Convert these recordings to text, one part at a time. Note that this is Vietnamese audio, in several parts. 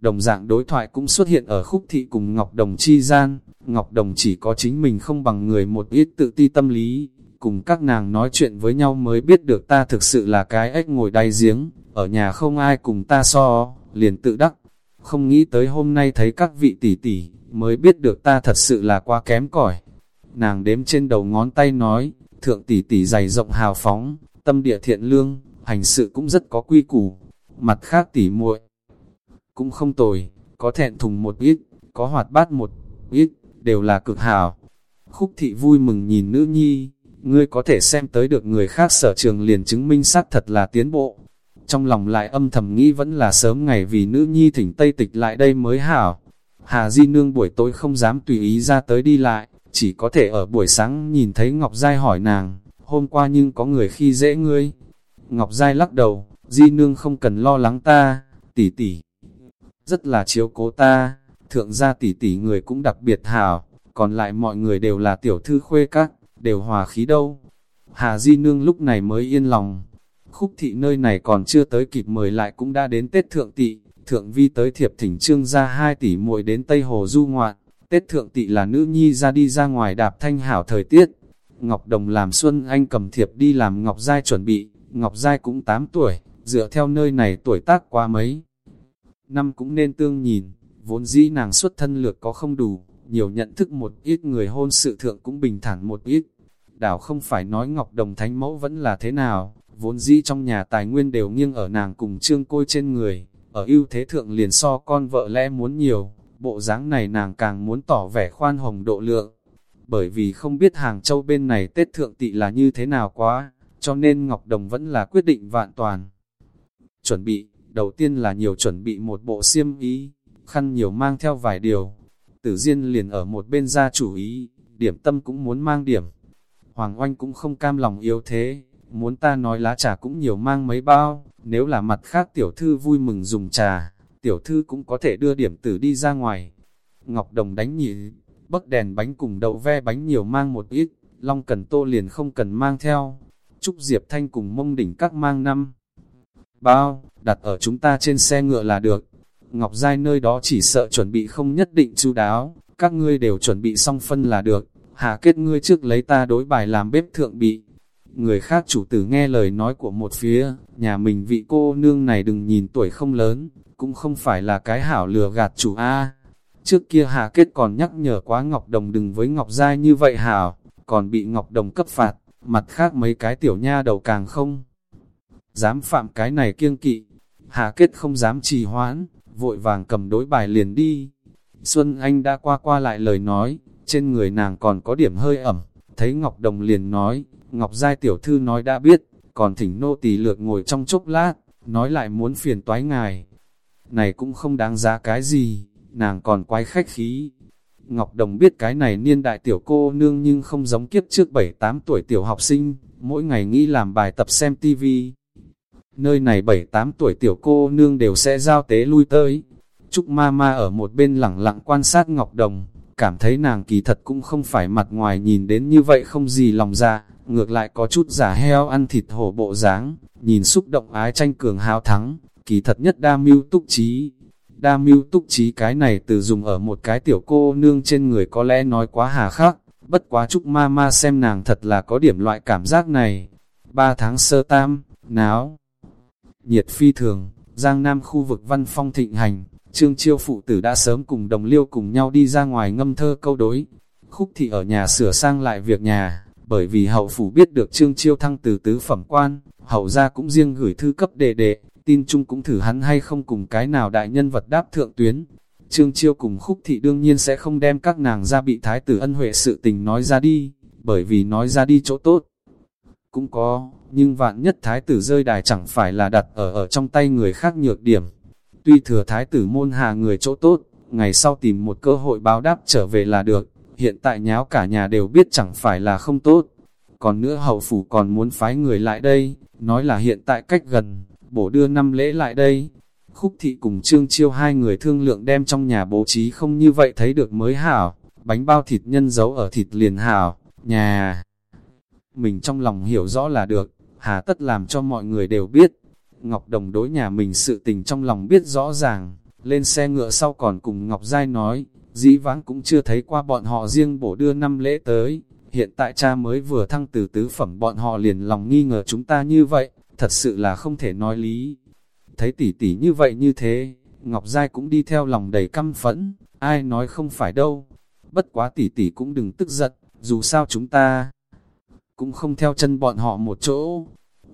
Đồng dạng đối thoại cũng xuất hiện ở khúc thị cùng Ngọc Đồng chi gian, Ngọc Đồng chỉ có chính mình không bằng người một ít tự ti tâm lý, cùng các nàng nói chuyện với nhau mới biết được ta thực sự là cái ếch ngồi đáy giếng, ở nhà không ai cùng ta so, liền tự đắc. Không nghĩ tới hôm nay thấy các vị tỷ tỷ, mới biết được ta thật sự là quá kém cỏi. Nàng đếm trên đầu ngón tay nói, thượng tỷ tỷ dày rộng hào phóng, tâm địa thiện lương, hành sự cũng rất có quy củ. Mặt khác tỷ muội cũng không tồi, có thẹn thùng một ít, có hoạt bát một ít, đều là cực hảo. Khúc thị vui mừng nhìn nữ nhi, ngươi có thể xem tới được người khác sở trường liền chứng minh xác thật là tiến bộ. Trong lòng lại âm thầm nghĩ vẫn là sớm ngày vì nữ nhi thỉnh Tây Tịch lại đây mới hảo. Hà Di Nương buổi tối không dám tùy ý ra tới đi lại, chỉ có thể ở buổi sáng nhìn thấy Ngọc Giai hỏi nàng, hôm qua nhưng có người khi dễ ngươi. Ngọc Giai lắc đầu, Di Nương không cần lo lắng ta, tỷ tỷ. Rất là chiếu cố ta, thượng gia tỷ tỷ người cũng đặc biệt hảo, còn lại mọi người đều là tiểu thư khuê các, đều hòa khí đâu. Hà Di Nương lúc này mới yên lòng. Khúc thị nơi này còn chưa tới kịp mời lại cũng đã đến Tết Thượng Tị, Thượng Vi tới thiệp thỉnh trương ra 2 tỷ muội đến Tây Hồ du ngoạn. Tết Thượng Tị là nữ nhi ra đi ra ngoài đạp thanh hảo thời tiết. Ngọc Đồng làm Xuân Anh cầm thiệp đi làm Ngọc Giai chuẩn bị, Ngọc Giai cũng 8 tuổi, dựa theo nơi này tuổi tác qua mấy. Năm cũng nên tương nhìn, vốn dĩ nàng xuất thân lược có không đủ, nhiều nhận thức một ít người hôn sự thượng cũng bình thản một ít. Đảo không phải nói Ngọc Đồng Thánh Mẫu vẫn là thế nào, vốn dĩ trong nhà tài nguyên đều nghiêng ở nàng cùng trương côi trên người, ở ưu thế thượng liền so con vợ lẽ muốn nhiều, bộ dáng này nàng càng muốn tỏ vẻ khoan hồng độ lượng. Bởi vì không biết Hàng Châu bên này Tết Thượng Tị là như thế nào quá, cho nên Ngọc Đồng vẫn là quyết định vạn toàn. Chuẩn bị, đầu tiên là nhiều chuẩn bị một bộ xiêm ý, khăn nhiều mang theo vài điều, Tử Diên liền ở một bên ra chủ ý, điểm tâm cũng muốn mang điểm. Hoàng Oanh cũng không cam lòng yếu thế, muốn ta nói lá trà cũng nhiều mang mấy bao, nếu là mặt khác tiểu thư vui mừng dùng trà, tiểu thư cũng có thể đưa điểm tử đi ra ngoài. Ngọc Đồng đánh nhị, bấc đèn bánh cùng đậu ve bánh nhiều mang một ít, Long Cần Tô liền không cần mang theo. Trúc Diệp Thanh cùng mông đỉnh các mang năm. Bao, đặt ở chúng ta trên xe ngựa là được. Ngọc Giai nơi đó chỉ sợ chuẩn bị không nhất định chu đáo, các ngươi đều chuẩn bị xong phân là được, hạ kết ngươi trước lấy ta đối bài làm bếp thượng bị. Người khác chủ tử nghe lời nói của một phía, nhà mình vị cô nương này đừng nhìn tuổi không lớn, cũng không phải là cái hảo lừa gạt chủ A. Trước kia hà kết còn nhắc nhở quá Ngọc Đồng đừng với Ngọc Giai như vậy hảo, còn bị Ngọc Đồng cấp phạt, mặt khác mấy cái tiểu nha đầu càng không. Dám phạm cái này kiêng kỵ, hà kết không dám trì hoãn, vội vàng cầm đối bài liền đi. Xuân Anh đã qua qua lại lời nói, trên người nàng còn có điểm hơi ẩm, thấy Ngọc Đồng liền nói, Ngọc Giai tiểu thư nói đã biết, còn thỉnh nô tỳ lược ngồi trong chốc lát, nói lại muốn phiền toái ngài. Này cũng không đáng giá cái gì, nàng còn quái khách khí. Ngọc Đồng biết cái này niên đại tiểu cô nương nhưng không giống kiếp trước 7-8 tuổi tiểu học sinh, mỗi ngày nghĩ làm bài tập xem tivi nơi này bảy tám tuổi tiểu cô nương đều sẽ giao tế lui tới. Trúc ma ma ở một bên lẳng lặng quan sát Ngọc Đồng, cảm thấy nàng kỳ thật cũng không phải mặt ngoài nhìn đến như vậy không gì lòng dạ, ngược lại có chút giả heo ăn thịt hổ bộ dáng, nhìn xúc động ái tranh cường hào thắng, kỳ thật nhất đa mưu túc trí. Đa mưu túc trí cái này từ dùng ở một cái tiểu cô nương trên người có lẽ nói quá hà khắc, bất quá Trúc ma ma xem nàng thật là có điểm loại cảm giác này. Ba tháng sơ tam, náo nhiệt phi thường, Giang Nam khu vực văn phong thịnh hành, Trương Chiêu phụ tử đã sớm cùng đồng liêu cùng nhau đi ra ngoài ngâm thơ câu đối. Khúc thị ở nhà sửa sang lại việc nhà, bởi vì hậu phủ biết được Trương Chiêu thăng từ tứ phẩm quan, hậu gia cũng riêng gửi thư cấp đệ đệ, tin chung cũng thử hắn hay không cùng cái nào đại nhân vật đáp thượng tuyến. Trương Chiêu cùng khúc thị đương nhiên sẽ không đem các nàng ra bị thái tử ân huệ sự tình nói ra đi, bởi vì nói ra đi chỗ tốt. Cũng có, nhưng vạn nhất thái tử rơi đài chẳng phải là đặt ở ở trong tay người khác nhược điểm. Tuy thừa thái tử môn hạ người chỗ tốt, ngày sau tìm một cơ hội báo đáp trở về là được, hiện tại nháo cả nhà đều biết chẳng phải là không tốt. Còn nữa hậu phủ còn muốn phái người lại đây, nói là hiện tại cách gần, bổ đưa năm lễ lại đây. Khúc thị cùng trương chiêu hai người thương lượng đem trong nhà bố trí không như vậy thấy được mới hảo, bánh bao thịt nhân giấu ở thịt liền hảo, nhà. Mình trong lòng hiểu rõ là được, hà tất làm cho mọi người đều biết. Ngọc Đồng đối nhà mình sự tình trong lòng biết rõ ràng, lên xe ngựa sau còn cùng Ngọc Giai nói, dĩ vãng cũng chưa thấy qua bọn họ riêng bổ đưa năm lễ tới, hiện tại cha mới vừa thăng từ tứ phẩm bọn họ liền lòng nghi ngờ chúng ta như vậy, thật sự là không thể nói lý. Thấy tỷ tỷ như vậy như thế, Ngọc Giai cũng đi theo lòng đầy căm phẫn, ai nói không phải đâu. Bất quá tỷ tỷ cũng đừng tức giận, dù sao chúng ta cũng không theo chân bọn họ một chỗ.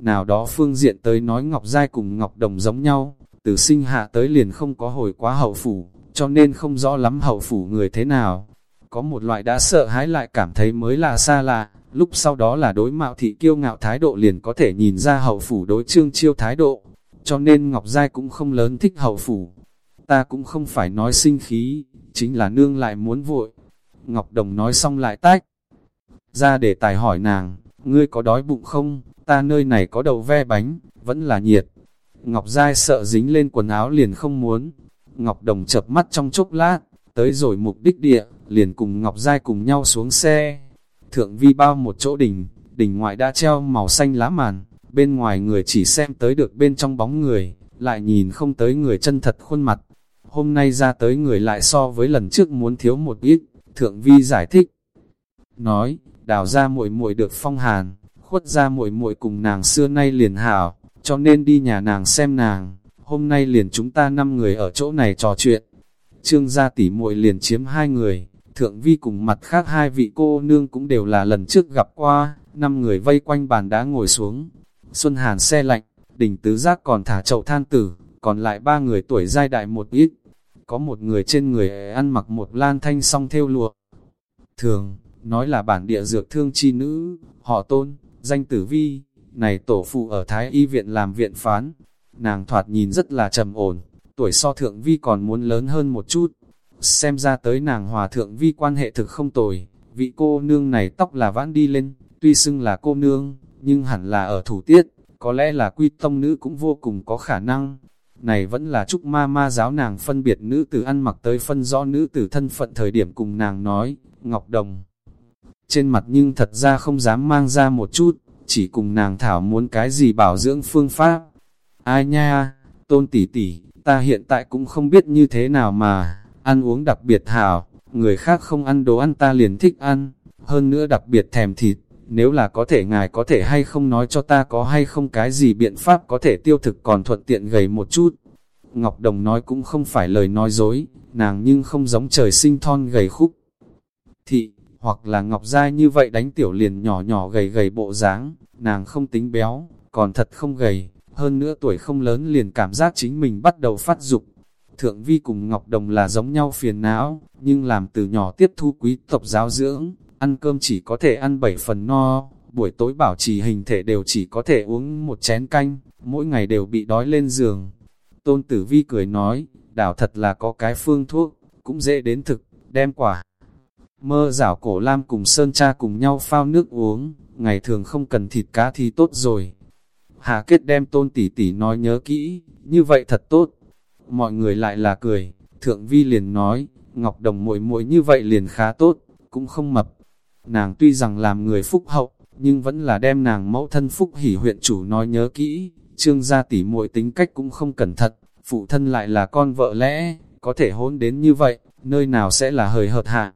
Nào đó phương diện tới nói Ngọc Giai cùng Ngọc Đồng giống nhau, từ sinh hạ tới liền không có hồi quá hậu phủ, cho nên không rõ lắm hậu phủ người thế nào. Có một loại đã sợ hãi lại cảm thấy mới là xa lạ, lúc sau đó là đối mạo thị kiêu ngạo thái độ liền có thể nhìn ra hậu phủ đối trương chiêu thái độ, cho nên Ngọc Giai cũng không lớn thích hậu phủ. Ta cũng không phải nói sinh khí, chính là nương lại muốn vội. Ngọc Đồng nói xong lại tách. Ra để tài hỏi nàng, ngươi có đói bụng không, ta nơi này có đầu ve bánh, vẫn là nhiệt. Ngọc Giai sợ dính lên quần áo liền không muốn. Ngọc Đồng chập mắt trong chốc lát, tới rồi mục đích địa, liền cùng Ngọc Giai cùng nhau xuống xe. Thượng vi bao một chỗ đỉnh, đỉnh ngoại đã treo màu xanh lá màn, bên ngoài người chỉ xem tới được bên trong bóng người, lại nhìn không tới người chân thật khuôn mặt. Hôm nay ra tới người lại so với lần trước muốn thiếu một ít, thượng vi giải thích. Nói, đào ra muội muội được phong hàn, khuất ra muội muội cùng nàng xưa nay liền hảo, cho nên đi nhà nàng xem nàng, hôm nay liền chúng ta năm người ở chỗ này trò chuyện. Trương gia tỷ muội liền chiếm hai người, thượng vi cùng mặt khác hai vị cô nương cũng đều là lần trước gặp qua, năm người vây quanh bàn đá ngồi xuống. Xuân Hàn xe lạnh, đỉnh tứ giác còn thả chậu than tử, còn lại ba người tuổi giai đại một ít. Có một người trên người ăn mặc một lan thanh song theo lụa. Thường, nói là bản địa dược thương chi nữ, họ tôn, danh tử vi, này tổ phụ ở Thái Y viện làm viện phán. Nàng thoạt nhìn rất là trầm ổn, tuổi so thượng vi còn muốn lớn hơn một chút. Xem ra tới nàng hòa thượng vi quan hệ thực không tồi, vị cô nương này tóc là vãn đi lên, tuy xưng là cô nương, nhưng hẳn là ở thủ tiết, có lẽ là quy tông nữ cũng vô cùng có khả năng. Này vẫn là chúc ma ma giáo nàng phân biệt nữ tử ăn mặc tới phân rõ nữ tử thân phận thời điểm cùng nàng nói, Ngọc Đồng. Trên mặt nhưng thật ra không dám mang ra một chút, chỉ cùng nàng thảo muốn cái gì bảo dưỡng phương pháp. Ai nha, tôn tỷ tỷ, ta hiện tại cũng không biết như thế nào mà, ăn uống đặc biệt hảo, người khác không ăn đồ ăn ta liền thích ăn, hơn nữa đặc biệt thèm thịt, nếu là có thể ngài có thể hay không nói cho ta có hay không cái gì biện pháp có thể tiêu thực còn thuận tiện gầy một chút. Ngọc Đồng nói cũng không phải lời nói dối, nàng nhưng không giống trời sinh thon gầy khúc. Thị, hoặc là Ngọc Giai như vậy đánh tiểu liền nhỏ nhỏ gầy gầy bộ dáng, nàng không tính béo, còn thật không gầy, hơn nữa tuổi không lớn liền cảm giác chính mình bắt đầu phát dục. Thượng Vi cùng Ngọc Đồng là giống nhau phiền não, nhưng làm từ nhỏ tiếp thu quý tộc giáo dưỡng, ăn cơm chỉ có thể ăn 7 phần no, buổi tối bảo trì hình thể đều chỉ có thể uống một chén canh, mỗi ngày đều bị đói lên giường. Tôn Tử Vi cười nói, đảo thật là có cái phương thuốc, cũng dễ đến thực, đem quả. Mơ rảo cổ lam cùng Sơn Cha cùng nhau phao nước uống, ngày thường không cần thịt cá thì tốt rồi. Hà kết đem tôn tỷ tỷ nói nhớ kỹ, như vậy thật tốt. Mọi người lại là cười, thượng vi liền nói, Ngọc Đồng muội muội như vậy liền khá tốt, cũng không mập. Nàng tuy rằng làm người phúc hậu, nhưng vẫn là đem nàng mẫu thân phúc hỉ huyện chủ nói nhớ kỹ, trương gia tỷ muội tính cách cũng không cẩn thận, phụ thân lại là con vợ lẽ, có thể hôn đến như vậy, nơi nào sẽ là hời hợt hạ.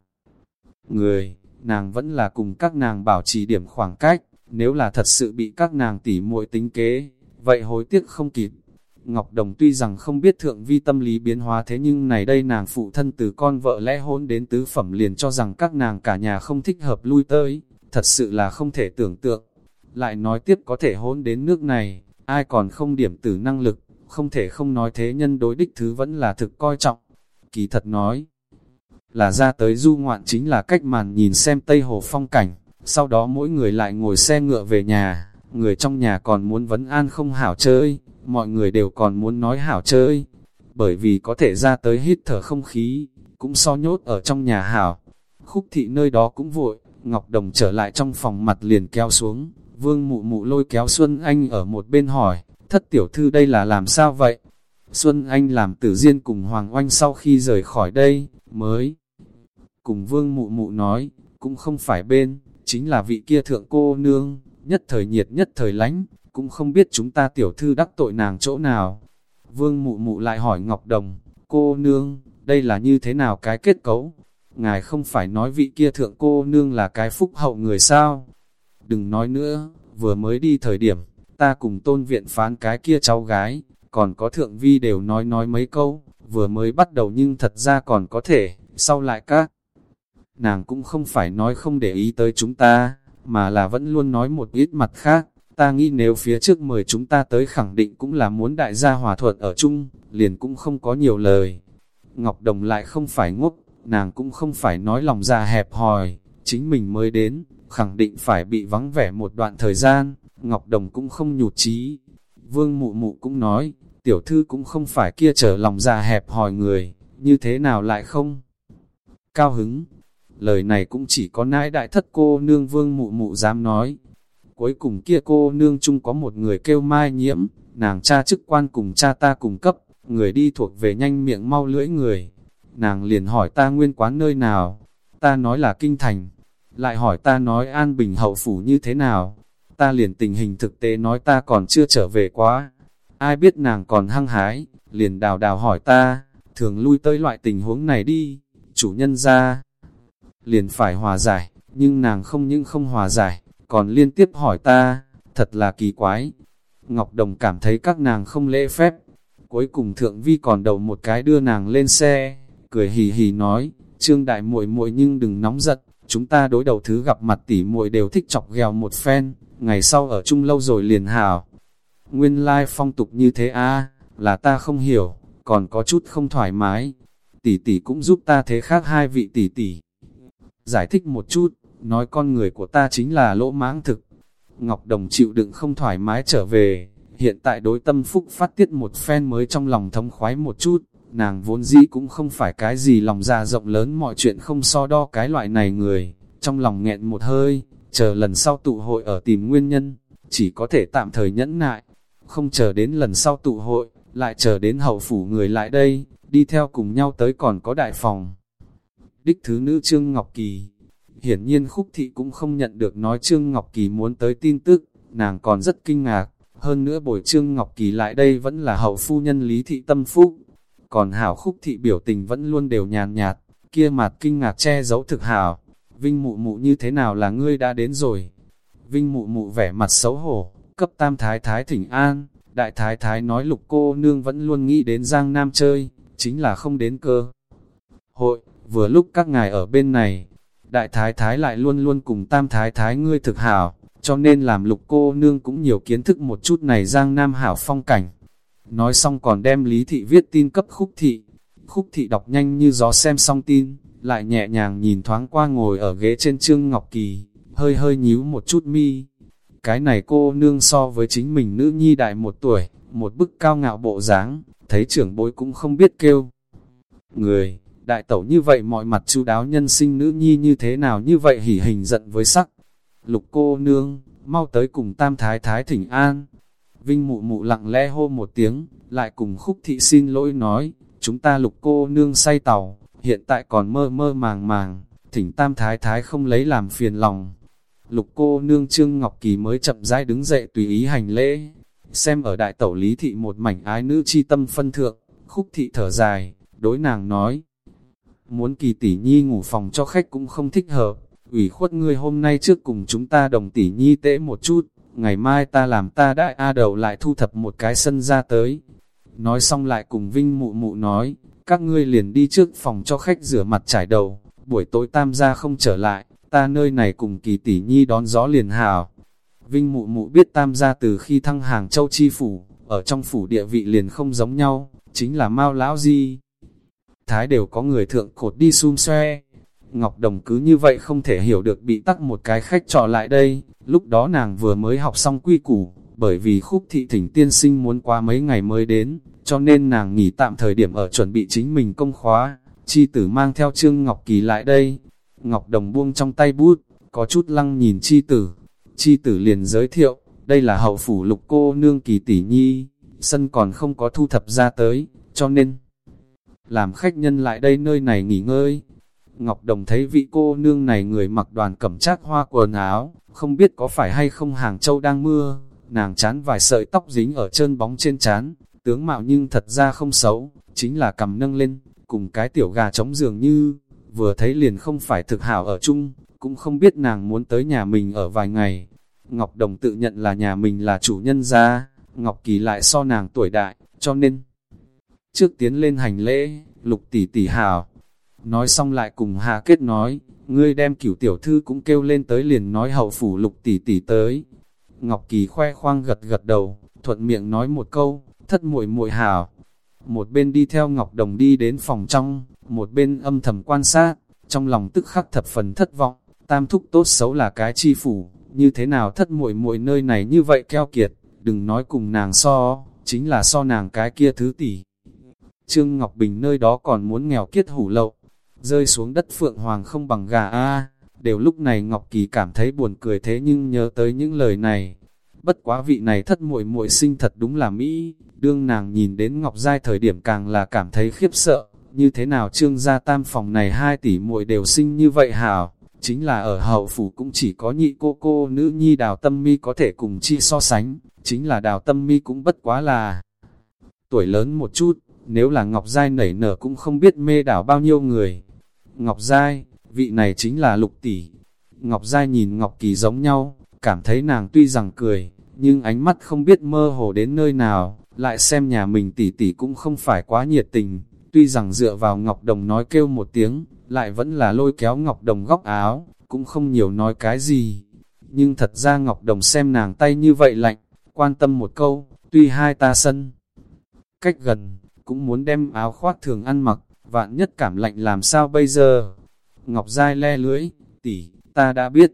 Người, nàng vẫn là cùng các nàng bảo trì điểm khoảng cách, nếu là thật sự bị các nàng tỉ muội tính kế, vậy hối tiếc không kịp. Ngọc Đồng tuy rằng không biết thượng vi tâm lý biến hóa thế nhưng này đây nàng phụ thân từ con vợ lẽ hôn đến tứ phẩm liền cho rằng các nàng cả nhà không thích hợp lui tới, thật sự là không thể tưởng tượng. Lại nói tiếp có thể hôn đến nước này, ai còn không điểm tử năng lực, không thể không nói thế nhân đối đích thứ vẫn là thực coi trọng. Kỳ thật nói, là ra tới du ngoạn chính là cách màn nhìn xem Tây Hồ phong cảnh, sau đó mỗi người lại ngồi xe ngựa về nhà, người trong nhà còn muốn vấn an không hảo chơi, mọi người đều còn muốn nói hảo chơi, bởi vì có thể ra tới hít thở không khí, cũng so nhốt ở trong nhà hảo. Khúc thị nơi đó cũng vội, Ngọc Đồng trở lại trong phòng mặt liền kéo xuống, vương mụ mụ lôi kéo Xuân Anh ở một bên hỏi, thất tiểu thư đây là làm sao vậy? Xuân Anh làm tử diên cùng Hoàng Oanh sau khi rời khỏi đây, mới cùng vương mụ mụ nói, cũng không phải bên, chính là vị kia thượng cô nương, nhất thời nhiệt nhất thời lánh, cũng không biết chúng ta tiểu thư đắc tội nàng chỗ nào. Vương mụ mụ lại hỏi Ngọc Đồng, cô nương, đây là như thế nào cái kết cấu? Ngài không phải nói vị kia thượng cô nương là cái phúc hậu người sao? Đừng nói nữa, vừa mới đi thời điểm, ta cùng tôn viện phán cái kia cháu gái, còn có thượng vi đều nói nói mấy câu, vừa mới bắt đầu nhưng thật ra còn có thể, sau lại các. Nàng cũng không phải nói không để ý tới chúng ta, mà là vẫn luôn nói một ít mặt khác, ta nghĩ nếu phía trước mời chúng ta tới khẳng định cũng là muốn đại gia hòa thuận ở chung, liền cũng không có nhiều lời. Ngọc Đồng lại không phải ngốc, nàng cũng không phải nói lòng ra hẹp hòi, chính mình mới đến, khẳng định phải bị vắng vẻ một đoạn thời gian, Ngọc Đồng cũng không nhụt chí. Vương Mụ Mụ cũng nói, tiểu thư cũng không phải kia trở lòng ra hẹp hòi người, như thế nào lại không? Cao hứng, lời này cũng chỉ có nãi đại thất cô nương Vương Mụ Mụ dám nói. Cuối cùng kia cô nương chung có một người kêu mai nhiễm, nàng cha chức quan cùng cha ta cùng cấp, người đi thuộc về nhanh miệng mau lưỡi người. Nàng liền hỏi ta nguyên quán nơi nào, ta nói là kinh thành, lại hỏi ta nói an bình hậu phủ như thế nào, ta liền tình hình thực tế nói ta còn chưa trở về quá. Ai biết nàng còn hăng hái, liền đào đào hỏi ta, thường lui tới loại tình huống này đi, chủ nhân ra. Liền phải hòa giải, nhưng nàng không những không hòa giải, còn liên tiếp hỏi ta, thật là kỳ quái. Ngọc Đồng cảm thấy các nàng không lễ phép, Cuối cùng thượng vi còn đầu một cái đưa nàng lên xe, cười hì hì nói, trương đại muội muội nhưng đừng nóng giận, chúng ta đối đầu thứ gặp mặt tỉ muội đều thích chọc ghèo một phen, ngày sau ở chung lâu rồi liền hảo. Nguyên lai phong tục như thế a à, là ta không hiểu, còn có chút không thoải mái. Tỷ tỷ cũng giúp ta thế khác hai vị tỷ tỷ. Giải thích một chút, nói con người của ta chính là lỗ mãng thực. Ngọc Đồng chịu đựng không thoải mái trở về, Hiện tại đối tâm phúc phát tiết một phen mới trong lòng thông khoái một chút, nàng vốn dĩ cũng không phải cái gì lòng già rộng lớn mọi chuyện không so đo cái loại này người, trong lòng nghẹn một hơi, chờ lần sau tụ hội ở tìm nguyên nhân, chỉ có thể tạm thời nhẫn nại, không chờ đến lần sau tụ hội, lại chờ đến hậu phủ người lại đây, đi theo cùng nhau tới còn có đại phòng. Đích thứ nữ Trương Ngọc Kỳ Hiển nhiên Khúc Thị cũng không nhận được nói Trương Ngọc Kỳ muốn tới tin tức, nàng còn rất kinh ngạc, hơn nữa buổi trương Ngọc Kỳ lại đây vẫn là hậu phu nhân Lý Thị Tâm Phúc. Còn hảo khúc thị biểu tình vẫn luôn đều nhàn nhạt, kia mặt kinh ngạc che giấu thực hảo. Vinh mụ mụ như thế nào là ngươi đã đến rồi? Vinh mụ mụ vẻ mặt xấu hổ, cấp tam thái thái thỉnh an, đại thái thái nói lục cô nương vẫn luôn nghĩ đến Giang Nam chơi, chính là không đến cơ. Hội, vừa lúc các ngài ở bên này, đại thái thái lại luôn luôn cùng tam thái thái ngươi thực hảo, cho nên làm lục cô nương cũng nhiều kiến thức một chút này giang nam hảo phong cảnh. Nói xong còn đem lý thị viết tin cấp khúc thị, khúc thị đọc nhanh như gió xem xong tin, lại nhẹ nhàng nhìn thoáng qua ngồi ở ghế trên trương ngọc kỳ, hơi hơi nhíu một chút mi. Cái này cô nương so với chính mình nữ nhi đại một tuổi, một bức cao ngạo bộ dáng, thấy trưởng bối cũng không biết kêu. Người, đại tẩu như vậy mọi mặt chú đáo nhân sinh nữ nhi như thế nào như vậy hỉ hình giận với sắc, Lục cô nương, mau tới cùng tam thái thái thỉnh an. Vinh mụ mụ lặng lẽ hô một tiếng, lại cùng khúc thị xin lỗi nói, chúng ta lục cô nương say tàu, hiện tại còn mơ mơ màng màng, thỉnh tam thái thái không lấy làm phiền lòng. Lục cô nương Trương Ngọc Kỳ mới chậm rãi đứng dậy tùy ý hành lễ, xem ở đại tẩu lý thị một mảnh ái nữ chi tâm phân thượng, khúc thị thở dài, đối nàng nói. Muốn kỳ tỷ nhi ngủ phòng cho khách cũng không thích hợp, ủy khuất ngươi hôm nay trước cùng chúng ta đồng tỷ nhi tễ một chút, ngày mai ta làm ta đại A đầu lại thu thập một cái sân ra tới. Nói xong lại cùng Vinh mụ mụ nói, các ngươi liền đi trước phòng cho khách rửa mặt trải đầu, buổi tối tam gia không trở lại, ta nơi này cùng kỳ tỷ nhi đón gió liền hào. Vinh mụ mụ biết tam gia từ khi thăng hàng châu chi phủ, ở trong phủ địa vị liền không giống nhau, chính là mau lão di. Thái đều có người thượng cột đi xum xoe, Ngọc Đồng cứ như vậy không thể hiểu được bị tắc một cái khách trọ lại đây, lúc đó nàng vừa mới học xong quy củ, bởi vì khúc thị thỉnh tiên sinh muốn qua mấy ngày mới đến, cho nên nàng nghỉ tạm thời điểm ở chuẩn bị chính mình công khóa, chi tử mang theo Trương Ngọc Kỳ lại đây. Ngọc Đồng buông trong tay bút, có chút lăng nhìn chi tử, chi tử liền giới thiệu, đây là hậu phủ lục cô nương kỳ tỷ nhi, sân còn không có thu thập ra tới, cho nên làm khách nhân lại đây nơi này nghỉ ngơi, Ngọc Đồng thấy vị cô nương này người mặc đoàn cẩm trác hoa quần áo, không biết có phải hay không Hàng Châu đang mưa, nàng chán vài sợi tóc dính ở chân bóng trên chán, tướng mạo nhưng thật ra không xấu, chính là cầm nâng lên, cùng cái tiểu gà trống dường như, vừa thấy liền không phải thực hảo ở chung, cũng không biết nàng muốn tới nhà mình ở vài ngày. Ngọc Đồng tự nhận là nhà mình là chủ nhân gia, Ngọc Kỳ lại so nàng tuổi đại, cho nên trước tiến lên hành lễ, lục tỷ tỷ hảo. Nói xong lại cùng Hà Kết nói, ngươi đem cửu tiểu thư cũng kêu lên tới liền nói hậu phủ lục tỷ tỷ tới. Ngọc Kỳ khoe khoang gật gật đầu, thuận miệng nói một câu, thất muội muội hảo. Một bên đi theo Ngọc Đồng đi đến phòng trong, một bên âm thầm quan sát, trong lòng tức khắc thập phần thất vọng, tam thúc tốt xấu là cái chi phủ, như thế nào thất muội muội nơi này như vậy keo kiệt, đừng nói cùng nàng so, chính là so nàng cái kia thứ tỷ. Trương Ngọc Bình nơi đó còn muốn nghèo kiết hủ lậu, rơi xuống đất phượng hoàng không bằng gà a. Đều lúc này Ngọc Kỳ cảm thấy buồn cười thế nhưng nhớ tới những lời này. Bất quá vị này thất muội muội sinh thật đúng là Mỹ, đương nàng nhìn đến Ngọc Giai thời điểm càng là cảm thấy khiếp sợ, như thế nào trương gia tam phòng này hai tỷ muội đều sinh như vậy hảo, chính là ở hậu phủ cũng chỉ có nhị cô cô nữ nhi đào tâm mi có thể cùng chi so sánh, chính là đào tâm mi cũng bất quá là tuổi lớn một chút, nếu là Ngọc Giai nảy nở cũng không biết mê đảo bao nhiêu người. Ngọc Giai, vị này chính là lục tỷ. Ngọc Giai nhìn Ngọc Kỳ giống nhau, cảm thấy nàng tuy rằng cười, nhưng ánh mắt không biết mơ hồ đến nơi nào, lại xem nhà mình tỷ tỷ cũng không phải quá nhiệt tình. Tuy rằng dựa vào Ngọc Đồng nói kêu một tiếng, lại vẫn là lôi kéo Ngọc Đồng góc áo, cũng không nhiều nói cái gì. Nhưng thật ra Ngọc Đồng xem nàng tay như vậy lạnh, quan tâm một câu, tuy hai ta sân. Cách gần, cũng muốn đem áo khoác thường ăn mặc, vạn nhất cảm lạnh làm sao bây giờ? Ngọc Giai le lưỡi, tỷ, ta đã biết.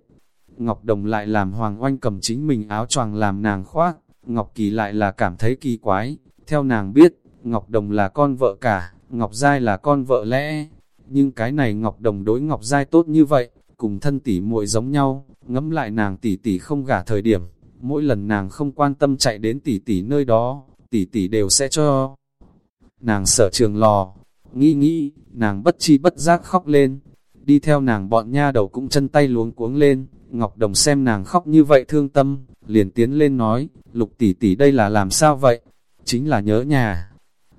Ngọc Đồng lại làm Hoàng Oanh cầm chính mình áo choàng làm nàng khoác, Ngọc Kỳ lại là cảm thấy kỳ quái, theo nàng biết, Ngọc Đồng là con vợ cả, Ngọc Giai là con vợ lẽ, nhưng cái này Ngọc Đồng đối Ngọc Giai tốt như vậy, cùng thân tỷ muội giống nhau, ngẫm lại nàng tỷ tỷ không gả thời điểm, mỗi lần nàng không quan tâm chạy đến tỷ tỷ nơi đó, tỷ tỷ đều sẽ cho nàng sở trường lò, nghĩ nghĩ, nàng bất chi bất giác khóc lên, đi theo nàng bọn nha đầu cũng chân tay luống cuống lên, Ngọc Đồng xem nàng khóc như vậy thương tâm, liền tiến lên nói, lục tỷ tỷ đây là làm sao vậy? Chính là nhớ nhà.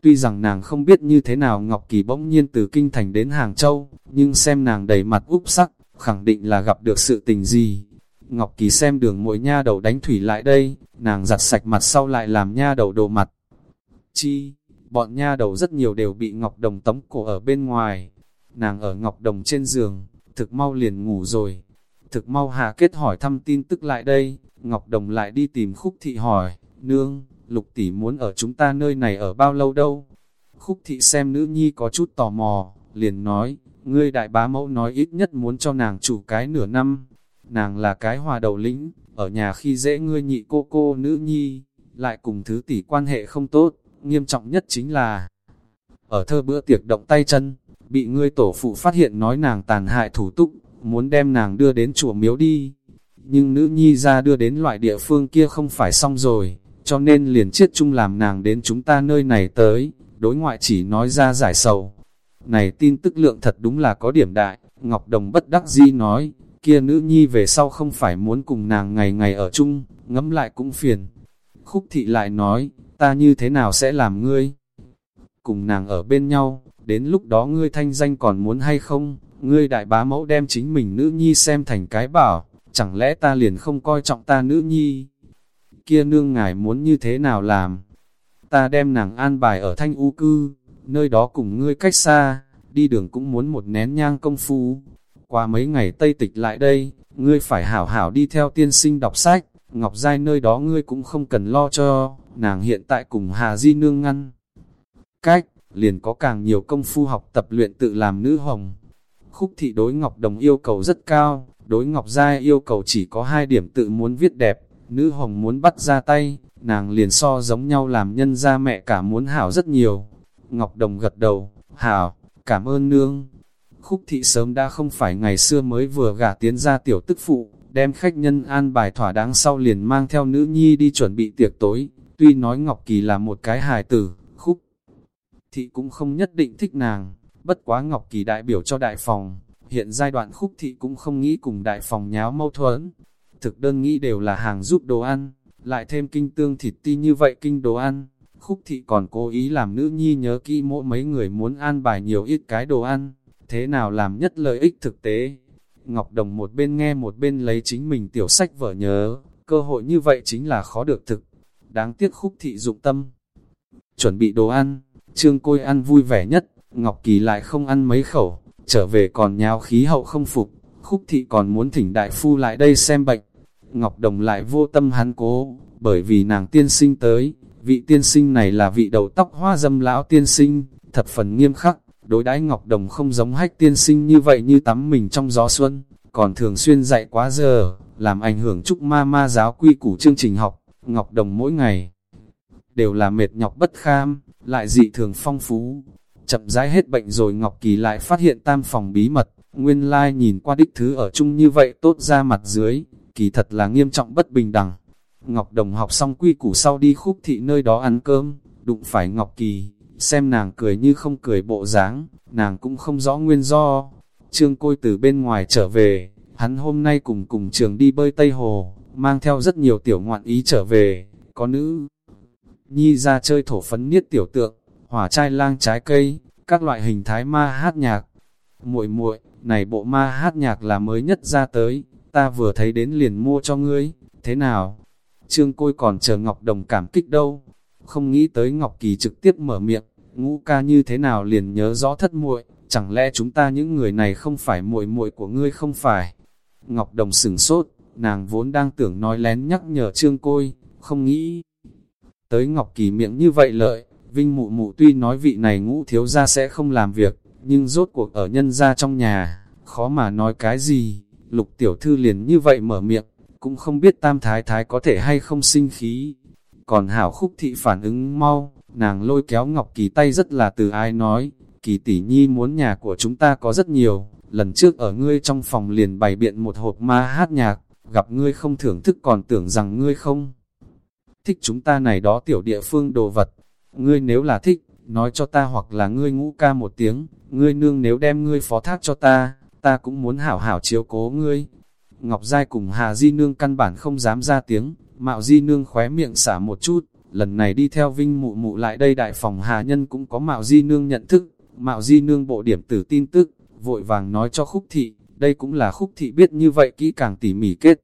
Tuy rằng nàng không biết như thế nào Ngọc Kỳ bỗng nhiên từ Kinh Thành đến Hàng Châu, nhưng xem nàng đầy mặt úp sắc, khẳng định là gặp được sự tình gì. Ngọc Kỳ xem đường mỗi nha đầu đánh thủy lại đây, nàng giặt sạch mặt sau lại làm nha đầu đồ mặt. Chi, bọn nha đầu rất nhiều đều bị Ngọc Đồng tống cổ ở bên ngoài. Nàng ở Ngọc Đồng trên giường, thực mau liền ngủ rồi. Thực mau Hà Kết hỏi thăm tin tức lại đây, Ngọc Đồng lại đi tìm Khúc Thị hỏi, Nương, Lục Tỷ muốn ở chúng ta nơi này ở bao lâu đâu? Khúc Thị xem nữ nhi có chút tò mò, liền nói, ngươi đại bá mẫu nói ít nhất muốn cho nàng chủ cái nửa năm. Nàng là cái hòa đầu lĩnh, ở nhà khi dễ ngươi nhị cô cô nữ nhi, lại cùng thứ tỷ quan hệ không tốt, nghiêm trọng nhất chính là ở thơ bữa tiệc động tay chân, bị ngươi tổ phụ phát hiện nói nàng tàn hại thủ túc, muốn đem nàng đưa đến chùa miếu đi. Nhưng nữ nhi ra đưa đến loại địa phương kia không phải xong rồi, cho nên liền chiết chung làm nàng đến chúng ta nơi này tới, đối ngoại chỉ nói ra giải sầu. Này tin tức lượng thật đúng là có điểm đại, Ngọc Đồng bất đắc di nói, kia nữ nhi về sau không phải muốn cùng nàng ngày ngày ở chung, ngẫm lại cũng phiền. Khúc thị lại nói, ta như thế nào sẽ làm ngươi? Cùng nàng ở bên nhau, đến lúc đó ngươi thanh danh còn muốn hay không? Ngươi đại bá mẫu đem chính mình nữ nhi xem thành cái bảo, chẳng lẽ ta liền không coi trọng ta nữ nhi? Kia nương ngài muốn như thế nào làm? Ta đem nàng an bài ở thanh u cư, nơi đó cùng ngươi cách xa, đi đường cũng muốn một nén nhang công phu. Qua mấy ngày Tây tịch lại đây, ngươi phải hảo hảo đi theo tiên sinh đọc sách, Ngọc Giai nơi đó ngươi cũng không cần lo cho, nàng hiện tại cùng Hà Di Nương ngăn. Cách, liền có càng nhiều công phu học tập luyện tự làm nữ hồng. Khúc thị đối Ngọc Đồng yêu cầu rất cao, đối Ngọc Giai yêu cầu chỉ có hai điểm tự muốn viết đẹp, nữ hồng muốn bắt ra tay, nàng liền so giống nhau làm nhân ra mẹ cả muốn hảo rất nhiều. Ngọc Đồng gật đầu, hảo, cảm ơn nương. Khúc thị sớm đã không phải ngày xưa mới vừa gả tiến ra tiểu tức phụ, đem khách nhân an bài thỏa đáng sau liền mang theo nữ nhi đi chuẩn bị tiệc tối. Tuy nói Ngọc Kỳ là một cái hài tử, khúc thị cũng không nhất định thích nàng, bất quá Ngọc Kỳ đại biểu cho đại phòng, hiện giai đoạn khúc thị cũng không nghĩ cùng đại phòng nháo mâu thuẫn. Thực đơn nghĩ đều là hàng giúp đồ ăn, lại thêm kinh tương thịt ti như vậy kinh đồ ăn, Khúc thị còn cố ý làm nữ nhi nhớ kỹ mỗi mấy người muốn an bài nhiều ít cái đồ ăn, thế nào làm nhất lợi ích thực tế. Ngọc Đồng một bên nghe một bên lấy chính mình tiểu sách vở nhớ, cơ hội như vậy chính là khó được thực. Đáng tiếc khúc thị dụng tâm. Chuẩn bị đồ ăn, trương côi ăn vui vẻ nhất, Ngọc Kỳ lại không ăn mấy khẩu, trở về còn nháo khí hậu không phục, khúc thị còn muốn thỉnh đại phu lại đây xem bệnh. Ngọc Đồng lại vô tâm hắn cố, bởi vì nàng tiên sinh tới, vị tiên sinh này là vị đầu tóc hoa dâm lão tiên sinh, thật phần nghiêm khắc, đối đãi Ngọc Đồng không giống hách tiên sinh như vậy như tắm mình trong gió xuân, còn thường xuyên dạy quá giờ, làm ảnh hưởng trúc ma ma giáo quy củ chương trình học, Ngọc Đồng mỗi ngày đều là mệt nhọc bất kham, lại dị thường phong phú. Chậm rãi hết bệnh rồi Ngọc Kỳ lại phát hiện tam phòng bí mật, nguyên lai nhìn qua đích thứ ở chung như vậy tốt ra mặt dưới, kỳ thật là nghiêm trọng bất bình đẳng. Ngọc Đồng học xong quy củ sau đi khúc thị nơi đó ăn cơm, đụng phải Ngọc Kỳ, xem nàng cười như không cười bộ dáng, nàng cũng không rõ nguyên do. Trương Côi từ bên ngoài trở về, hắn hôm nay cùng cùng trường đi bơi Tây Hồ, mang theo rất nhiều tiểu ngoạn ý trở về, có nữ nhi ra chơi thổ phấn niết tiểu tượng, hỏa chai lang trái cây, các loại hình thái ma hát nhạc. muội muội này bộ ma hát nhạc là mới nhất ra tới, ta vừa thấy đến liền mua cho ngươi, thế nào? Trương Côi còn chờ Ngọc Đồng cảm kích đâu, không nghĩ tới Ngọc Kỳ trực tiếp mở miệng, ngũ ca như thế nào liền nhớ rõ thất muội, chẳng lẽ chúng ta những người này không phải muội muội của ngươi không phải? Ngọc Đồng sửng sốt, nàng vốn đang tưởng nói lén nhắc nhở Trương Côi, không nghĩ. Tới Ngọc Kỳ miệng như vậy lợi, Vinh Mụ Mụ tuy nói vị này ngũ thiếu gia sẽ không làm việc, nhưng rốt cuộc ở nhân gia trong nhà, khó mà nói cái gì, lục tiểu thư liền như vậy mở miệng, cũng không biết tam thái thái có thể hay không sinh khí. Còn hảo khúc thị phản ứng mau, nàng lôi kéo Ngọc Kỳ tay rất là từ ai nói, Kỳ tỷ nhi muốn nhà của chúng ta có rất nhiều, lần trước ở ngươi trong phòng liền bày biện một hộp ma hát nhạc, gặp ngươi không thưởng thức còn tưởng rằng ngươi không thích chúng ta này đó tiểu địa phương đồ vật. Ngươi nếu là thích, nói cho ta hoặc là ngươi ngũ ca một tiếng, ngươi nương nếu đem ngươi phó thác cho ta, ta cũng muốn hảo hảo chiếu cố ngươi. Ngọc Giai cùng Hà Di Nương căn bản không dám ra tiếng, Mạo Di Nương khóe miệng xả một chút, lần này đi theo Vinh Mụ Mụ lại đây đại phòng Hà Nhân cũng có Mạo Di Nương nhận thức, Mạo Di Nương bộ điểm tử tin tức, vội vàng nói cho Khúc Thị, đây cũng là Khúc Thị biết như vậy kỹ càng tỉ mỉ kết.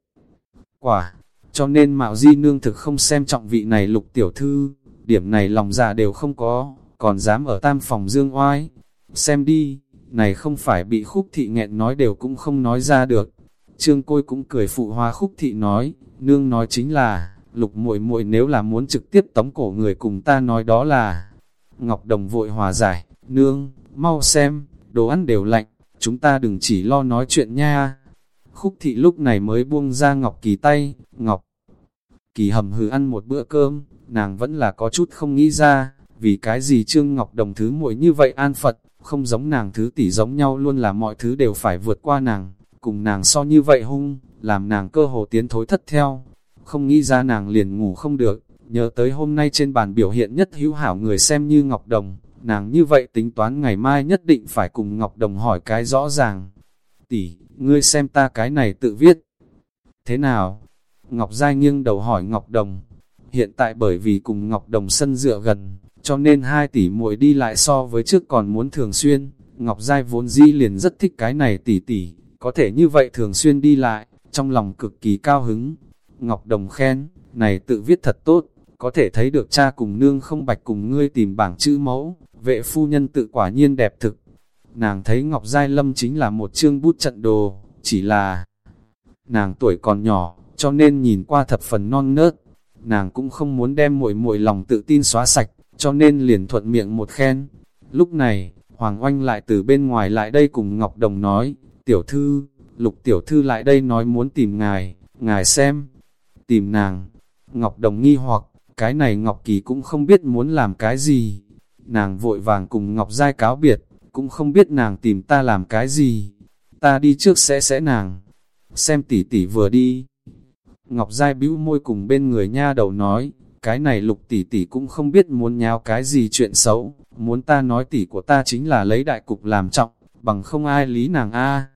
Quả, cho nên Mạo Di Nương thực không xem trọng vị này lục tiểu thư, điểm này lòng dạ đều không có, còn dám ở tam phòng dương oai. Xem đi, này không phải bị khúc thị nghẹn nói đều cũng không nói ra được. Trương Côi cũng cười phụ hoa khúc thị nói, nương nói chính là, lục muội muội nếu là muốn trực tiếp tống cổ người cùng ta nói đó là. Ngọc Đồng vội hòa giải, nương, mau xem, đồ ăn đều lạnh, chúng ta đừng chỉ lo nói chuyện nha. Khúc thị lúc này mới buông ra Ngọc Kỳ tay, Ngọc Kỳ hầm hừ ăn một bữa cơm, nàng vẫn là có chút không nghĩ ra, vì cái gì Trương Ngọc Đồng thứ muội như vậy an Phật, không giống nàng thứ tỷ giống nhau luôn là mọi thứ đều phải vượt qua nàng, cùng nàng so như vậy hung, làm nàng cơ hồ tiến thối thất theo. Không nghĩ ra nàng liền ngủ không được, nhớ tới hôm nay trên bàn biểu hiện nhất hữu hảo người xem như Ngọc Đồng, nàng như vậy tính toán ngày mai nhất định phải cùng Ngọc Đồng hỏi cái rõ ràng. Tỷ, ngươi xem ta cái này tự viết. Thế nào? Ngọc Giai nghiêng đầu hỏi Ngọc Đồng. Hiện tại bởi vì cùng Ngọc Đồng sân dựa gần, cho nên hai tỷ muội đi lại so với trước còn muốn thường xuyên. Ngọc Giai vốn di liền rất thích cái này tỷ tỷ, có thể như vậy thường xuyên đi lại, trong lòng cực kỳ cao hứng. Ngọc Đồng khen, này tự viết thật tốt, có thể thấy được cha cùng nương không bạch cùng ngươi tìm bảng chữ mẫu, vệ phu nhân tự quả nhiên đẹp thực. Nàng thấy Ngọc Giai Lâm chính là một chương bút trận đồ, chỉ là nàng tuổi còn nhỏ, cho nên nhìn qua thập phần non nớt. Nàng cũng không muốn đem muội muội lòng tự tin xóa sạch, cho nên liền thuận miệng một khen. Lúc này, Hoàng Oanh lại từ bên ngoài lại đây cùng Ngọc Đồng nói, tiểu thư, lục tiểu thư lại đây nói muốn tìm ngài, ngài xem, tìm nàng. Ngọc Đồng nghi hoặc, cái này Ngọc Kỳ cũng không biết muốn làm cái gì. Nàng vội vàng cùng Ngọc Giai cáo biệt, cũng không biết nàng tìm ta làm cái gì. Ta đi trước sẽ sẽ nàng. Xem tỷ tỷ vừa đi, Ngọc Giai bĩu môi cùng bên người nha đầu nói, cái này lục tỷ tỷ cũng không biết muốn nháo cái gì chuyện xấu, muốn ta nói tỷ của ta chính là lấy đại cục làm trọng, bằng không ai lý nàng a.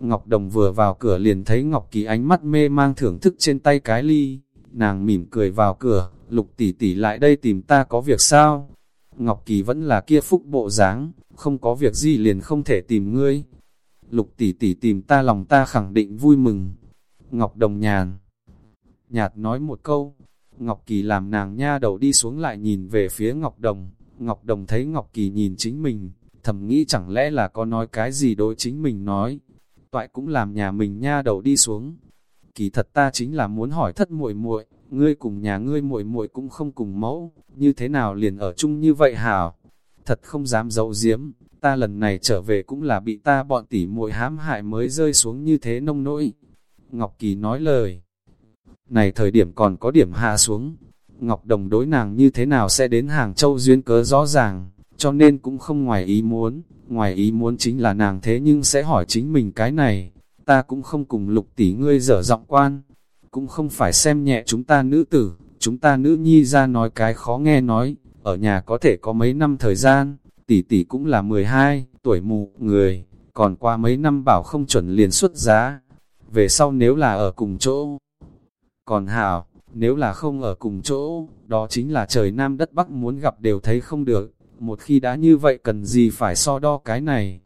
Ngọc Đồng vừa vào cửa liền thấy Ngọc Kỳ ánh mắt mê mang thưởng thức trên tay cái ly, Nàng mỉm cười vào cửa, lục tỷ tỷ lại đây tìm ta có việc sao? Ngọc Kỳ vẫn là kia phúc bộ dáng, không có việc gì liền không thể tìm ngươi. Lục tỷ tỷ tìm ta lòng ta khẳng định vui mừng. Ngọc Đồng nhàn. Nhạt nói một câu, Ngọc Kỳ làm nàng nha đầu đi xuống lại nhìn về phía Ngọc Đồng. Ngọc Đồng thấy Ngọc Kỳ nhìn chính mình, thầm nghĩ chẳng lẽ là có nói cái gì đối chính mình nói. Toại cũng làm nhà mình nha đầu đi xuống. Kỳ thật ta chính là muốn hỏi thất muội muội, ngươi cùng nhà ngươi muội muội cũng không cùng mẫu, như thế nào liền ở chung như vậy hảo? Thật không dám giấu giếm, ta lần này trở về cũng là bị ta bọn tỉ muội hãm hại mới rơi xuống như thế nông nỗi. Ngọc Kỳ nói lời. Này thời điểm còn có điểm hạ xuống. Ngọc Đồng đối nàng như thế nào sẽ đến Hàng Châu duyên cớ rõ ràng, cho nên cũng không ngoài ý muốn. Ngoài ý muốn chính là nàng thế nhưng sẽ hỏi chính mình cái này. Ta cũng không cùng lục tỷ ngươi dở giọng quan. Cũng không phải xem nhẹ chúng ta nữ tử, chúng ta nữ nhi ra nói cái khó nghe nói, ở nhà có thể có mấy năm thời gian, tỷ tỷ cũng là 12, tuổi mù, người, còn qua mấy năm bảo không chuẩn liền xuất giá. Về sau nếu là ở cùng chỗ, còn hảo, nếu là không ở cùng chỗ, đó chính là trời Nam đất Bắc muốn gặp đều thấy không được. Một khi đã như vậy cần gì phải so đo cái này.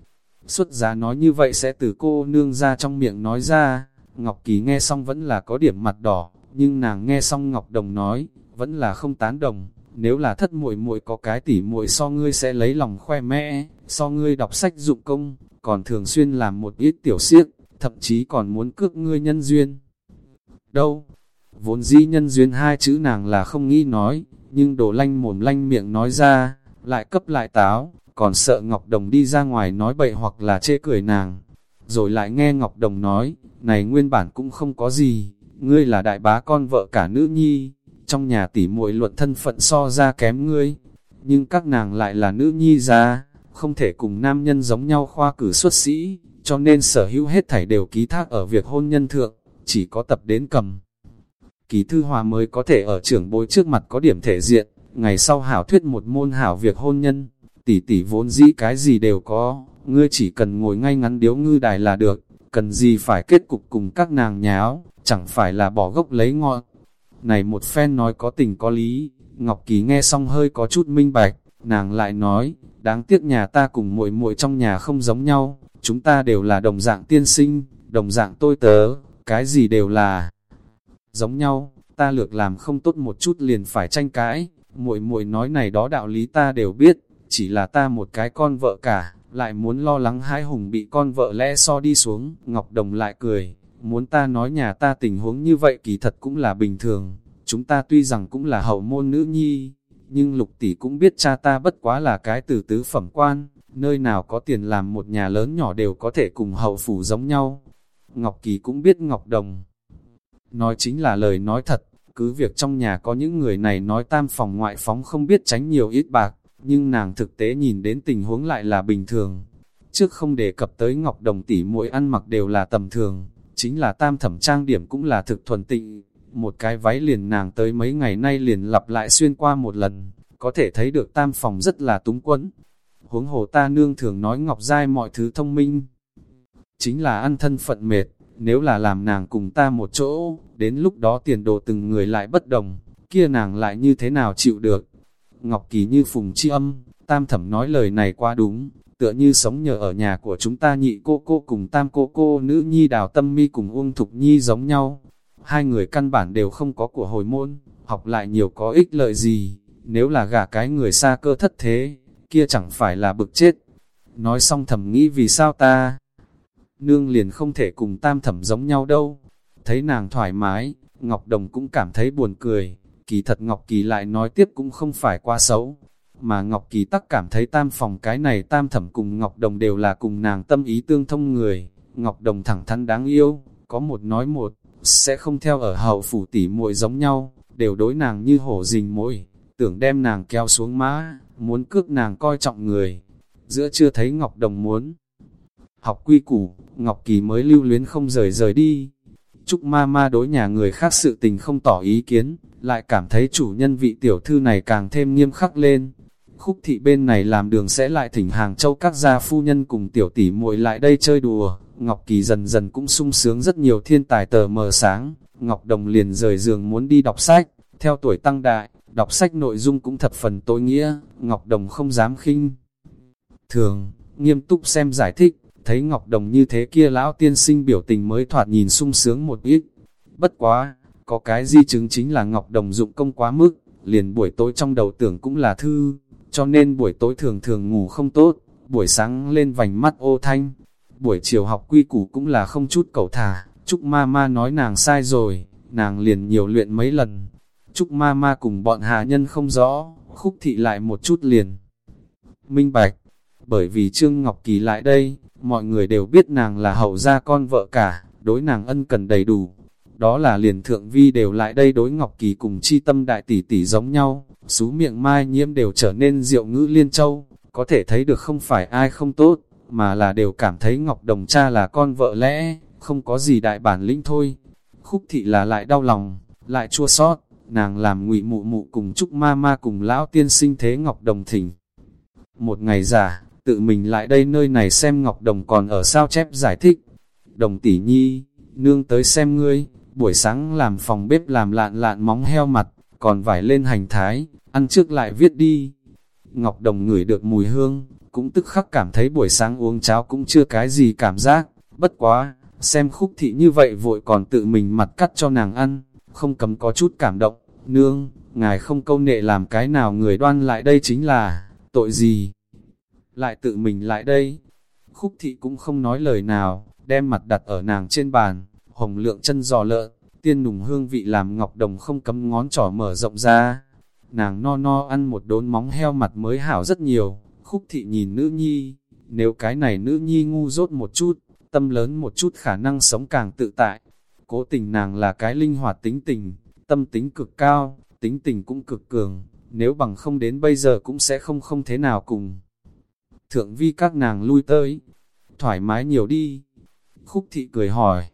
Xuất giá nói như vậy sẽ từ cô nương ra trong miệng nói ra. Ngọc Kỳ nghe xong vẫn là có điểm mặt đỏ, nhưng nàng nghe xong Ngọc Đồng nói, vẫn là không tán đồng. Nếu là thất muội muội có cái tỉ muội so ngươi sẽ lấy lòng khoe mẽ, so ngươi đọc sách dụng công, còn thường xuyên làm một ít tiểu siếc, thậm chí còn muốn cướp ngươi nhân duyên. Đâu? Vốn dĩ nhân duyên hai chữ nàng là không nghĩ nói, nhưng đồ lanh mồm lanh miệng nói ra, lại cấp lại táo, còn sợ Ngọc Đồng đi ra ngoài nói bậy hoặc là chê cười nàng. Rồi lại nghe Ngọc Đồng nói, này nguyên bản cũng không có gì, ngươi là đại bá con vợ cả nữ nhi, trong nhà tỉ muội luận thân phận so ra kém ngươi, nhưng các nàng lại là nữ nhi ra, không thể cùng nam nhân giống nhau khoa cử xuất sĩ, cho nên sở hữu hết thảy đều ký thác ở việc hôn nhân thượng, chỉ có tập đến cầm. Ký thư hòa mới có thể ở trưởng bối trước mặt có điểm thể diện, ngày sau hảo thuyết một môn hảo việc hôn nhân, tỷ tỷ vốn dĩ cái gì đều có, ngươi chỉ cần ngồi ngay ngắn điếu ngư đài là được, cần gì phải kết cục cùng các nàng nháo, chẳng phải là bỏ gốc lấy ngọn. Này một phen nói có tình có lý, Ngọc Kỳ nghe xong hơi có chút minh bạch, nàng lại nói, đáng tiếc nhà ta cùng muội muội trong nhà không giống nhau, chúng ta đều là đồng dạng tiên sinh, đồng dạng tôi tớ, cái gì đều là giống nhau, ta lược làm không tốt một chút liền phải tranh cãi, muội muội nói này đó đạo lý ta đều biết, chỉ là ta một cái con vợ cả, lại muốn lo lắng hãi hùng bị con vợ lẽ so đi xuống, Ngọc Đồng lại cười, muốn ta nói nhà ta tình huống như vậy kỳ thật cũng là bình thường, chúng ta tuy rằng cũng là hậu môn nữ nhi, nhưng lục tỷ cũng biết cha ta bất quá là cái từ tứ phẩm quan, nơi nào có tiền làm một nhà lớn nhỏ đều có thể cùng hậu phủ giống nhau. Ngọc Kỳ cũng biết Ngọc Đồng. Nói chính là lời nói thật, cứ việc trong nhà có những người này nói tam phòng ngoại phóng không biết tránh nhiều ít bạc, nhưng nàng thực tế nhìn đến tình huống lại là bình thường. Trước không đề cập tới Ngọc Đồng tỷ mỗi ăn mặc đều là tầm thường, chính là tam thẩm trang điểm cũng là thực thuần tịnh. Một cái váy liền nàng tới mấy ngày nay liền lặp lại xuyên qua một lần, có thể thấy được tam phòng rất là túng quẫn. Huống hồ ta nương thường nói Ngọc Giai mọi thứ thông minh. Chính là ăn thân phận mệt, nếu là làm nàng cùng ta một chỗ, đến lúc đó tiền đồ từng người lại bất đồng, kia nàng lại như thế nào chịu được. Ngọc Kỳ như phùng chi âm, tam thẩm nói lời này quá đúng, tựa như sống nhờ ở nhà của chúng ta nhị cô cô cùng tam cô cô nữ nhi đào tâm mi cùng uông thục nhi giống nhau. Hai người căn bản đều không có của hồi môn, học lại nhiều có ích lợi gì, nếu là gả cái người xa cơ thất thế, kia chẳng phải là bực chết. Nói xong thầm nghĩ vì sao ta, nương liền không thể cùng tam thẩm giống nhau đâu. Thấy nàng thoải mái, Ngọc Đồng cũng cảm thấy buồn cười, kỳ thật Ngọc Kỳ lại nói tiếp cũng không phải quá xấu, mà Ngọc Kỳ tắc cảm thấy tam phòng cái này tam thẩm cùng Ngọc Đồng đều là cùng nàng tâm ý tương thông người, Ngọc Đồng thẳng thắn đáng yêu, có một nói một, sẽ không theo ở hậu phủ tỉ muội giống nhau, đều đối nàng như hổ rình môi, tưởng đem nàng kéo xuống má, muốn cước nàng coi trọng người. Giữa chưa thấy Ngọc Đồng muốn học quy củ, Ngọc Kỳ mới lưu luyến không rời rời đi. Trúc ma ma đối nhà người khác sự tình không tỏ ý kiến, lại cảm thấy chủ nhân vị tiểu thư này càng thêm nghiêm khắc lên. Khúc thị bên này làm đường sẽ lại thỉnh Hàng Châu các gia phu nhân cùng tiểu tỷ muội lại đây chơi đùa. Ngọc Kỳ dần dần cũng sung sướng rất nhiều thiên tài tờ mờ sáng. Ngọc Đồng liền rời giường muốn đi đọc sách, theo tuổi tăng đại, đọc sách nội dung cũng thập phần tối nghĩa, Ngọc Đồng không dám khinh. Thường, nghiêm túc xem giải thích, thấy Ngọc Đồng như thế kia lão tiên sinh biểu tình mới thoạt nhìn sung sướng một ít. Bất quá, có cái di chứng chính là Ngọc Đồng dụng công quá mức, liền buổi tối trong đầu tưởng cũng là thư, cho nên buổi tối thường thường ngủ không tốt, buổi sáng lên vành mắt ô thanh, buổi chiều học quy củ cũng là không chút cầu thả, Trúc ma ma nói nàng sai rồi, nàng liền nhiều luyện mấy lần. Trúc ma ma cùng bọn hạ nhân không rõ, khúc thị lại một chút liền. Minh Bạch, bởi vì Trương Ngọc Kỳ lại đây, mọi người đều biết nàng là hậu gia con vợ cả, đối nàng ân cần đầy đủ. Đó là liền thượng vi đều lại đây đối Ngọc Kỳ cùng chi tâm đại tỷ tỷ giống nhau, xú miệng mai nhiễm đều trở nên diệu ngữ liên châu, có thể thấy được không phải ai không tốt, mà là đều cảm thấy Ngọc Đồng cha là con vợ lẽ, không có gì đại bản lĩnh thôi. Khúc thị là lại đau lòng, lại chua sót, nàng làm ngụy mụ mụ cùng chúc ma ma cùng lão tiên sinh thế Ngọc Đồng thỉnh. Một ngày giả, tự mình lại đây nơi này xem Ngọc Đồng còn ở sao chép giải thích. Đồng tỷ nhi, nương tới xem ngươi, buổi sáng làm phòng bếp làm lạn lạn móng heo mặt, còn vải lên hành thái, ăn trước lại viết đi. Ngọc Đồng ngửi được mùi hương, cũng tức khắc cảm thấy buổi sáng uống cháo cũng chưa cái gì cảm giác, bất quá, xem khúc thị như vậy vội còn tự mình mặt cắt cho nàng ăn, không cấm có chút cảm động, nương, ngài không câu nệ làm cái nào người đoan lại đây chính là, tội gì? Lại tự mình lại đây, khúc thị cũng không nói lời nào, đem mặt đặt ở nàng trên bàn, hồng lượng chân giò lợn, tiên nùng hương vị làm ngọc đồng không cấm ngón trỏ mở rộng ra. Nàng no no ăn một đốn móng heo mặt mới hảo rất nhiều, khúc thị nhìn nữ nhi, nếu cái này nữ nhi ngu dốt một chút, tâm lớn một chút khả năng sống càng tự tại. Cố tình nàng là cái linh hoạt tính tình, tâm tính cực cao, tính tình cũng cực cường, nếu bằng không đến bây giờ cũng sẽ không không thế nào cùng. Thượng vi các nàng lui tới, thoải mái nhiều đi. Khúc thị cười hỏi,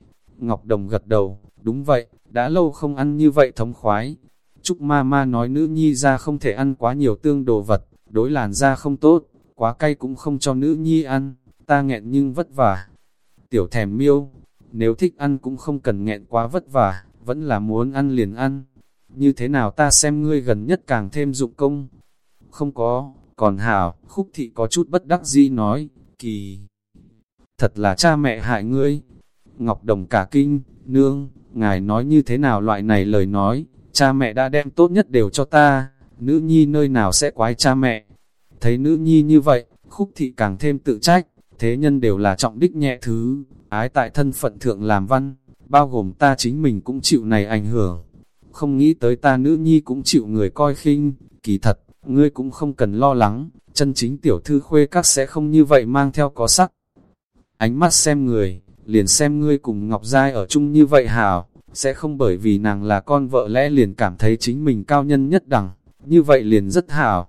Ngọc Đồng gật đầu, đúng vậy, đã lâu không ăn như vậy thống khoái. Trúc ma ma nói nữ nhi ra không thể ăn quá nhiều tương đồ vật, đối làn da không tốt, quá cay cũng không cho nữ nhi ăn, ta nghẹn nhưng vất vả. Tiểu thèm miêu, nếu thích ăn cũng không cần nghẹn quá vất vả, vẫn là muốn ăn liền ăn. Như thế nào ta xem ngươi gần nhất càng thêm dụng công? Không có, còn hảo, khúc thị có chút bất đắc dĩ nói, kỳ. Thật là cha mẹ hại ngươi. Ngọc Đồng cả kinh, nương, ngài nói như thế nào loại này lời nói, cha mẹ đã đem tốt nhất đều cho ta, nữ nhi nơi nào sẽ quái cha mẹ. Thấy nữ nhi như vậy, khúc thị càng thêm tự trách, thế nhân đều là trọng đích nhẹ thứ, ái tại thân phận thượng làm văn, bao gồm ta chính mình cũng chịu này ảnh hưởng. Không nghĩ tới ta nữ nhi cũng chịu người coi khinh, kỳ thật, ngươi cũng không cần lo lắng, chân chính tiểu thư khuê các sẽ không như vậy mang theo có sắc. Ánh mắt xem người, liền xem ngươi cùng Ngọc Giai ở chung như vậy hảo, sẽ không bởi vì nàng là con vợ lẽ liền cảm thấy chính mình cao nhân nhất đẳng, như vậy liền rất hảo.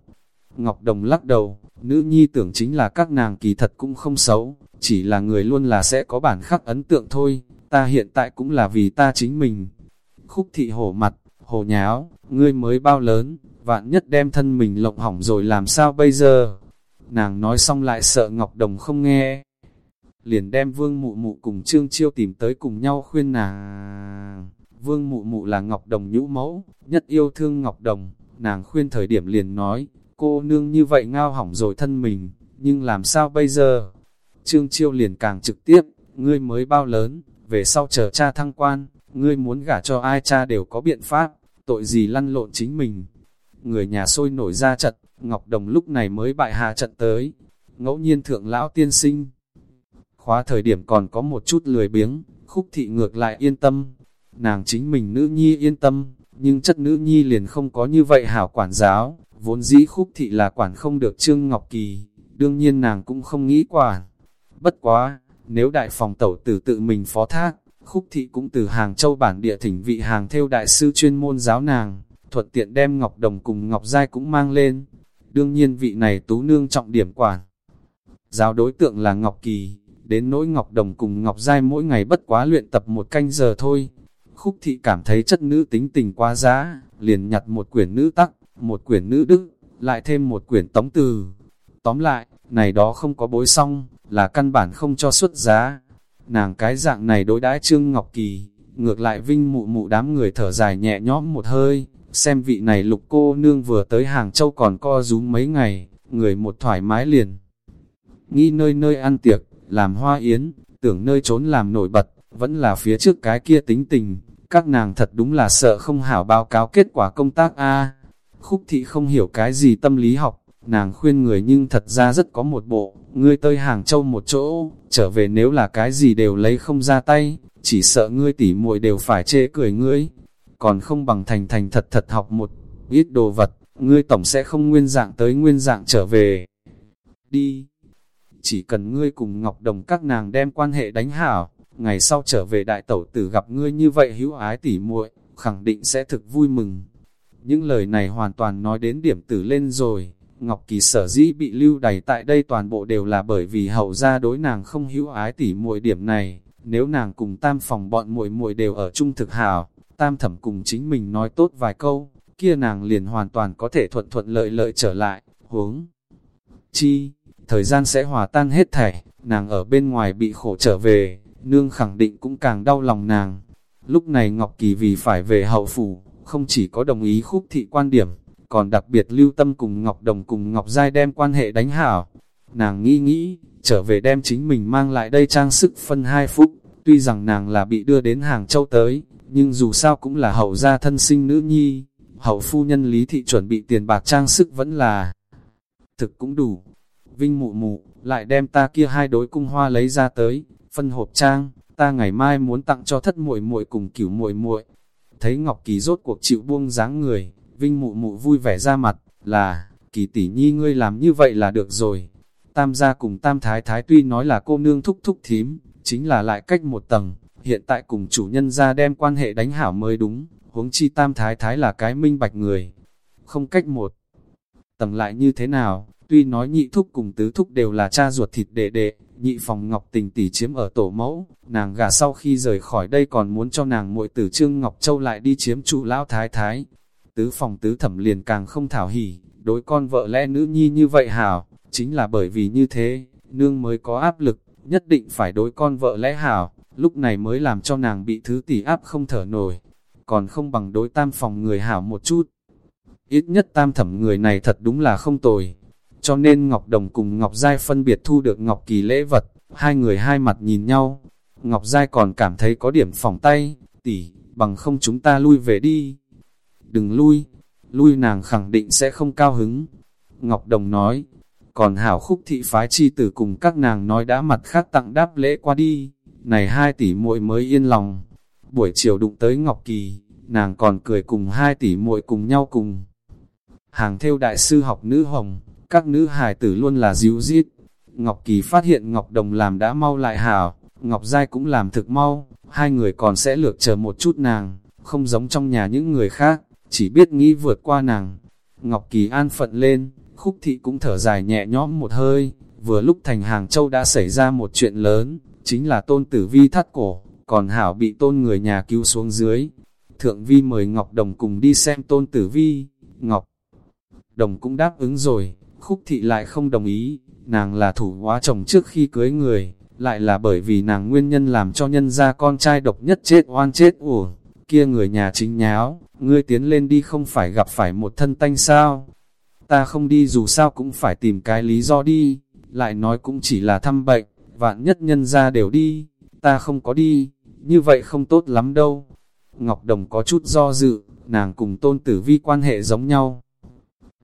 Ngọc Đồng lắc đầu, nữ nhi tưởng chính là các nàng kỳ thật cũng không xấu, chỉ là người luôn là sẽ có bản khắc ấn tượng thôi, ta hiện tại cũng là vì ta chính mình. Khúc thị hổ mặt, hồ nháo, ngươi mới bao lớn, vạn nhất đem thân mình lộng hỏng rồi làm sao bây giờ? Nàng nói xong lại sợ Ngọc Đồng không nghe. Liền đem vương mụ mụ cùng Trương Chiêu tìm tới cùng nhau khuyên nàng. Vương mụ mụ là Ngọc Đồng nhũ mẫu, nhất yêu thương Ngọc Đồng, nàng khuyên thời điểm liền nói, cô nương như vậy ngao hỏng rồi thân mình, nhưng làm sao bây giờ? Trương Chiêu liền càng trực tiếp, ngươi mới bao lớn, về sau chờ cha thăng quan, ngươi muốn gả cho ai cha đều có biện pháp, tội gì lăn lộn chính mình. Người nhà sôi nổi ra trận, Ngọc Đồng lúc này mới bại hạ trận tới. Ngẫu nhiên thượng lão tiên sinh. Khóa thời điểm còn có một chút lười biếng, khúc thị ngược lại yên tâm. Nàng chính mình nữ nhi yên tâm, nhưng chất nữ nhi liền không có như vậy hảo quản giáo. Vốn dĩ khúc thị là quản không được Trương Ngọc Kỳ, đương nhiên nàng cũng không nghĩ quản. Bất quá, nếu đại phòng tẩu tử tự mình phó thác, khúc thị cũng từ Hàng Châu bản địa thỉnh vị hàng theo đại sư chuyên môn giáo nàng, thuận tiện đem Ngọc Đồng cùng Ngọc Giai cũng mang lên. Đương nhiên vị này tú nương trọng điểm quản. Giáo đối tượng là Ngọc Kỳ, đến nỗi Ngọc Đồng cùng Ngọc Giai mỗi ngày bất quá luyện tập một canh giờ thôi. Khúc thị cảm thấy chất nữ tính tình quá giá, liền nhặt một quyển nữ tắc, một quyển nữ đức, lại thêm một quyển tống từ. Tóm lại, này đó không có bối xong, là căn bản không cho xuất giá. Nàng cái dạng này đối đãi Trương Ngọc Kỳ, ngược lại vinh mụ mụ đám người thở dài nhẹ nhõm một hơi, xem vị này lục cô nương vừa tới Hàng Châu còn co rúm mấy ngày, người một thoải mái liền. Nghĩ nơi nơi ăn tiệc, làm hoa yến, tưởng nơi trốn làm nổi bật, vẫn là phía trước cái kia tính tình, các nàng thật đúng là sợ không hảo báo cáo kết quả công tác a Khúc thị không hiểu cái gì tâm lý học, nàng khuyên người nhưng thật ra rất có một bộ, ngươi tới Hàng Châu một chỗ, trở về nếu là cái gì đều lấy không ra tay, chỉ sợ ngươi tỉ muội đều phải chê cười ngươi, còn không bằng thành thành thật thật học một ít đồ vật, ngươi tổng sẽ không nguyên dạng tới nguyên dạng trở về. Đi! Chỉ cần ngươi cùng Ngọc Đồng các nàng đem quan hệ đánh hảo, ngày sau trở về đại tẩu tử gặp ngươi như vậy hữu ái tỉ muội, khẳng định sẽ thực vui mừng. Những lời này hoàn toàn nói đến điểm tử lên rồi, Ngọc Kỳ sở dĩ bị lưu đày tại đây toàn bộ đều là bởi vì hậu gia đối nàng không hữu ái tỉ muội điểm này, nếu nàng cùng tam phòng bọn muội muội đều ở chung thực hảo, tam thẩm cùng chính mình nói tốt vài câu, kia nàng liền hoàn toàn có thể thuận thuận lợi lợi trở lại, huống. Chi, thời gian sẽ hòa tan hết thảy, nàng ở bên ngoài bị khổ trở về, nương khẳng định cũng càng đau lòng nàng. Lúc này Ngọc Kỳ vì phải về hậu phủ, không chỉ có đồng ý khúc thị quan điểm, còn đặc biệt lưu tâm cùng Ngọc Đồng cùng Ngọc Giai đem quan hệ đánh hảo. Nàng nghĩ nghĩ, trở về đem chính mình mang lại đây trang sức phân hai phút, tuy rằng nàng là bị đưa đến Hàng Châu tới, nhưng dù sao cũng là hậu gia thân sinh nữ nhi, hậu phu nhân lý thị chuẩn bị tiền bạc trang sức vẫn là thực cũng đủ. Vinh mụ mụ, lại đem ta kia hai đối cung hoa lấy ra tới, phân hộp trang, ta ngày mai muốn tặng cho thất muội muội cùng cửu muội muội. Thấy Ngọc Kỳ rốt cuộc chịu buông dáng người, Vinh mụ mụ vui vẻ ra mặt, là, Kỳ tỷ nhi ngươi làm như vậy là được rồi. Tam gia cùng Tam Thái Thái tuy nói là cô nương thúc thúc thím, chính là lại cách một tầng, hiện tại cùng chủ nhân ra đem quan hệ đánh hảo mới đúng, huống chi Tam Thái Thái là cái minh bạch người. Không cách một tầng lại như thế nào, tuy nói nhị thúc cùng tứ thúc đều là cha ruột thịt đệ đệ, nhị phòng Ngọc Tình tỷ chiếm ở tổ mẫu, nàng gà sau khi rời khỏi đây còn muốn cho nàng muội tử Trương Ngọc Châu lại đi chiếm trụ lão thái thái. Tứ phòng tứ thẩm liền càng không thảo hỉ, đối con vợ lẽ nữ nhi như vậy hảo, chính là bởi vì như thế, nương mới có áp lực, nhất định phải đối con vợ lẽ hảo, lúc này mới làm cho nàng bị thứ tỷ áp không thở nổi, còn không bằng đối tam phòng người hảo một chút. Ít nhất tam thẩm người này thật đúng là không tồi, cho nên Ngọc Đồng cùng Ngọc Giai phân biệt thu được Ngọc Kỳ lễ vật, hai người hai mặt nhìn nhau. Ngọc Giai còn cảm thấy có điểm phỏng tay, tỷ, bằng không chúng ta lui về đi. Đừng lui, lui nàng khẳng định sẽ không cao hứng. Ngọc Đồng nói, còn hảo khúc thị phái chi tử cùng các nàng nói đã mặt khác tặng đáp lễ qua đi, này hai tỷ muội mới yên lòng. Buổi chiều đụng tới Ngọc Kỳ, nàng còn cười cùng hai tỷ muội cùng nhau cùng. Hàng theo đại sư học nữ hồng, các nữ hài tử luôn là díu dít. Ngọc Kỳ phát hiện Ngọc Đồng làm đã mau lại hảo, Ngọc Giai cũng làm thực mau, hai người còn sẽ lược chờ một chút nàng, không giống trong nhà những người khác, chỉ biết nghĩ vượt qua nàng. Ngọc Kỳ an phận lên, khúc thị cũng thở dài nhẹ nhõm một hơi, vừa lúc thành Hàng Châu đã xảy ra một chuyện lớn, chính là tôn tử vi thắt cổ, còn Hảo bị tôn người nhà cứu xuống dưới. Thượng vi mời Ngọc Đồng cùng đi xem tôn tử vi, Ngọc Đồng cũng đáp ứng rồi, Khúc thị lại không đồng ý, nàng là thủ hóa chồng trước khi cưới người, lại là bởi vì nàng nguyên nhân làm cho nhân gia con trai độc nhất chết oan chết uổng, kia người nhà chính nháo, ngươi tiến lên đi không phải gặp phải một thân tanh sao. Ta không đi dù sao cũng phải tìm cái lý do đi, lại nói cũng chỉ là thăm bệnh, vạn nhất nhân gia đều đi, ta không có đi, như vậy không tốt lắm đâu. Ngọc Đồng có chút do dự, nàng cùng tôn tử vi quan hệ giống nhau,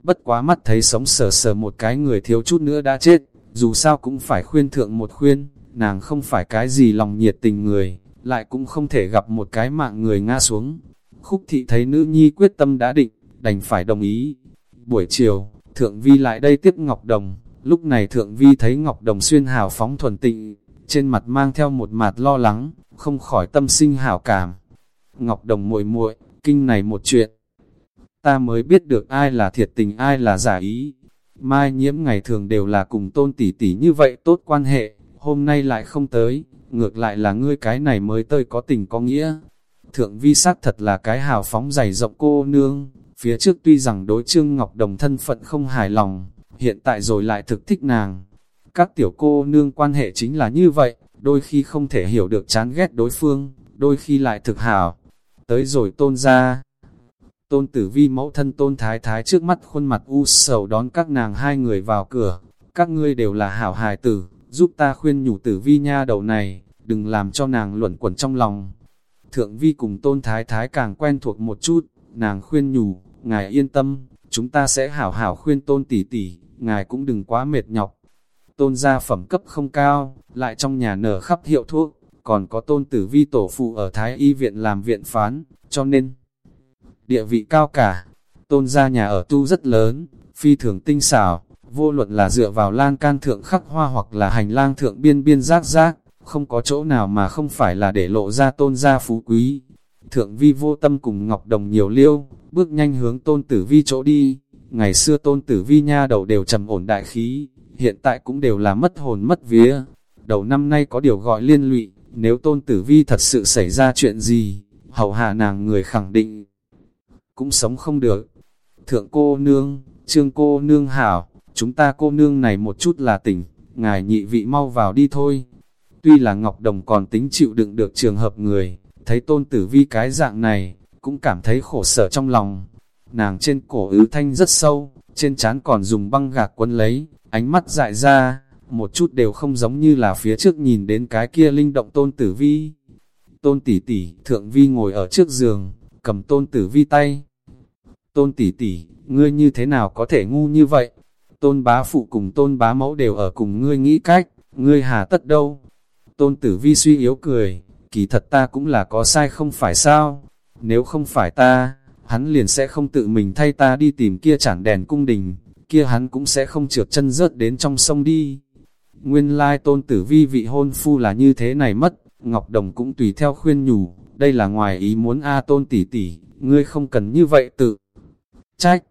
bất quá mắt thấy sống sờ sờ một cái người thiếu chút nữa đã chết, dù sao cũng phải khuyên thượng một khuyên, nàng không phải cái gì lòng nhiệt tình người, lại cũng không thể gặp một cái mạng người ngã xuống. Khúc thị thấy nữ nhi quyết tâm đã định, đành phải đồng ý. Buổi chiều, Thượng Vi lại đây tiếp Ngọc Đồng, lúc này Thượng Vi thấy Ngọc Đồng xuyên hào phóng thuần tịnh, trên mặt mang theo một mặt lo lắng, không khỏi tâm sinh hảo cảm. Ngọc Đồng muội muội kinh này một chuyện, ta mới biết được ai là thiệt tình ai là giả ý. Mai nhiễm ngày thường đều là cùng tôn tỷ tỷ như vậy tốt quan hệ, hôm nay lại không tới, ngược lại là ngươi cái này mới tơi có tình có nghĩa. Thượng vi sát thật là cái hào phóng dày rộng cô nương, phía trước tuy rằng đối trương Ngọc Đồng thân phận không hài lòng, hiện tại rồi lại thực thích nàng. Các tiểu cô nương quan hệ chính là như vậy, đôi khi không thể hiểu được chán ghét đối phương, đôi khi lại thực hảo. Tới rồi tôn ra. Tôn tử vi mẫu thân tôn thái thái trước mắt khuôn mặt u sầu đón các nàng hai người vào cửa. Các ngươi đều là hảo hài tử, giúp ta khuyên nhủ tử vi nha đầu này, đừng làm cho nàng luẩn quẩn trong lòng. Thượng vi cùng tôn thái thái càng quen thuộc một chút, nàng khuyên nhủ, ngài yên tâm, chúng ta sẽ hảo hảo khuyên tôn tỷ tỷ, ngài cũng đừng quá mệt nhọc. Tôn gia phẩm cấp không cao, lại trong nhà nở khắp hiệu thuốc, còn có tôn tử vi tổ phụ ở Thái Y viện làm viện phán, cho nên địa vị cao cả. Tôn gia nhà ở tu rất lớn, phi thường tinh xảo, vô luận là dựa vào lan can thượng khắc hoa hoặc là hành lang thượng biên biên rác rác, không có chỗ nào mà không phải là để lộ ra tôn gia phú quý. Thượng vi vô tâm cùng Ngọc Đồng nhiều liêu, bước nhanh hướng tôn tử vi chỗ đi. Ngày xưa tôn tử vi nha đầu đều trầm ổn đại khí, hiện tại cũng đều là mất hồn mất vía. Đầu năm nay có điều gọi liên lụy, nếu tôn tử vi thật sự xảy ra chuyện gì, hậu hạ nàng người khẳng định, cũng sống không được. Thượng cô nương, trương cô nương hảo, chúng ta cô nương này một chút là tỉnh, ngài nhị vị mau vào đi thôi. Tuy là Ngọc Đồng còn tính chịu đựng được trường hợp người, thấy tôn tử vi cái dạng này, cũng cảm thấy khổ sở trong lòng. Nàng trên cổ ứ thanh rất sâu, trên trán còn dùng băng gạc quấn lấy, ánh mắt dại ra, một chút đều không giống như là phía trước nhìn đến cái kia linh động tôn tử vi. Tôn tỷ tỷ, thượng vi ngồi ở trước giường, cầm tôn tử vi tay. Tôn tỷ tỷ, ngươi như thế nào có thể ngu như vậy? Tôn bá phụ cùng tôn bá mẫu đều ở cùng ngươi nghĩ cách, ngươi hà tất đâu? Tôn tử vi suy yếu cười, kỳ thật ta cũng là có sai không phải sao? Nếu không phải ta, hắn liền sẽ không tự mình thay ta đi tìm kia chản đèn cung đình, kia hắn cũng sẽ không trượt chân rớt đến trong sông đi. Nguyên lai tôn tử vi vị hôn phu là như thế này mất, Ngọc Đồng cũng tùy theo khuyên nhủ, đây là ngoài ý muốn A tôn tỷ tỷ, ngươi không cần như vậy tự trách.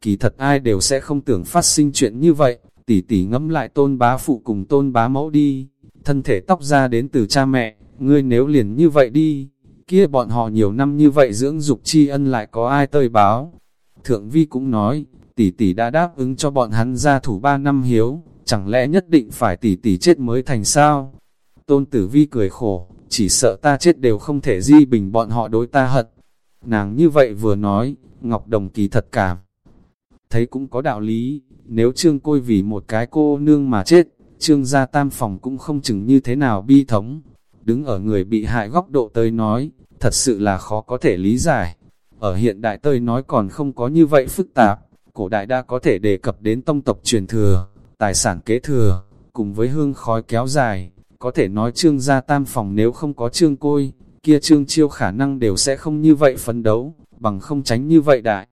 Kỳ thật ai đều sẽ không tưởng phát sinh chuyện như vậy, tỷ tỷ ngẫm lại tôn bá phụ cùng tôn bá mẫu đi, thân thể tóc ra đến từ cha mẹ, ngươi nếu liền như vậy đi, kia bọn họ nhiều năm như vậy dưỡng dục tri ân lại có ai tơi báo. Thượng vi cũng nói, tỷ tỷ đã đáp ứng cho bọn hắn ra thủ ba năm hiếu, chẳng lẽ nhất định phải tỷ tỷ chết mới thành sao? Tôn tử vi cười khổ, chỉ sợ ta chết đều không thể di bình bọn họ đối ta hận. Nàng như vậy vừa nói, Ngọc Đồng kỳ thật cảm. Thấy cũng có đạo lý, nếu trương côi vì một cái cô nương mà chết, trương gia tam phòng cũng không chừng như thế nào bi thống. Đứng ở người bị hại góc độ tới nói, thật sự là khó có thể lý giải. Ở hiện đại tơi nói còn không có như vậy phức tạp, cổ đại đã có thể đề cập đến tông tộc truyền thừa, tài sản kế thừa, cùng với hương khói kéo dài, có thể nói trương gia tam phòng nếu không có trương côi, kia trương chiêu khả năng đều sẽ không như vậy phấn đấu, bằng không tránh như vậy đại.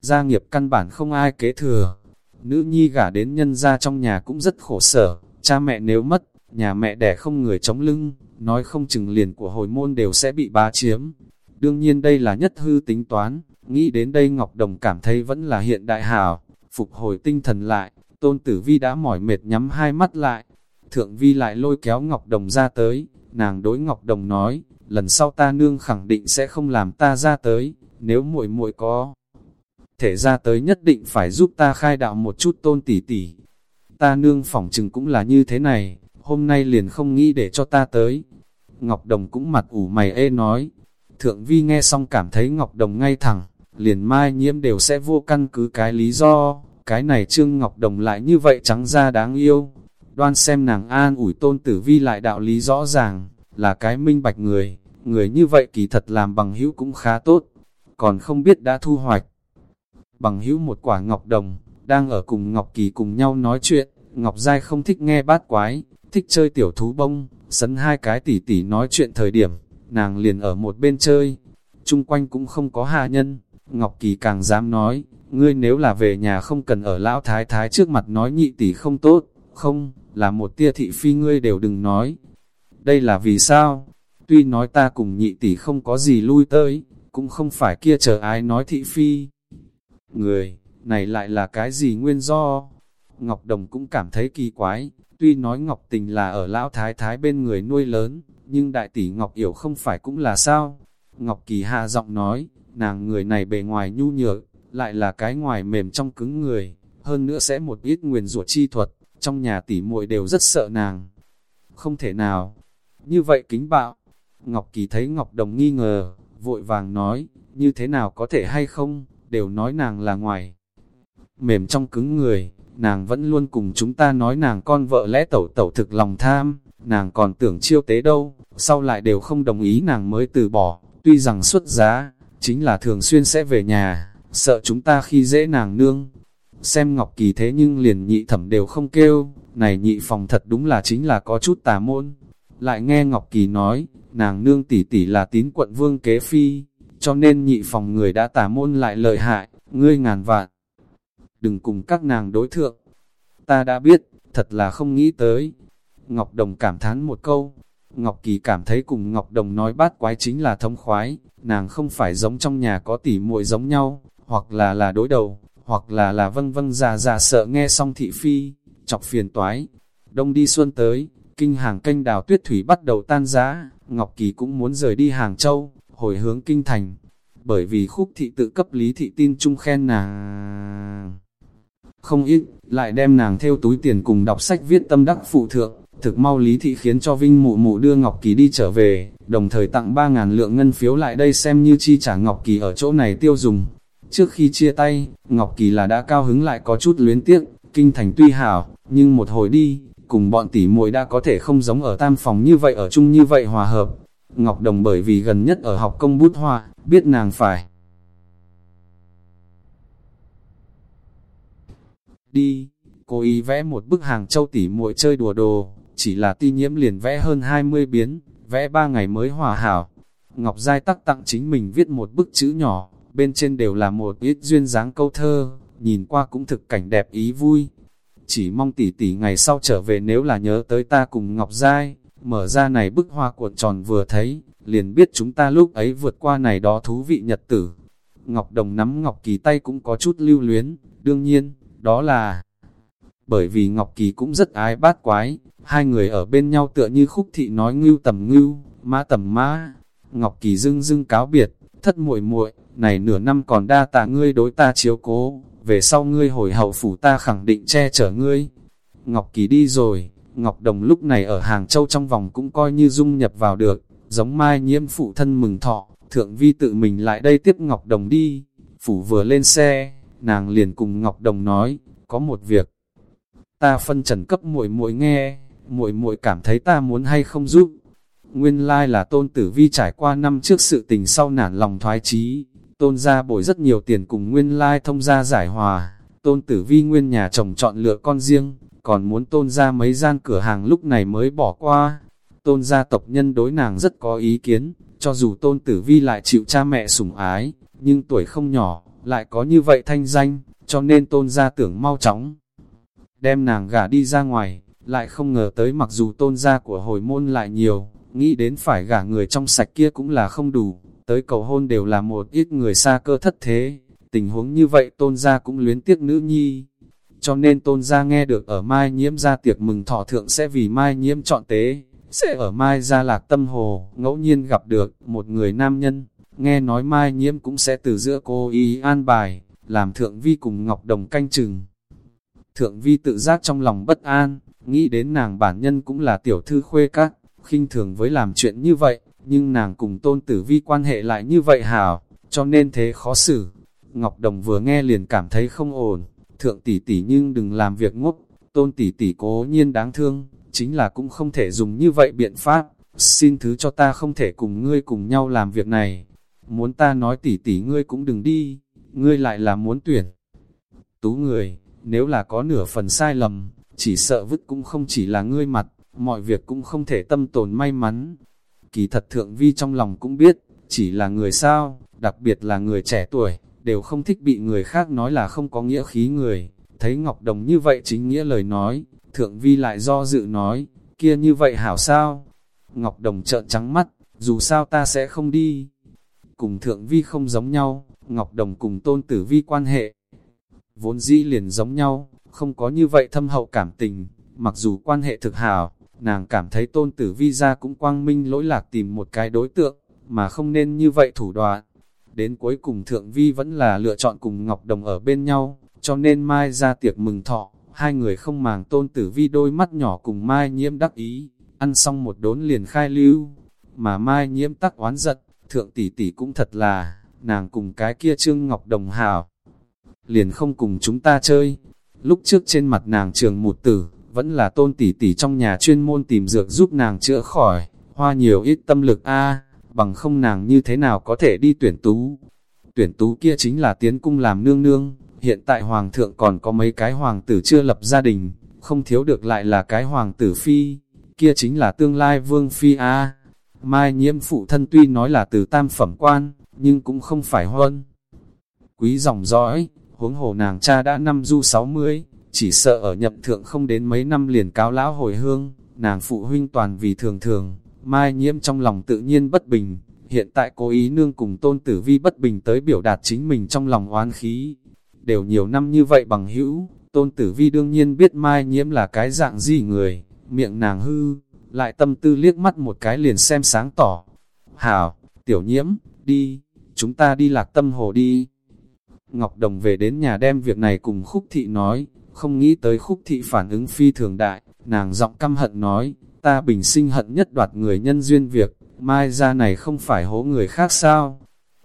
Gia nghiệp căn bản không ai kế thừa, nữ nhi gả đến nhân gia trong nhà cũng rất khổ sở, cha mẹ nếu mất, nhà mẹ đẻ không người chống lưng, nói không chừng liền của hồi môn đều sẽ bị bá chiếm. Đương nhiên đây là nhất hư tính toán, nghĩ đến đây Ngọc Đồng cảm thấy vẫn là hiện đại hảo, phục hồi tinh thần lại, tôn tử vi đã mỏi mệt nhắm hai mắt lại. Thượng vi lại lôi kéo Ngọc Đồng ra tới, nàng đối Ngọc Đồng nói, lần sau ta nương khẳng định sẽ không làm ta ra tới, nếu muội muội có thể ra tới nhất định phải giúp ta khai đạo một chút tôn tỷ tỷ. Ta nương phỏng chừng cũng là như thế này, hôm nay liền không nghĩ để cho ta tới. Ngọc Đồng cũng mặt ủ mày ê nói. Thượng Vi nghe xong cảm thấy Ngọc Đồng ngay thẳng, liền mai nhiễm đều sẽ vô căn cứ cái lý do. Cái này Trương Ngọc Đồng lại như vậy trắng ra đáng yêu. Đoan xem nàng an ủi tôn tử Vi lại đạo lý rõ ràng, là cái minh bạch người. Người như vậy kỳ thật làm bằng hữu cũng khá tốt, còn không biết đã thu hoạch. Bằng hữu một quả Ngọc Đồng, đang ở cùng Ngọc Kỳ cùng nhau nói chuyện, Ngọc Giai không thích nghe bát quái, thích chơi tiểu thú bông, sấn hai cái tỉ tỉ nói chuyện thời điểm, nàng liền ở một bên chơi, chung quanh cũng không có hạ nhân, Ngọc Kỳ càng dám nói, ngươi nếu là về nhà không cần ở lão thái thái trước mặt nói nhị tỷ không tốt, không, là một tia thị phi ngươi đều đừng nói. Đây là vì sao? Tuy nói ta cùng nhị tỷ không có gì lui tới, cũng không phải kia chờ ai nói thị phi. Người, này lại là cái gì nguyên do? Ngọc Đồng cũng cảm thấy kỳ quái, Tuy nói Ngọc Tình là ở lão thái thái bên người nuôi lớn, nhưng đại tỷ Ngọc Yểu không phải cũng là sao? Ngọc Kỳ hạ giọng nói, nàng người này bề ngoài nhu nhược, lại là cái ngoài mềm trong cứng người, hơn nữa sẽ một ít nguyền rủa chi thuật, trong nhà tỷ muội đều rất sợ nàng. Không thể nào, như vậy kính bạo, Ngọc Kỳ thấy Ngọc Đồng nghi ngờ, vội vàng nói, như thế nào có thể hay không, đều nói nàng là ngoài. Mềm trong cứng người, nàng vẫn luôn cùng chúng ta nói nàng con vợ lẽ tẩu tẩu thực lòng tham, nàng còn tưởng chiêu tế đâu, sau lại đều không đồng ý nàng mới từ bỏ, tuy rằng xuất giá, chính là thường xuyên sẽ về nhà, sợ chúng ta khi dễ nàng nương. Xem Ngọc Kỳ thế nhưng liền nhị thẩm đều không kêu, này nhị phòng thật đúng là chính là có chút tà môn. Lại nghe Ngọc Kỳ nói, nàng nương tỷ tỷ là tín quận vương kế phi, cho nên nhị phòng người đã tà môn lại lợi hại, ngươi ngàn vạn. Đừng cùng các nàng đối thượng. Ta đã biết, thật là không nghĩ tới. Ngọc Đồng cảm thán một câu. Ngọc Kỳ cảm thấy cùng Ngọc Đồng nói bát quái chính là thông khoái, nàng không phải giống trong nhà có tỉ muội giống nhau, hoặc là là đối đầu, hoặc là là vâng vâng già già sợ nghe xong thị phi, chọc phiền toái. Đông đi xuân tới, kinh hàng canh đào tuyết thủy bắt đầu tan giá, Ngọc Kỳ cũng muốn rời đi Hàng Châu, hồi hướng kinh thành, bởi vì khúc thị tự cấp lý thị tin chung khen nàng. Không ít, lại đem nàng theo túi tiền cùng đọc sách viết tâm đắc phụ thượng, thực mau lý thị khiến cho Vinh mụ mụ đưa Ngọc Kỳ đi trở về, đồng thời tặng 3.000 lượng ngân phiếu lại đây xem như chi trả Ngọc Kỳ ở chỗ này tiêu dùng. Trước khi chia tay, Ngọc Kỳ là đã cao hứng lại có chút luyến tiếc, kinh thành tuy hảo, nhưng một hồi đi, cùng bọn tỷ muội đã có thể không giống ở tam phòng như vậy ở chung như vậy hòa hợp. Ngọc Đồng bởi vì gần nhất ở học công bút hoa, biết nàng phải. Đi, cô ý vẽ một bức hàng châu tỷ muội chơi đùa đồ, chỉ là ti nhiễm liền vẽ hơn 20 biến, vẽ 3 ngày mới hòa hảo. Ngọc Giai tắc tặng chính mình viết một bức chữ nhỏ, bên trên đều là một ít duyên dáng câu thơ, nhìn qua cũng thực cảnh đẹp ý vui. Chỉ mong tỷ tỷ ngày sau trở về nếu là nhớ tới ta cùng Ngọc Giai, mở ra này bức hoa cuộn tròn vừa thấy, liền biết chúng ta lúc ấy vượt qua này đó thú vị nhật tử. Ngọc Đồng nắm Ngọc Kỳ tay cũng có chút lưu luyến, đương nhiên, đó là bởi vì Ngọc Kỳ cũng rất ái bát quái, hai người ở bên nhau tựa như khúc thị nói ngưu tầm ngưu, mã tầm mã. Ngọc Kỳ dưng dưng cáo biệt, thất muội muội này nửa năm còn đa tạ ngươi đối ta chiếu cố, về sau ngươi hồi hậu phủ ta khẳng định che chở ngươi. Ngọc Kỳ đi rồi, Ngọc Đồng lúc này ở Hàng Châu trong vòng cũng coi như dung nhập vào được, giống mai nhiễm phụ thân mừng thọ, thượng vi tự mình lại đây tiếp Ngọc Đồng đi. Phủ vừa lên xe, nàng liền cùng Ngọc Đồng nói, có một việc. Ta phân trần cấp muội muội nghe, muội muội cảm thấy ta muốn hay không giúp. Nguyên lai là tôn tử vi trải qua năm trước sự tình sau nản lòng thoái trí tôn gia bồi rất nhiều tiền cùng nguyên lai thông gia giải hòa, tôn tử vi nguyên nhà chồng chọn lựa con riêng, còn muốn tôn gia mấy gian cửa hàng lúc này mới bỏ qua. Tôn gia tộc nhân đối nàng rất có ý kiến, cho dù tôn tử vi lại chịu cha mẹ sủng ái, nhưng tuổi không nhỏ, lại có như vậy thanh danh, cho nên tôn gia tưởng mau chóng. Đem nàng gả đi ra ngoài, lại không ngờ tới mặc dù tôn gia của hồi môn lại nhiều, nghĩ đến phải gả người trong sạch kia cũng là không đủ, tới cầu hôn đều là một ít người xa cơ thất thế, tình huống như vậy tôn gia cũng luyến tiếc nữ nhi. Cho nên tôn gia nghe được ở Mai Nhiễm ra tiệc mừng thọ thượng sẽ vì Mai Nhiễm chọn tế, sẽ ở Mai gia lạc tâm hồ, ngẫu nhiên gặp được một người nam nhân, nghe nói Mai Nhiễm cũng sẽ từ giữa cô y an bài, làm thượng vi cùng Ngọc Đồng canh chừng. Thượng vi tự giác trong lòng bất an, nghĩ đến nàng bản nhân cũng là tiểu thư khuê các, khinh thường với làm chuyện như vậy, nhưng nàng cùng tôn tử vi quan hệ lại như vậy hảo, cho nên thế khó xử. Ngọc Đồng vừa nghe liền cảm thấy không ổn, thượng tỷ tỷ nhưng đừng làm việc ngốc, tôn tỷ tỷ cố nhiên đáng thương, chính là cũng không thể dùng như vậy biện pháp, xin thứ cho ta không thể cùng ngươi cùng nhau làm việc này. Muốn ta nói tỷ tỷ ngươi cũng đừng đi, ngươi lại là muốn tuyển. Tú người, nếu là có nửa phần sai lầm, chỉ sợ vứt cũng không chỉ là ngươi mặt, mọi việc cũng không thể tâm tồn may mắn. Kỳ thật thượng vi trong lòng cũng biết, chỉ là người sao, đặc biệt là người trẻ tuổi, đều không thích bị người khác nói là không có nghĩa khí người. Thấy Ngọc Đồng như vậy chính nghĩa lời nói, thượng vi lại do dự nói, kia như vậy hảo sao? Ngọc Đồng trợn trắng mắt, dù sao ta sẽ không đi. Cùng thượng vi không giống nhau, Ngọc Đồng cùng tôn tử vi quan hệ. Vốn dĩ liền giống nhau, không có như vậy thâm hậu cảm tình, mặc dù quan hệ thực hảo, nàng cảm thấy tôn tử vi ra cũng quang minh lỗi lạc tìm một cái đối tượng, mà không nên như vậy thủ đoạn. Đến cuối cùng thượng vi vẫn là lựa chọn cùng Ngọc Đồng ở bên nhau, cho nên mai ra tiệc mừng thọ, hai người không màng tôn tử vi đôi mắt nhỏ cùng mai nhiễm đắc ý, ăn xong một đốn liền khai lưu. mà mai nhiễm tắc oán giận, thượng tỷ tỷ cũng thật là, nàng cùng cái kia Trương Ngọc Đồng hào. Liền không cùng chúng ta chơi, lúc trước trên mặt nàng trường một tử, vẫn là tôn tỷ tỷ trong nhà chuyên môn tìm dược giúp nàng chữa khỏi, hoa nhiều ít tâm lực a bằng không nàng như thế nào có thể đi tuyển tú. Tuyển tú kia chính là tiến cung làm nương nương, hiện tại hoàng thượng còn có mấy cái hoàng tử chưa lập gia đình, không thiếu được lại là cái hoàng tử phi, kia chính là tương lai vương phi a. Mai nhiễm phụ thân tuy nói là từ tam phẩm quan, nhưng cũng không phải huân. Quý dòng dõi, huống hồ nàng cha đã năm du 60, chỉ sợ ở nhậm thượng không đến mấy năm liền cáo lão hồi hương, nàng phụ huynh toàn vì thường thường, mai nhiễm trong lòng tự nhiên bất bình, hiện tại cố ý nương cùng tôn tử vi bất bình tới biểu đạt chính mình trong lòng oán khí. Đều nhiều năm như vậy bằng hữu, tôn tử vi đương nhiên biết mai nhiễm là cái dạng gì người, miệng nàng hư, lại tâm tư liếc mắt một cái liền xem sáng tỏ. Hảo, tiểu nhiễm, đi, chúng ta đi lạc tâm hồ đi. Ngọc Đồng về đến nhà đem việc này cùng khúc thị nói, không nghĩ tới khúc thị phản ứng phi thường đại, nàng giọng căm hận nói, ta bình sinh hận nhất đoạt người nhân duyên việc, mai ra này không phải hố người khác sao.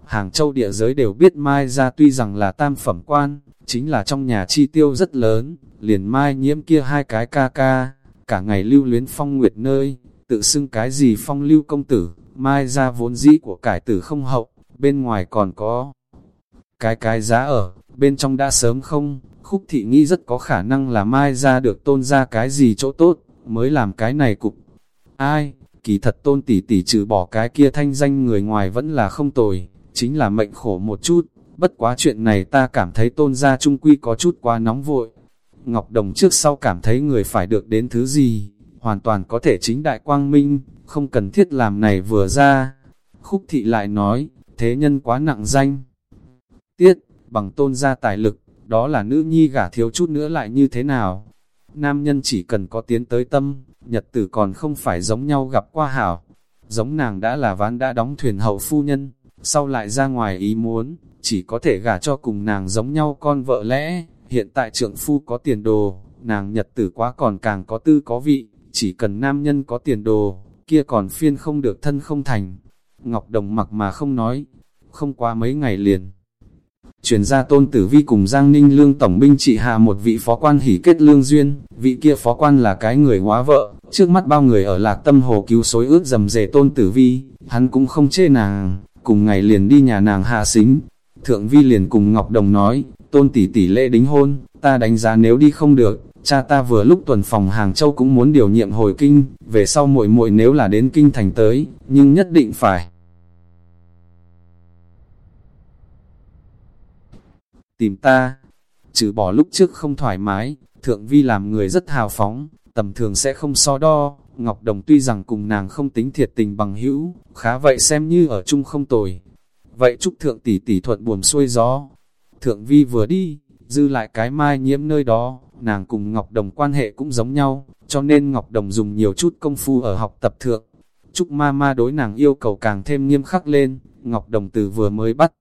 Hàng châu địa giới đều biết mai ra tuy rằng là tam phẩm quan, chính là trong nhà chi tiêu rất lớn, liền mai nhiễm kia hai cái ca ca, cả ngày lưu luyến phong nguyệt nơi, tự xưng cái gì phong lưu công tử, mai ra vốn dĩ của cải tử không hậu, bên ngoài còn có cái cái giá ở, bên trong đã sớm không, khúc thị nghĩ rất có khả năng là mai ra được tôn ra cái gì chỗ tốt, mới làm cái này cục. Ai, kỳ thật tôn tỷ tỷ trừ bỏ cái kia thanh danh người ngoài vẫn là không tồi, chính là mệnh khổ một chút, bất quá chuyện này ta cảm thấy tôn gia trung quy có chút quá nóng vội. Ngọc Đồng trước sau cảm thấy người phải được đến thứ gì, hoàn toàn có thể chính đại quang minh, không cần thiết làm này vừa ra. Khúc thị lại nói, thế nhân quá nặng danh. Tiết, bằng tôn gia tài lực, đó là nữ nhi gả thiếu chút nữa lại như thế nào? Nam nhân chỉ cần có tiến tới tâm, nhật tử còn không phải giống nhau gặp qua hảo. Giống nàng đã là ván đã đóng thuyền hậu phu nhân, sau lại ra ngoài ý muốn, chỉ có thể gả cho cùng nàng giống nhau con vợ lẽ. Hiện tại trượng phu có tiền đồ, nàng nhật tử quá còn càng có tư có vị, chỉ cần nam nhân có tiền đồ, kia còn phiên không được thân không thành. Ngọc Đồng mặc mà không nói, không qua mấy ngày liền. Chuyển ra tôn tử vi cùng Giang Ninh Lương Tổng binh trị hạ một vị phó quan hỉ kết lương duyên, vị kia phó quan là cái người hóa vợ, trước mắt bao người ở lạc tâm hồ cứu xối ướt dầm dề tôn tử vi, hắn cũng không chê nàng, cùng ngày liền đi nhà nàng hạ xính. Thượng vi liền cùng Ngọc Đồng nói, tôn tỷ tỷ lễ đính hôn, ta đánh giá nếu đi không được, cha ta vừa lúc tuần phòng Hàng Châu cũng muốn điều nhiệm hồi kinh, về sau muội muội nếu là đến kinh thành tới, nhưng nhất định phải. Tìm ta, trừ bỏ lúc trước không thoải mái, thượng vi làm người rất hào phóng, tầm thường sẽ không so đo, Ngọc Đồng tuy rằng cùng nàng không tính thiệt tình bằng hữu, khá vậy xem như ở chung không tồi. Vậy chúc thượng tỷ tỷ thuận buồm xuôi gió. Thượng vi vừa đi, dư lại cái mai nhiễm nơi đó, nàng cùng Ngọc Đồng quan hệ cũng giống nhau, cho nên Ngọc Đồng dùng nhiều chút công phu ở học tập thượng. Trúc ma ma đối nàng yêu cầu càng thêm nghiêm khắc lên, Ngọc Đồng từ vừa mới bắt.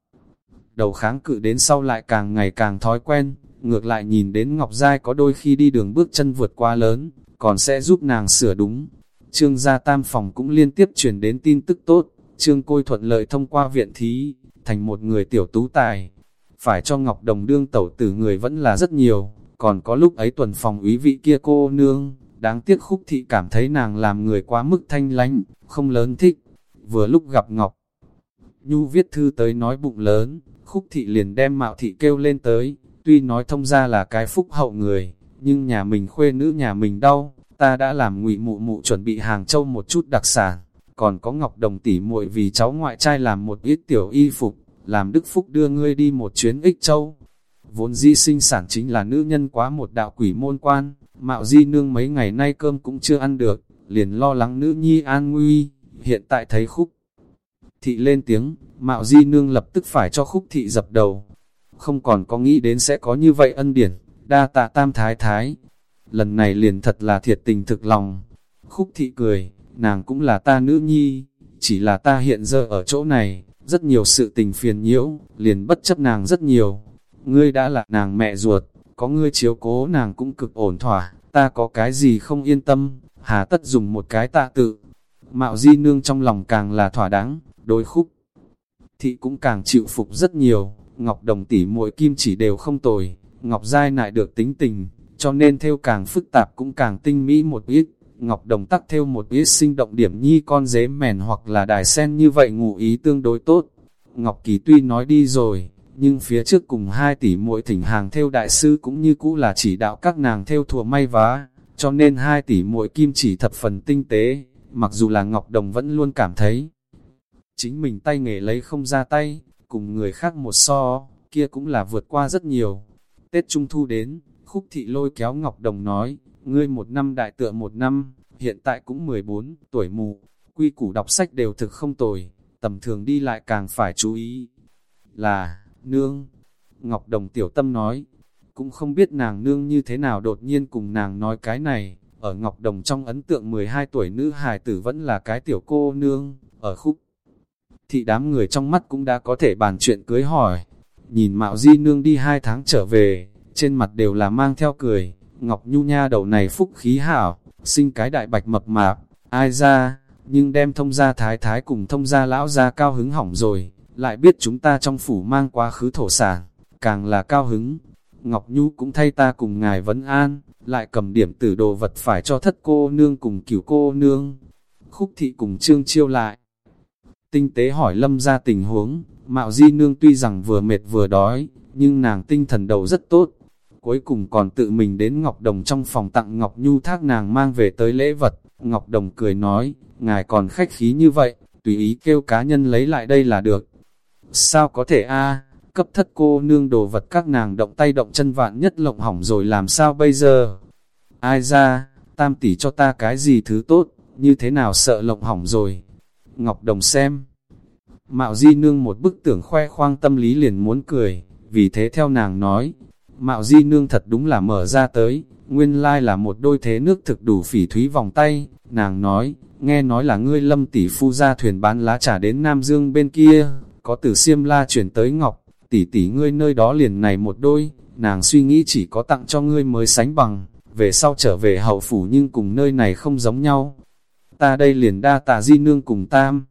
Đầu kháng cự đến sau lại càng ngày càng thói quen, ngược lại nhìn đến Ngọc Giai có đôi khi đi đường bước chân vượt qua lớn, còn sẽ giúp nàng sửa đúng. Trương gia tam phòng cũng liên tiếp truyền đến tin tức tốt, Trương Côi thuận lợi thông qua viện thí, thành một người tiểu tú tài. Phải cho Ngọc Đồng đương tẩu tử người vẫn là rất nhiều, còn có lúc ấy tuần phòng úy vị kia cô nương, đáng tiếc khúc thị cảm thấy nàng làm người quá mức thanh lánh, không lớn thích. Vừa lúc gặp Ngọc, Nhu viết thư tới nói bụng lớn, khúc thị liền đem mạo thị kêu lên tới, tuy nói thông ra là cái phúc hậu người, nhưng nhà mình khuê nữ nhà mình đau, ta đã làm ngụy mụ mụ chuẩn bị hàng châu một chút đặc sản, còn có ngọc đồng tỉ muội vì cháu ngoại trai làm một ít tiểu y phục, làm đức phúc đưa ngươi đi một chuyến ích châu. Vốn di sinh sản chính là nữ nhân quá một đạo quỷ môn quan, mạo di nương mấy ngày nay cơm cũng chưa ăn được, liền lo lắng nữ nhi an nguy, hiện tại thấy khúc. Thị lên tiếng, mạo di nương lập tức phải cho khúc thị dập đầu, không còn có nghĩ đến sẽ có như vậy ân điển, đa tạ tam thái thái. Lần này liền thật là thiệt tình thực lòng. Khúc thị cười, nàng cũng là ta nữ nhi, chỉ là ta hiện giờ ở chỗ này, rất nhiều sự tình phiền nhiễu, liền bất chấp nàng rất nhiều. Ngươi đã là nàng mẹ ruột, có ngươi chiếu cố nàng cũng cực ổn thỏa, ta có cái gì không yên tâm, hà tất dùng một cái tạ tự. Mạo Di Nương trong lòng càng là thỏa đáng, đối khúc. Thị cũng càng chịu phục rất nhiều, Ngọc Đồng tỷ muội kim chỉ đều không tồi, Ngọc Giai nại được tính tình, cho nên theo càng phức tạp cũng càng tinh mỹ một ít. Ngọc Đồng tắc theo một ít sinh động điểm nhi con dế mèn hoặc là đài sen như vậy ngụ ý tương đối tốt. Ngọc Kỳ tuy nói đi rồi, nhưng phía trước cùng hai tỷ muội thỉnh hàng theo đại sư cũng như cũ là chỉ đạo các nàng theo thùa may vá, cho nên hai tỷ muội kim chỉ thập phần tinh tế, mặc dù là Ngọc Đồng vẫn luôn cảm thấy chính mình tay nghề lấy không ra tay, cùng người khác một so, kia cũng là vượt qua rất nhiều. Tết Trung Thu đến, Khúc Thị lôi kéo Ngọc Đồng nói, ngươi một năm đại tựa một năm, hiện tại cũng 14 tuổi mù, quy củ đọc sách đều thực không tồi, tầm thường đi lại càng phải chú ý. Là, nương, Ngọc Đồng tiểu tâm nói, cũng không biết nàng nương như thế nào đột nhiên cùng nàng nói cái này, ở Ngọc Đồng trong ấn tượng 12 tuổi nữ hài tử vẫn là cái tiểu cô nương, ở khúc. Thị đám người trong mắt cũng đã có thể bàn chuyện cưới hỏi, nhìn Mạo Di nương đi hai tháng trở về, trên mặt đều là mang theo cười, Ngọc Nhu Nha đầu này phúc khí hảo, sinh cái đại bạch mập mạp, ai ra, nhưng đem thông gia thái thái cùng thông gia lão gia cao hứng hỏng rồi, lại biết chúng ta trong phủ mang quá khứ thổ sản, càng là cao hứng. Ngọc Nhu cũng thay ta cùng ngài vấn an, lại cầm điểm tử đồ vật phải cho thất cô nương cùng cửu cô nương. Khúc thị cùng trương chiêu lại. Tinh tế hỏi lâm ra tình huống, mạo di nương tuy rằng vừa mệt vừa đói, nhưng nàng tinh thần đầu rất tốt. Cuối cùng còn tự mình đến Ngọc Đồng trong phòng tặng Ngọc Nhu thác nàng mang về tới lễ vật. Ngọc Đồng cười nói, ngài còn khách khí như vậy, tùy ý kêu cá nhân lấy lại đây là được. Sao có thể a cấp thất cô nương đồ vật các nàng động tay động chân vạn nhất lộng hỏng rồi làm sao bây giờ? Ai ra, tam tỷ cho ta cái gì thứ tốt, như thế nào sợ lộng hỏng rồi? Ngọc Đồng xem. Mạo Di Nương một bức tưởng khoe khoang tâm lý liền muốn cười, vì thế theo nàng nói, Mạo Di Nương thật đúng là mở ra tới, nguyên lai là một đôi thế nước thực đủ phỉ thúy vòng tay, nàng nói, nghe nói là ngươi lâm tỷ phu ra thuyền bán lá trà đến Nam Dương bên kia, có từ Siêm la chuyển tới Ngọc, tỷ tỷ ngươi nơi đó liền này một đôi, nàng suy nghĩ chỉ có tặng cho ngươi mới sánh bằng, về sau trở về hậu phủ nhưng cùng nơi này không giống nhau. Ta đây liền đa tà di nương cùng tam.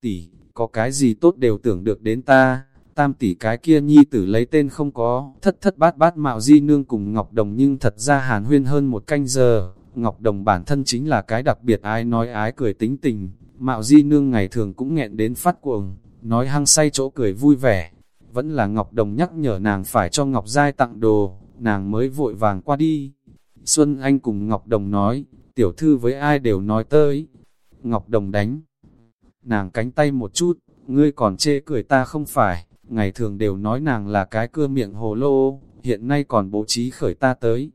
Tỷ, có cái gì tốt đều tưởng được đến ta, tam tỷ cái kia nhi tử lấy tên không có, thất thất bát bát mạo di nương cùng Ngọc Đồng nhưng thật ra hàn huyên hơn một canh giờ, Ngọc Đồng bản thân chính là cái đặc biệt ai nói ái cười tính tình, mạo di nương ngày thường cũng nghẹn đến phát cuồng, nói hăng say chỗ cười vui vẻ, vẫn là Ngọc Đồng nhắc nhở nàng phải cho Ngọc Giai tặng đồ, nàng mới vội vàng qua đi. Xuân Anh cùng Ngọc Đồng nói, tiểu thư với ai đều nói tới. Ngọc Đồng đánh, nàng cánh tay một chút, ngươi còn chê cười ta không phải, ngày thường đều nói nàng là cái cưa miệng hồ lô, hiện nay còn bố trí khởi ta tới.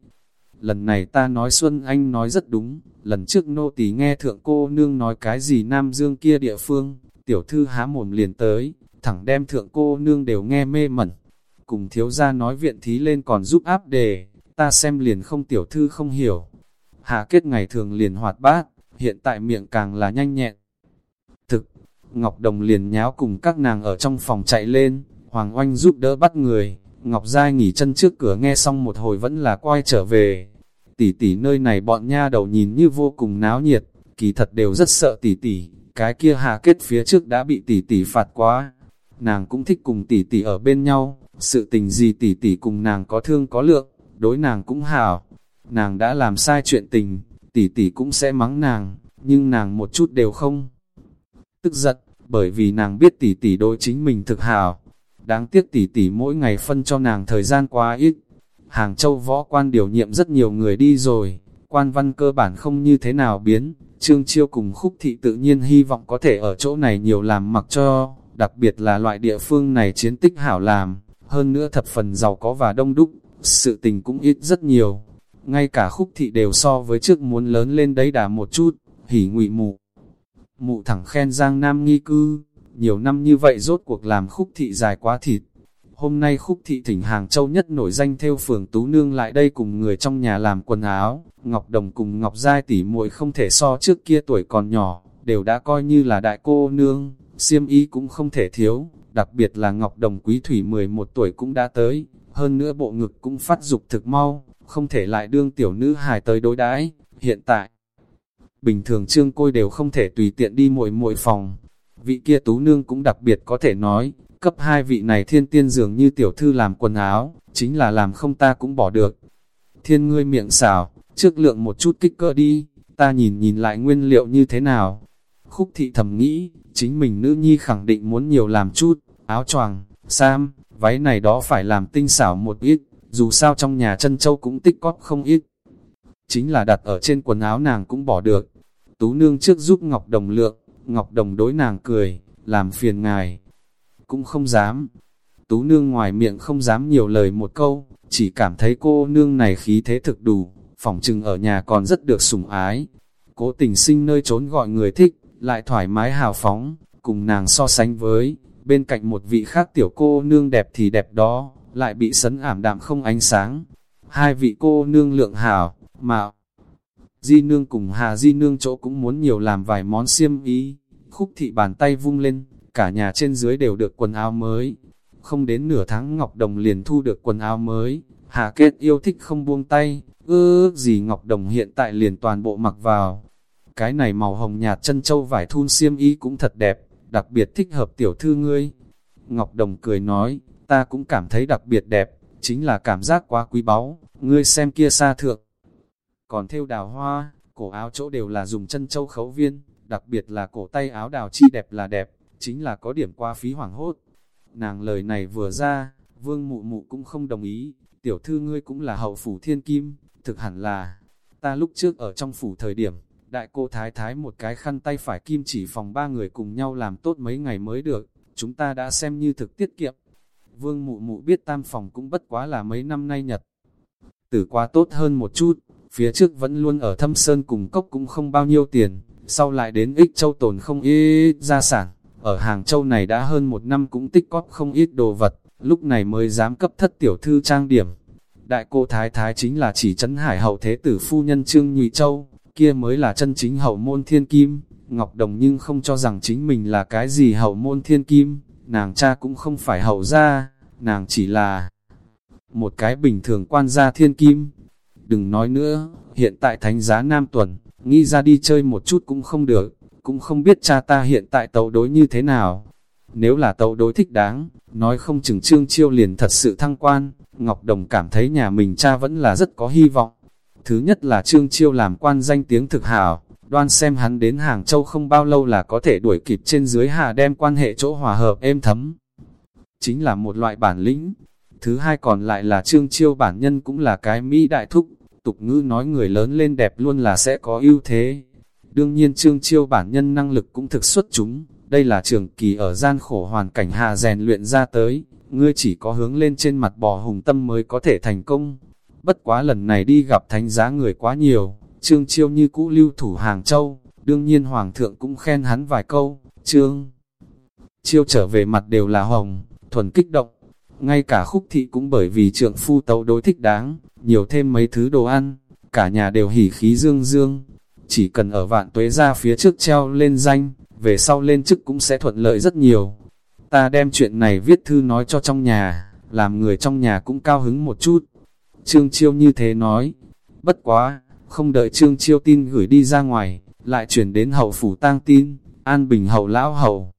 Lần này ta nói Xuân Anh nói rất đúng, lần trước nô tỳ nghe thượng cô nương nói cái gì Nam Dương kia địa phương, tiểu thư há mồm liền tới, thẳng đem thượng cô nương đều nghe mê mẩn. Cùng thiếu gia nói viện thí lên còn giúp áp đề, ta xem liền không tiểu thư không hiểu. Hà kết ngày thường liền hoạt bát, hiện tại miệng càng là nhanh nhẹn. Thực, Ngọc Đồng liền nháo cùng các nàng ở trong phòng chạy lên, Hoàng Oanh giúp đỡ bắt người, Ngọc Giai nghỉ chân trước cửa nghe xong một hồi vẫn là quay trở về. Tỷ tỷ nơi này bọn nha đầu nhìn như vô cùng náo nhiệt, kỳ thật đều rất sợ tỷ tỷ, cái kia Hà kết phía trước đã bị tỷ tỷ phạt quá. Nàng cũng thích cùng tỷ tỷ ở bên nhau, sự tình gì tỷ tỷ cùng nàng có thương có lượng, đối nàng cũng hảo. Nàng đã làm sai chuyện tình, tỷ tỷ cũng sẽ mắng nàng, nhưng nàng một chút đều không. Tức giận, bởi vì nàng biết tỷ tỷ đối chính mình thực hảo. Đáng tiếc tỷ tỷ mỗi ngày phân cho nàng thời gian quá ít. Hàng châu võ quan điều nhiệm rất nhiều người đi rồi, quan văn cơ bản không như thế nào biến, Trương Chiêu cùng Khúc Thị tự nhiên hy vọng có thể ở chỗ này nhiều làm mặc cho, đặc biệt là loại địa phương này chiến tích hảo làm, hơn nữa thập phần giàu có và đông đúc, sự tình cũng ít rất nhiều. Ngay cả Khúc Thị đều so với trước muốn lớn lên đấy đã một chút, hỉ ngụy mụ. Mụ thẳng khen Giang Nam nghi cư, nhiều năm như vậy rốt cuộc làm Khúc Thị dài quá thịt, Hôm nay khúc thị thỉnh Hàng Châu nhất nổi danh theo phường Tú Nương lại đây cùng người trong nhà làm quần áo, Ngọc Đồng cùng Ngọc Giai tỷ muội không thể so trước kia tuổi còn nhỏ, đều đã coi như là đại cô nương, siêm y cũng không thể thiếu, đặc biệt là Ngọc Đồng quý thủy 11 tuổi cũng đã tới, hơn nữa bộ ngực cũng phát dục thực mau, không thể lại đương tiểu nữ hài tới đối đãi hiện tại. Bình thường trương côi đều không thể tùy tiện đi muội muội phòng. Vị kia tú nương cũng đặc biệt có thể nói, cấp hai vị này thiên tiên dường như tiểu thư làm quần áo, chính là làm không ta cũng bỏ được. Thiên ngươi miệng xảo, trước lượng một chút kích cỡ đi, ta nhìn nhìn lại nguyên liệu như thế nào. Khúc thị thầm nghĩ, chính mình nữ nhi khẳng định muốn nhiều làm chút, áo choàng, sam, váy này đó phải làm tinh xảo một ít, dù sao trong nhà chân châu cũng tích cóp không ít. Chính là đặt ở trên quần áo nàng cũng bỏ được. Tú nương trước giúp Ngọc Đồng lượng, Ngọc Đồng đối nàng cười, làm phiền ngài. Cũng không dám. Tú nương ngoài miệng không dám nhiều lời một câu, chỉ cảm thấy cô nương này khí thế thực đủ, phỏng chừng ở nhà còn rất được sủng ái. Cố tình sinh nơi trốn gọi người thích, lại thoải mái hào phóng, cùng nàng so sánh với, bên cạnh một vị khác tiểu cô nương đẹp thì đẹp đó, lại bị sấn ảm đạm không ánh sáng. Hai vị cô nương lượng hảo, mạo Di nương cùng Hà Di nương chỗ cũng muốn nhiều làm vài món xiêm ý. Khúc thị bàn tay vung lên, cả nhà trên dưới đều được quần áo mới. Không đến nửa tháng Ngọc Đồng liền thu được quần áo mới. Hà Kết yêu thích không buông tay, ước gì Ngọc Đồng hiện tại liền toàn bộ mặc vào. Cái này màu hồng nhạt chân châu vải thun xiêm y cũng thật đẹp, đặc biệt thích hợp tiểu thư ngươi. Ngọc Đồng cười nói, ta cũng cảm thấy đặc biệt đẹp, chính là cảm giác quá quý báu, ngươi xem kia xa thượng. Còn theo đào hoa, cổ áo chỗ đều là dùng chân châu khấu viên, đặc biệt là cổ tay áo đào chi đẹp là đẹp, chính là có điểm qua phí hoảng hốt. Nàng lời này vừa ra, vương mụ mụ cũng không đồng ý, tiểu thư ngươi cũng là hậu phủ thiên kim, thực hẳn là, ta lúc trước ở trong phủ thời điểm, đại cô thái thái một cái khăn tay phải kim chỉ phòng ba người cùng nhau làm tốt mấy ngày mới được, chúng ta đã xem như thực tiết kiệm. Vương mụ mụ biết tam phòng cũng bất quá là mấy năm nay nhật. Tử quá tốt hơn một chút, phía trước vẫn luôn ở thâm sơn cùng cốc cũng không bao nhiêu tiền, sau lại đến ích châu tồn không ít gia sản, ở Hàng Châu này đã hơn một năm cũng tích cóp không ít đồ vật, lúc này mới dám cấp thất tiểu thư trang điểm. Đại cô Thái Thái chính là chỉ trấn hải hậu thế tử phu nhân Trương Nhụy Châu, kia mới là chân chính hậu môn thiên kim. Ngọc Đồng nhưng không cho rằng chính mình là cái gì hậu môn thiên kim, nàng cha cũng không phải hậu gia, nàng chỉ là một cái bình thường quan gia thiên kim. Đừng nói nữa, hiện tại thánh giá Nam Tuần, nghĩ ra đi chơi một chút cũng không được, cũng không biết cha ta hiện tại tấu đối như thế nào. Nếu là tấu đối thích đáng, nói không chừng trương chiêu liền thật sự thăng quan, Ngọc Đồng cảm thấy nhà mình cha vẫn là rất có hy vọng. Thứ nhất là trương chiêu làm quan danh tiếng thực hảo, đoan xem hắn đến Hàng Châu không bao lâu là có thể đuổi kịp trên dưới hà đem quan hệ chỗ hòa hợp êm thấm. Chính là một loại bản lĩnh. Thứ hai còn lại là trương chiêu bản nhân cũng là cái Mỹ đại thúc, tục ngữ nói người lớn lên đẹp luôn là sẽ có ưu thế. Đương nhiên trương chiêu bản nhân năng lực cũng thực xuất chúng, đây là trường kỳ ở gian khổ hoàn cảnh hạ rèn luyện ra tới, ngươi chỉ có hướng lên trên mặt bò hùng tâm mới có thể thành công. Bất quá lần này đi gặp thánh giá người quá nhiều, trương chiêu như cũ lưu thủ Hàng Châu, đương nhiên Hoàng thượng cũng khen hắn vài câu, trương. Chiêu trở về mặt đều là hồng, thuần kích động, ngay cả khúc thị cũng bởi vì trượng phu tấu đối thích đáng, nhiều thêm mấy thứ đồ ăn, cả nhà đều hỉ khí dương dương. Chỉ cần ở vạn tuế ra phía trước treo lên danh, về sau lên chức cũng sẽ thuận lợi rất nhiều. Ta đem chuyện này viết thư nói cho trong nhà, làm người trong nhà cũng cao hứng một chút. Trương Chiêu như thế nói, bất quá, không đợi Trương Chiêu tin gửi đi ra ngoài, lại chuyển đến hậu phủ tang tin, an bình hậu lão hậu.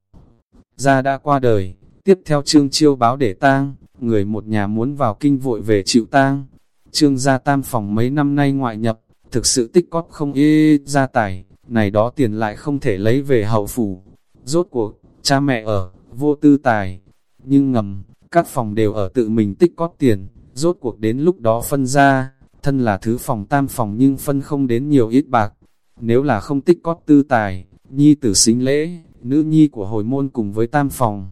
Gia đã qua đời, tiếp theo Trương Chiêu báo để tang, người một nhà muốn vào kinh vội về chịu tang. Trương gia tam phòng mấy năm nay ngoại nhập, thực sự tích cóp không ê gia tài, này đó tiền lại không thể lấy về hậu phủ. Rốt cuộc, cha mẹ ở, vô tư tài, nhưng ngầm, các phòng đều ở tự mình tích cóp tiền, rốt cuộc đến lúc đó phân ra, thân là thứ phòng tam phòng nhưng phân không đến nhiều ít bạc. Nếu là không tích cót tư tài, nhi tử xính lễ, nữ nhi của hồi môn cùng với tam phòng.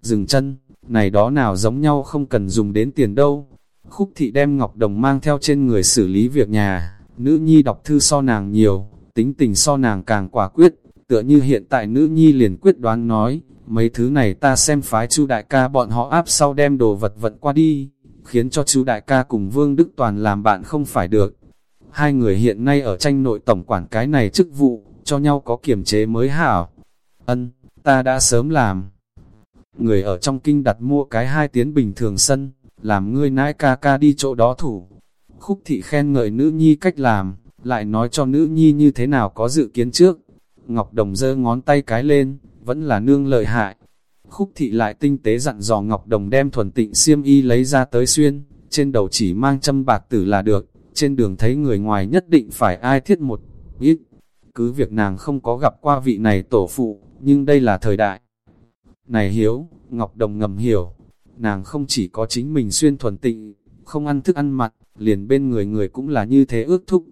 Dừng chân, này đó nào giống nhau không cần dùng đến tiền đâu. Khúc thị đem Ngọc Đồng mang theo trên người xử lý việc nhà, nữ nhi đọc thư so nàng nhiều, tính tình so nàng càng quả quyết, tựa như hiện tại nữ nhi liền quyết đoán nói, mấy thứ này ta xem phái chu đại ca bọn họ áp sau đem đồ vật vận qua đi, khiến cho chú đại ca cùng Vương Đức Toàn làm bạn không phải được. Hai người hiện nay ở tranh nội tổng quản cái này chức vụ, cho nhau có kiềm chế mới hảo. Ân, ta đã sớm làm. Người ở trong kinh đặt mua cái hai tiếng bình thường sân, làm ngươi nãi ca ca đi chỗ đó thủ. Khúc thị khen ngợi nữ nhi cách làm, lại nói cho nữ nhi như thế nào có dự kiến trước. Ngọc Đồng giơ ngón tay cái lên, vẫn là nương lợi hại. Khúc thị lại tinh tế dặn dò Ngọc Đồng đem thuần tịnh xiêm y lấy ra tới xuyên, trên đầu chỉ mang châm bạc tử là được, trên đường thấy người ngoài nhất định phải ai thiết một ít. Cứ việc nàng không có gặp qua vị này tổ phụ, nhưng đây là thời đại. Này hiếu, Ngọc Đồng ngầm hiểu, nàng không chỉ có chính mình xuyên thuần tịnh, không ăn thức ăn mặt liền bên người người cũng là như thế ước thúc.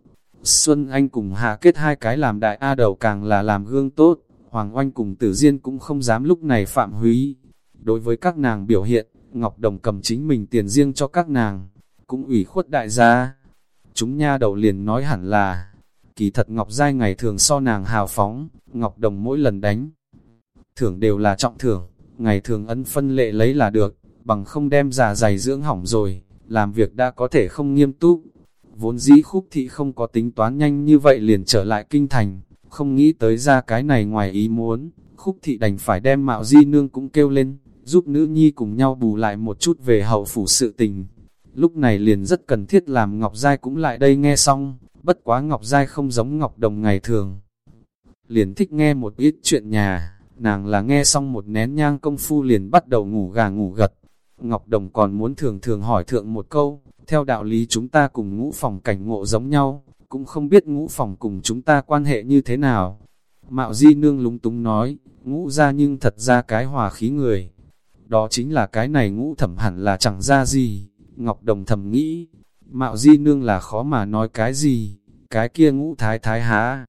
Xuân Anh cùng Hạ kết hai cái làm đại A đầu càng là làm gương tốt, Hoàng Oanh cùng Tử Diên cũng không dám lúc này phạm húy. Đối với các nàng biểu hiện, Ngọc Đồng cầm chính mình tiền riêng cho các nàng, cũng ủy khuất đại gia. Chúng nha đầu liền nói hẳn là, kỳ thật Ngọc Giai ngày thường so nàng hào phóng, Ngọc Đồng mỗi lần đánh. Thưởng đều là trọng thưởng, ngày thường ấn phân lệ lấy là được, bằng không đem già dày dưỡng hỏng rồi, làm việc đã có thể không nghiêm túc. Vốn dĩ khúc thị không có tính toán nhanh như vậy liền trở lại kinh thành, không nghĩ tới ra cái này ngoài ý muốn, khúc thị đành phải đem mạo di nương cũng kêu lên, giúp nữ nhi cùng nhau bù lại một chút về hậu phủ sự tình. Lúc này liền rất cần thiết làm Ngọc Giai cũng lại đây nghe xong, bất quá Ngọc Giai không giống Ngọc Đồng ngày thường. Liền thích nghe một ít chuyện nhà, nàng là nghe xong một nén nhang công phu liền bắt đầu ngủ gà ngủ gật. Ngọc Đồng còn muốn thường thường hỏi thượng một câu, theo đạo lý chúng ta cùng ngũ phòng cảnh ngộ giống nhau, cũng không biết ngũ phòng cùng chúng ta quan hệ như thế nào. Mạo Di Nương lúng túng nói, ngũ ra nhưng thật ra cái hòa khí người. Đó chính là cái này ngũ thẩm hẳn là chẳng ra gì. Ngọc Đồng thầm nghĩ, Mạo Di Nương là khó mà nói cái gì, cái kia ngũ thái thái há.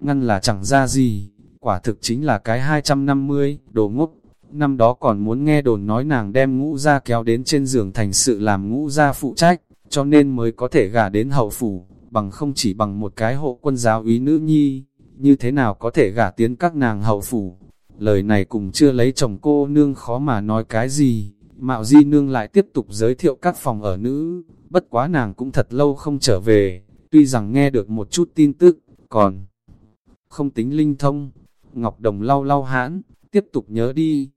Ngăn là chẳng ra gì, quả thực chính là cái 250, đồ ngốc. Năm đó còn muốn nghe đồn nói nàng đem ngũ ra kéo đến trên giường thành sự làm ngũ ra phụ trách, cho nên mới có thể gả đến hậu phủ, bằng không chỉ bằng một cái hộ quân giáo úy nữ nhi, như thế nào có thể gả tiến các nàng hậu phủ. Lời này cùng chưa lấy chồng cô nương khó mà nói cái gì, Mạo Di Nương lại tiếp tục giới thiệu các phòng ở nữ, bất quá nàng cũng thật lâu không trở về, tuy rằng nghe được một chút tin tức, còn không tính linh thông. Ngọc Đồng lau lau hãn, tiếp tục nhớ đi.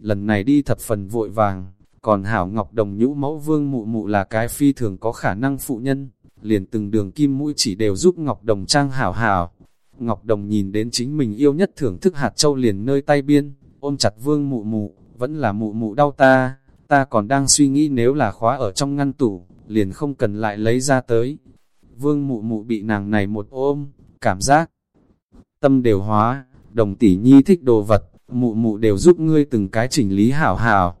Lần này đi thập phần vội vàng, còn Hảo Ngọc Đồng nhũ mẫu vương mụ mụ là cái phi thường có khả năng phụ nhân, liền từng đường kim mũi chỉ đều giúp Ngọc Đồng trang hảo hảo. Ngọc Đồng nhìn đến chính mình yêu nhất thưởng thức hạt châu liền nơi tay biên, ôm chặt vương mụ mụ, vẫn là mụ mụ đau ta, ta còn đang suy nghĩ nếu là khóa ở trong ngăn tủ, liền không cần lại lấy ra tới. Vương mụ mụ bị nàng này một ôm, cảm giác tâm đều hóa, đồng tỷ nhi thích đồ vật, mụ mụ đều giúp ngươi từng cái chỉnh lý hảo hảo.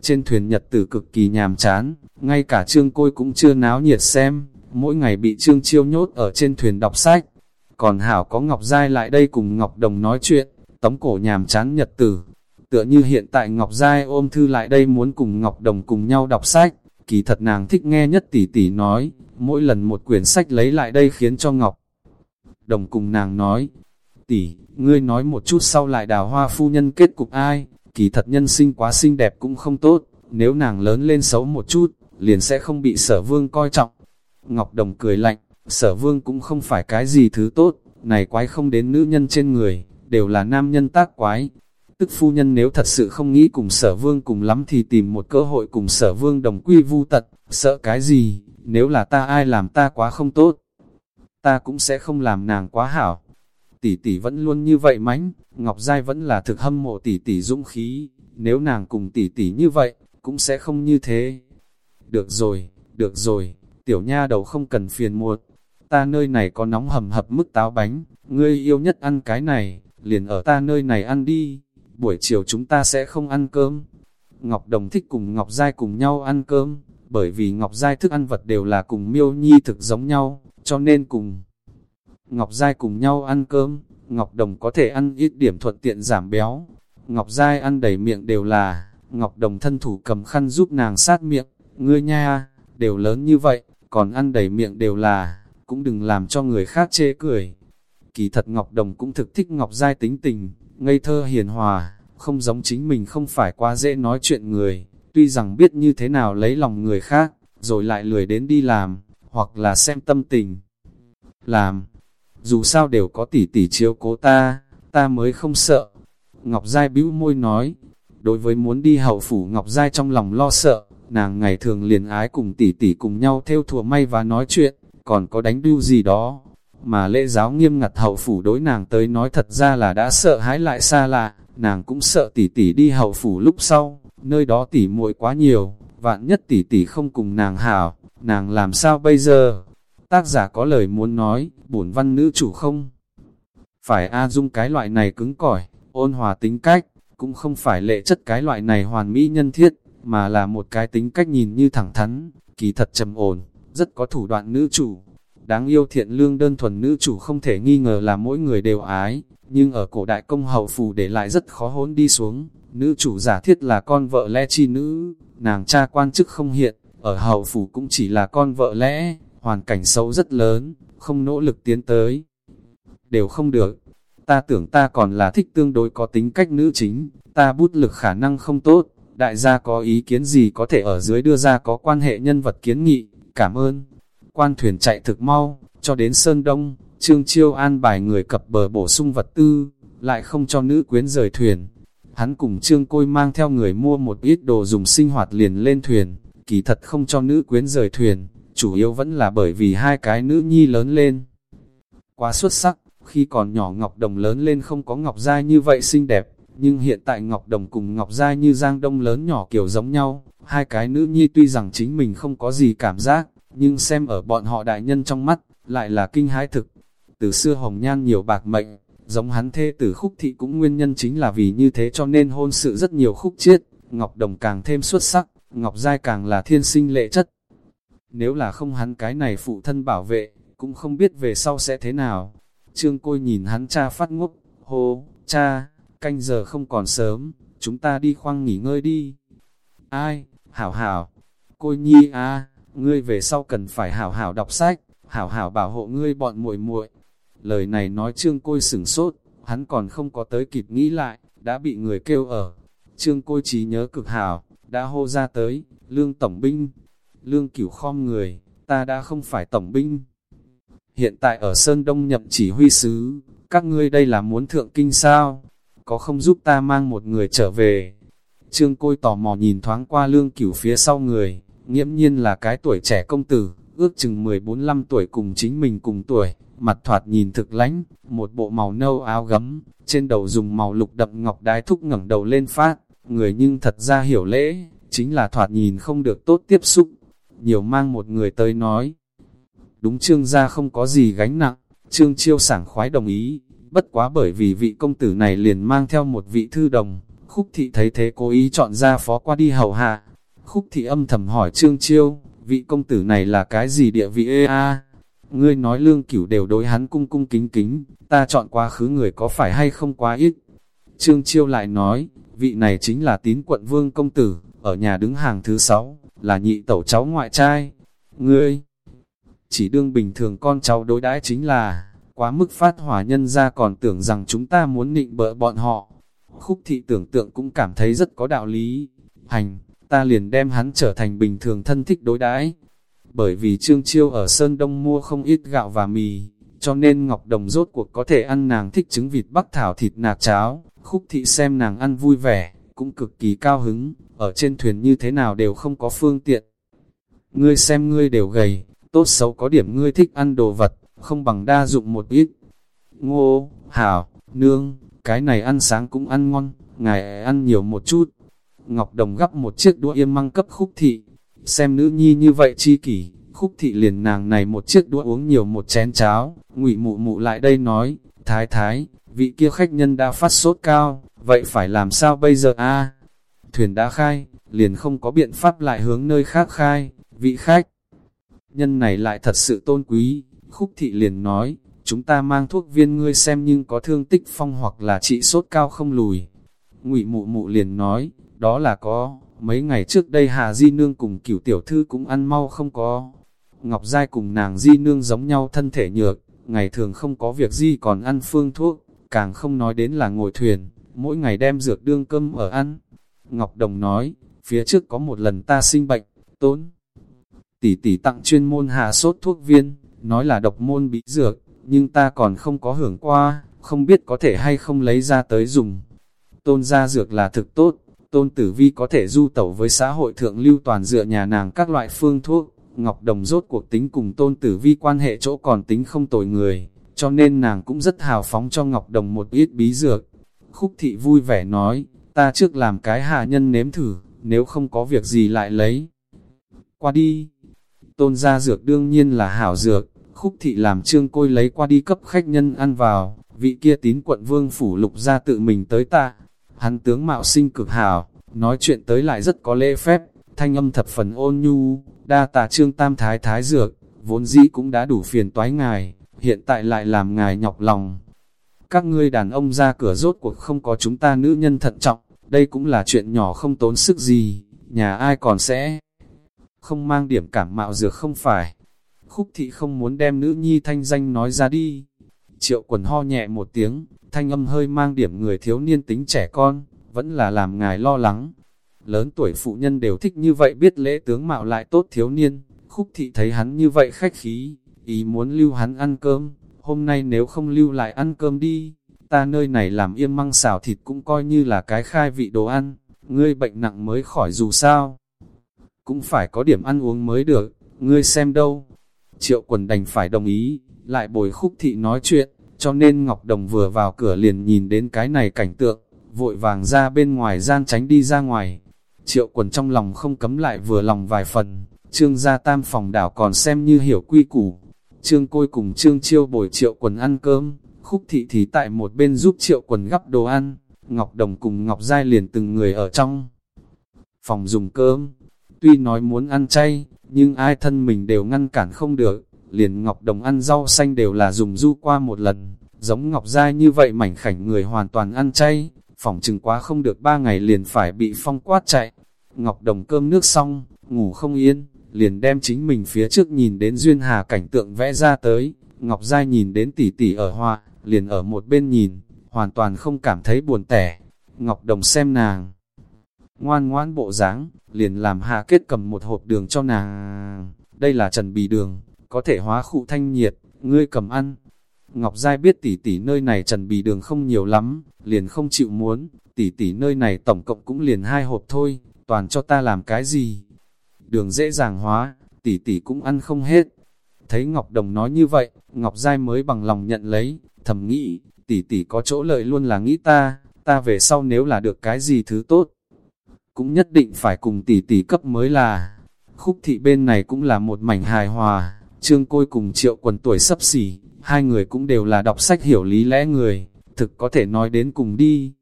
Trên thuyền nhật tử cực kỳ nhàm chán, ngay cả trương côi cũng chưa náo nhiệt xem, mỗi ngày bị trương chiêu nhốt ở trên thuyền đọc sách. Còn hảo có Ngọc Giai lại đây cùng Ngọc Đồng nói chuyện, tống cổ nhàm chán nhật tử. Tựa như hiện tại Ngọc Giai ôm thư lại đây muốn cùng Ngọc Đồng cùng nhau đọc sách, kỳ thật nàng thích nghe nhất tỷ tỷ nói, mỗi lần một quyển sách lấy lại đây khiến cho Ngọc Đồng cùng nàng nói, tỷ, ngươi nói một chút sau lại đào hoa phu nhân kết cục ai, kỳ thật nhân sinh quá xinh đẹp cũng không tốt, nếu nàng lớn lên xấu một chút, liền sẽ không bị sở vương coi trọng. Ngọc Đồng cười lạnh, sở vương cũng không phải cái gì thứ tốt, này quái không đến nữ nhân trên người, đều là nam nhân tác quái. Tức phu nhân nếu thật sự không nghĩ cùng sở vương cùng lắm thì tìm một cơ hội cùng sở vương đồng quy vu tật, sợ cái gì, nếu là ta ai làm ta quá không tốt, ta cũng sẽ không làm nàng quá hảo tỷ tỷ vẫn luôn như vậy mánh, Ngọc Giai vẫn là thực hâm mộ tỷ tỷ dũng khí, nếu nàng cùng tỷ tỷ như vậy, cũng sẽ không như thế. Được rồi, được rồi, tiểu nha đầu không cần phiền muộn, ta nơi này có nóng hầm hập mức táo bánh, ngươi yêu nhất ăn cái này, liền ở ta nơi này ăn đi, buổi chiều chúng ta sẽ không ăn cơm. Ngọc Đồng thích cùng Ngọc Giai cùng nhau ăn cơm, bởi vì Ngọc Giai thức ăn vật đều là cùng miêu nhi thực giống nhau, cho nên cùng Ngọc Giai cùng nhau ăn cơm, Ngọc Đồng có thể ăn ít điểm thuận tiện giảm béo. Ngọc Giai ăn đầy miệng đều là, Ngọc Đồng thân thủ cầm khăn giúp nàng sát miệng, ngươi nha, đều lớn như vậy, còn ăn đầy miệng đều là, cũng đừng làm cho người khác chê cười. Kỳ thật Ngọc Đồng cũng thực thích Ngọc Giai tính tình, ngây thơ hiền hòa, không giống chính mình không phải quá dễ nói chuyện người, tuy rằng biết như thế nào lấy lòng người khác, rồi lại lười đến đi làm, hoặc là xem tâm tình. Làm, dù sao đều có tỷ tỷ chiếu cố ta, ta mới không sợ. Ngọc Giai bĩu môi nói, đối với muốn đi hậu phủ Ngọc Giai trong lòng lo sợ, nàng ngày thường liền ái cùng tỷ tỷ cùng nhau theo thùa may và nói chuyện, còn có đánh đu gì đó. Mà lễ giáo nghiêm ngặt hậu phủ đối nàng tới nói thật ra là đã sợ hãi lại xa lạ, nàng cũng sợ tỷ tỷ đi hậu phủ lúc sau, nơi đó tỷ muội quá nhiều, vạn nhất tỷ tỷ không cùng nàng hảo, nàng làm sao bây giờ? Tác giả có lời muốn nói, bổn văn nữ chủ không? Phải A Dung cái loại này cứng cỏi, ôn hòa tính cách, cũng không phải lệ chất cái loại này hoàn mỹ nhân thiết, mà là một cái tính cách nhìn như thẳng thắn, kỳ thật trầm ổn, rất có thủ đoạn nữ chủ. Đáng yêu thiện lương đơn thuần nữ chủ không thể nghi ngờ là mỗi người đều ái, nhưng ở cổ đại công hậu phù để lại rất khó hốn đi xuống. Nữ chủ giả thiết là con vợ lẽ chi nữ, nàng cha quan chức không hiện, ở hậu phủ cũng chỉ là con vợ lẽ, hoàn cảnh xấu rất lớn, không nỗ lực tiến tới. Đều không được, ta tưởng ta còn là thích tương đối có tính cách nữ chính, ta bút lực khả năng không tốt, đại gia có ý kiến gì có thể ở dưới đưa ra có quan hệ nhân vật kiến nghị, cảm ơn. Quan thuyền chạy thực mau, cho đến Sơn Đông, Trương Chiêu an bài người cập bờ bổ sung vật tư, lại không cho nữ quyến rời thuyền. Hắn cùng Trương Côi mang theo người mua một ít đồ dùng sinh hoạt liền lên thuyền, kỳ thật không cho nữ quyến rời thuyền, chủ yếu vẫn là bởi vì hai cái nữ nhi lớn lên. Quá xuất sắc, khi còn nhỏ Ngọc Đồng lớn lên không có Ngọc Giai như vậy xinh đẹp, nhưng hiện tại Ngọc Đồng cùng Ngọc Giai như Giang Đông lớn nhỏ kiểu giống nhau, hai cái nữ nhi tuy rằng chính mình không có gì cảm giác, nhưng xem ở bọn họ đại nhân trong mắt, lại là kinh hãi thực. Từ xưa Hồng Nhan nhiều bạc mệnh, giống hắn thê tử khúc thị cũng nguyên nhân chính là vì như thế cho nên hôn sự rất nhiều khúc chiết, Ngọc Đồng càng thêm xuất sắc, Ngọc Giai càng là thiên sinh lệ chất. Nếu là không hắn cái này phụ thân bảo vệ, cũng không biết về sau sẽ thế nào. Trương Côi nhìn hắn cha phát ngốc, hô, cha, canh giờ không còn sớm, chúng ta đi khoang nghỉ ngơi đi. Ai, hảo hảo, Côi nhi a ngươi về sau cần phải hảo hảo đọc sách, hảo hảo bảo hộ ngươi bọn muội muội. Lời này nói Trương Côi sửng sốt, hắn còn không có tới kịp nghĩ lại, đã bị người kêu ở. Trương Côi trí nhớ cực hảo, đã hô ra tới, lương tổng binh, lương cửu khom người, ta đã không phải tổng binh. Hiện tại ở Sơn Đông nhậm chỉ huy sứ, các ngươi đây là muốn thượng kinh sao? Có không giúp ta mang một người trở về? Trương Côi tò mò nhìn thoáng qua lương cửu phía sau người, nghiễm nhiên là cái tuổi trẻ công tử, ước chừng 14-15 tuổi cùng chính mình cùng tuổi, mặt thoạt nhìn thực lánh, một bộ màu nâu áo gấm, trên đầu dùng màu lục đậm ngọc đái thúc ngẩng đầu lên phát, người nhưng thật ra hiểu lễ, chính là thoạt nhìn không được tốt tiếp xúc, nhiều mang một người tới nói. Đúng trương gia không có gì gánh nặng, trương chiêu sảng khoái đồng ý, bất quá bởi vì vị công tử này liền mang theo một vị thư đồng, khúc thị thấy thế cố ý chọn ra phó qua đi hầu hạ. Khúc thị âm thầm hỏi trương chiêu, vị công tử này là cái gì địa vị ê a? Ngươi nói lương cửu đều đối hắn cung cung kính kính, ta chọn quá khứ người có phải hay không quá ít. Trương chiêu lại nói, vị này chính là tín quận vương công tử, ở nhà đứng hàng thứ sáu, là nhị tẩu cháu ngoại trai. Ngươi, chỉ đương bình thường con cháu đối đãi chính là, quá mức phát hỏa nhân ra còn tưởng rằng chúng ta muốn nịnh bợ bọn họ. Khúc thị tưởng tượng cũng cảm thấy rất có đạo lý. Hành, ta liền đem hắn trở thành bình thường thân thích đối đãi Bởi vì Trương Chiêu ở Sơn Đông mua không ít gạo và mì, cho nên Ngọc Đồng rốt cuộc có thể ăn nàng thích trứng vịt bắc thảo thịt nạc cháo. Khúc thị xem nàng ăn vui vẻ, cũng cực kỳ cao hứng, ở trên thuyền như thế nào đều không có phương tiện. Ngươi xem ngươi đều gầy, tốt xấu có điểm ngươi thích ăn đồ vật, không bằng đa dụng một ít. Ngô, Hảo, Nương, cái này ăn sáng cũng ăn ngon, ngài ăn nhiều một chút. Ngọc Đồng gắp một chiếc đũa yên măng cấp khúc thị, xem nữ nhi như vậy chi kỷ, khúc thị liền nàng này một chiếc đũa uống nhiều một chén cháo, ngụy mụ mụ lại đây nói, thái thái, vị kia khách nhân đã phát sốt cao, vậy phải làm sao bây giờ a Thuyền đã khai, liền không có biện pháp lại hướng nơi khác khai, vị khách. Nhân này lại thật sự tôn quý, khúc thị liền nói, chúng ta mang thuốc viên ngươi xem nhưng có thương tích phong hoặc là trị sốt cao không lùi. ngụy mụ mụ liền nói, đó là có, mấy ngày trước đây Hà Di Nương cùng cửu tiểu thư cũng ăn mau không có. Ngọc Giai cùng nàng Di Nương giống nhau thân thể nhược, ngày thường không có việc gì còn ăn phương thuốc, càng không nói đến là ngồi thuyền, mỗi ngày đem dược đương cơm ở ăn. Ngọc Đồng nói, phía trước có một lần ta sinh bệnh, tốn. Tỷ tỷ tặng chuyên môn hà sốt thuốc viên, nói là độc môn bị dược, nhưng ta còn không có hưởng qua, không biết có thể hay không lấy ra tới dùng. Tôn gia dược là thực tốt, tôn tử vi có thể du tẩu với xã hội thượng lưu toàn dựa nhà nàng các loại phương thuốc, Ngọc Đồng rốt cuộc tính cùng tôn tử vi quan hệ chỗ còn tính không tồi người, cho nên nàng cũng rất hào phóng cho Ngọc Đồng một ít bí dược. Khúc thị vui vẻ nói, ta trước làm cái hạ nhân nếm thử, nếu không có việc gì lại lấy. Qua đi, tôn gia dược đương nhiên là hảo dược, khúc thị làm trương côi lấy qua đi cấp khách nhân ăn vào, vị kia tín quận vương phủ lục ra tự mình tới ta. Hắn tướng mạo sinh cực hảo, nói chuyện tới lại rất có lễ phép, thanh âm thập phần ôn nhu, đa tạ trương tam thái thái dược, vốn dĩ cũng đã đủ phiền toái ngài, hiện tại lại làm ngài nhọc lòng. Các ngươi đàn ông ra cửa rốt cuộc không có chúng ta nữ nhân thận trọng, đây cũng là chuyện nhỏ không tốn sức gì, nhà ai còn sẽ không mang điểm cảm mạo dược không phải. Khúc thị không muốn đem nữ nhi thanh danh nói ra đi. Triệu quần ho nhẹ một tiếng, thanh âm hơi mang điểm người thiếu niên tính trẻ con, vẫn là làm ngài lo lắng. Lớn tuổi phụ nhân đều thích như vậy biết lễ tướng mạo lại tốt thiếu niên, khúc thị thấy hắn như vậy khách khí, ý muốn lưu hắn ăn cơm, hôm nay nếu không lưu lại ăn cơm đi, ta nơi này làm yên măng xào thịt cũng coi như là cái khai vị đồ ăn, ngươi bệnh nặng mới khỏi dù sao. Cũng phải có điểm ăn uống mới được, ngươi xem đâu. Triệu quần đành phải đồng ý, lại bồi khúc thị nói chuyện, cho nên Ngọc Đồng vừa vào cửa liền nhìn đến cái này cảnh tượng, vội vàng ra bên ngoài gian tránh đi ra ngoài. Triệu quần trong lòng không cấm lại vừa lòng vài phần, trương gia tam phòng đảo còn xem như hiểu quy củ. Trương côi cùng trương chiêu bồi triệu quần ăn cơm, khúc thị thì tại một bên giúp triệu quần gắp đồ ăn, Ngọc Đồng cùng Ngọc Giai liền từng người ở trong phòng dùng cơm. Tuy nói muốn ăn chay, nhưng ai thân mình đều ngăn cản không được, liền Ngọc Đồng ăn rau xanh đều là dùng du qua một lần, giống Ngọc Giai như vậy mảnh khảnh người hoàn toàn ăn chay, phòng chừng quá không được ba ngày liền phải bị phong quát chạy. Ngọc Đồng cơm nước xong, ngủ không yên, liền đem chính mình phía trước nhìn đến Duyên Hà cảnh tượng vẽ ra tới, Ngọc Giai nhìn đến tỷ tỷ ở hoa, liền ở một bên nhìn, hoàn toàn không cảm thấy buồn tẻ. Ngọc Đồng xem nàng, ngoan ngoan bộ dáng liền làm hạ kết cầm một hộp đường cho nàng. Đây là trần bì đường, có thể hóa khụ thanh nhiệt, ngươi cầm ăn. Ngọc Giai biết tỷ tỷ nơi này trần bì đường không nhiều lắm, liền không chịu muốn, tỷ tỷ nơi này tổng cộng cũng liền hai hộp thôi, toàn cho ta làm cái gì. Đường dễ dàng hóa, tỷ tỷ cũng ăn không hết. Thấy Ngọc Đồng nói như vậy, Ngọc Giai mới bằng lòng nhận lấy, thầm nghĩ, tỷ tỷ có chỗ lợi luôn là nghĩ ta, ta về sau nếu là được cái gì thứ tốt, cũng nhất định phải cùng tỷ tỷ cấp mới là. Khúc thị bên này cũng là một mảnh hài hòa, trương côi cùng triệu quần tuổi sấp xỉ, hai người cũng đều là đọc sách hiểu lý lẽ người, thực có thể nói đến cùng đi.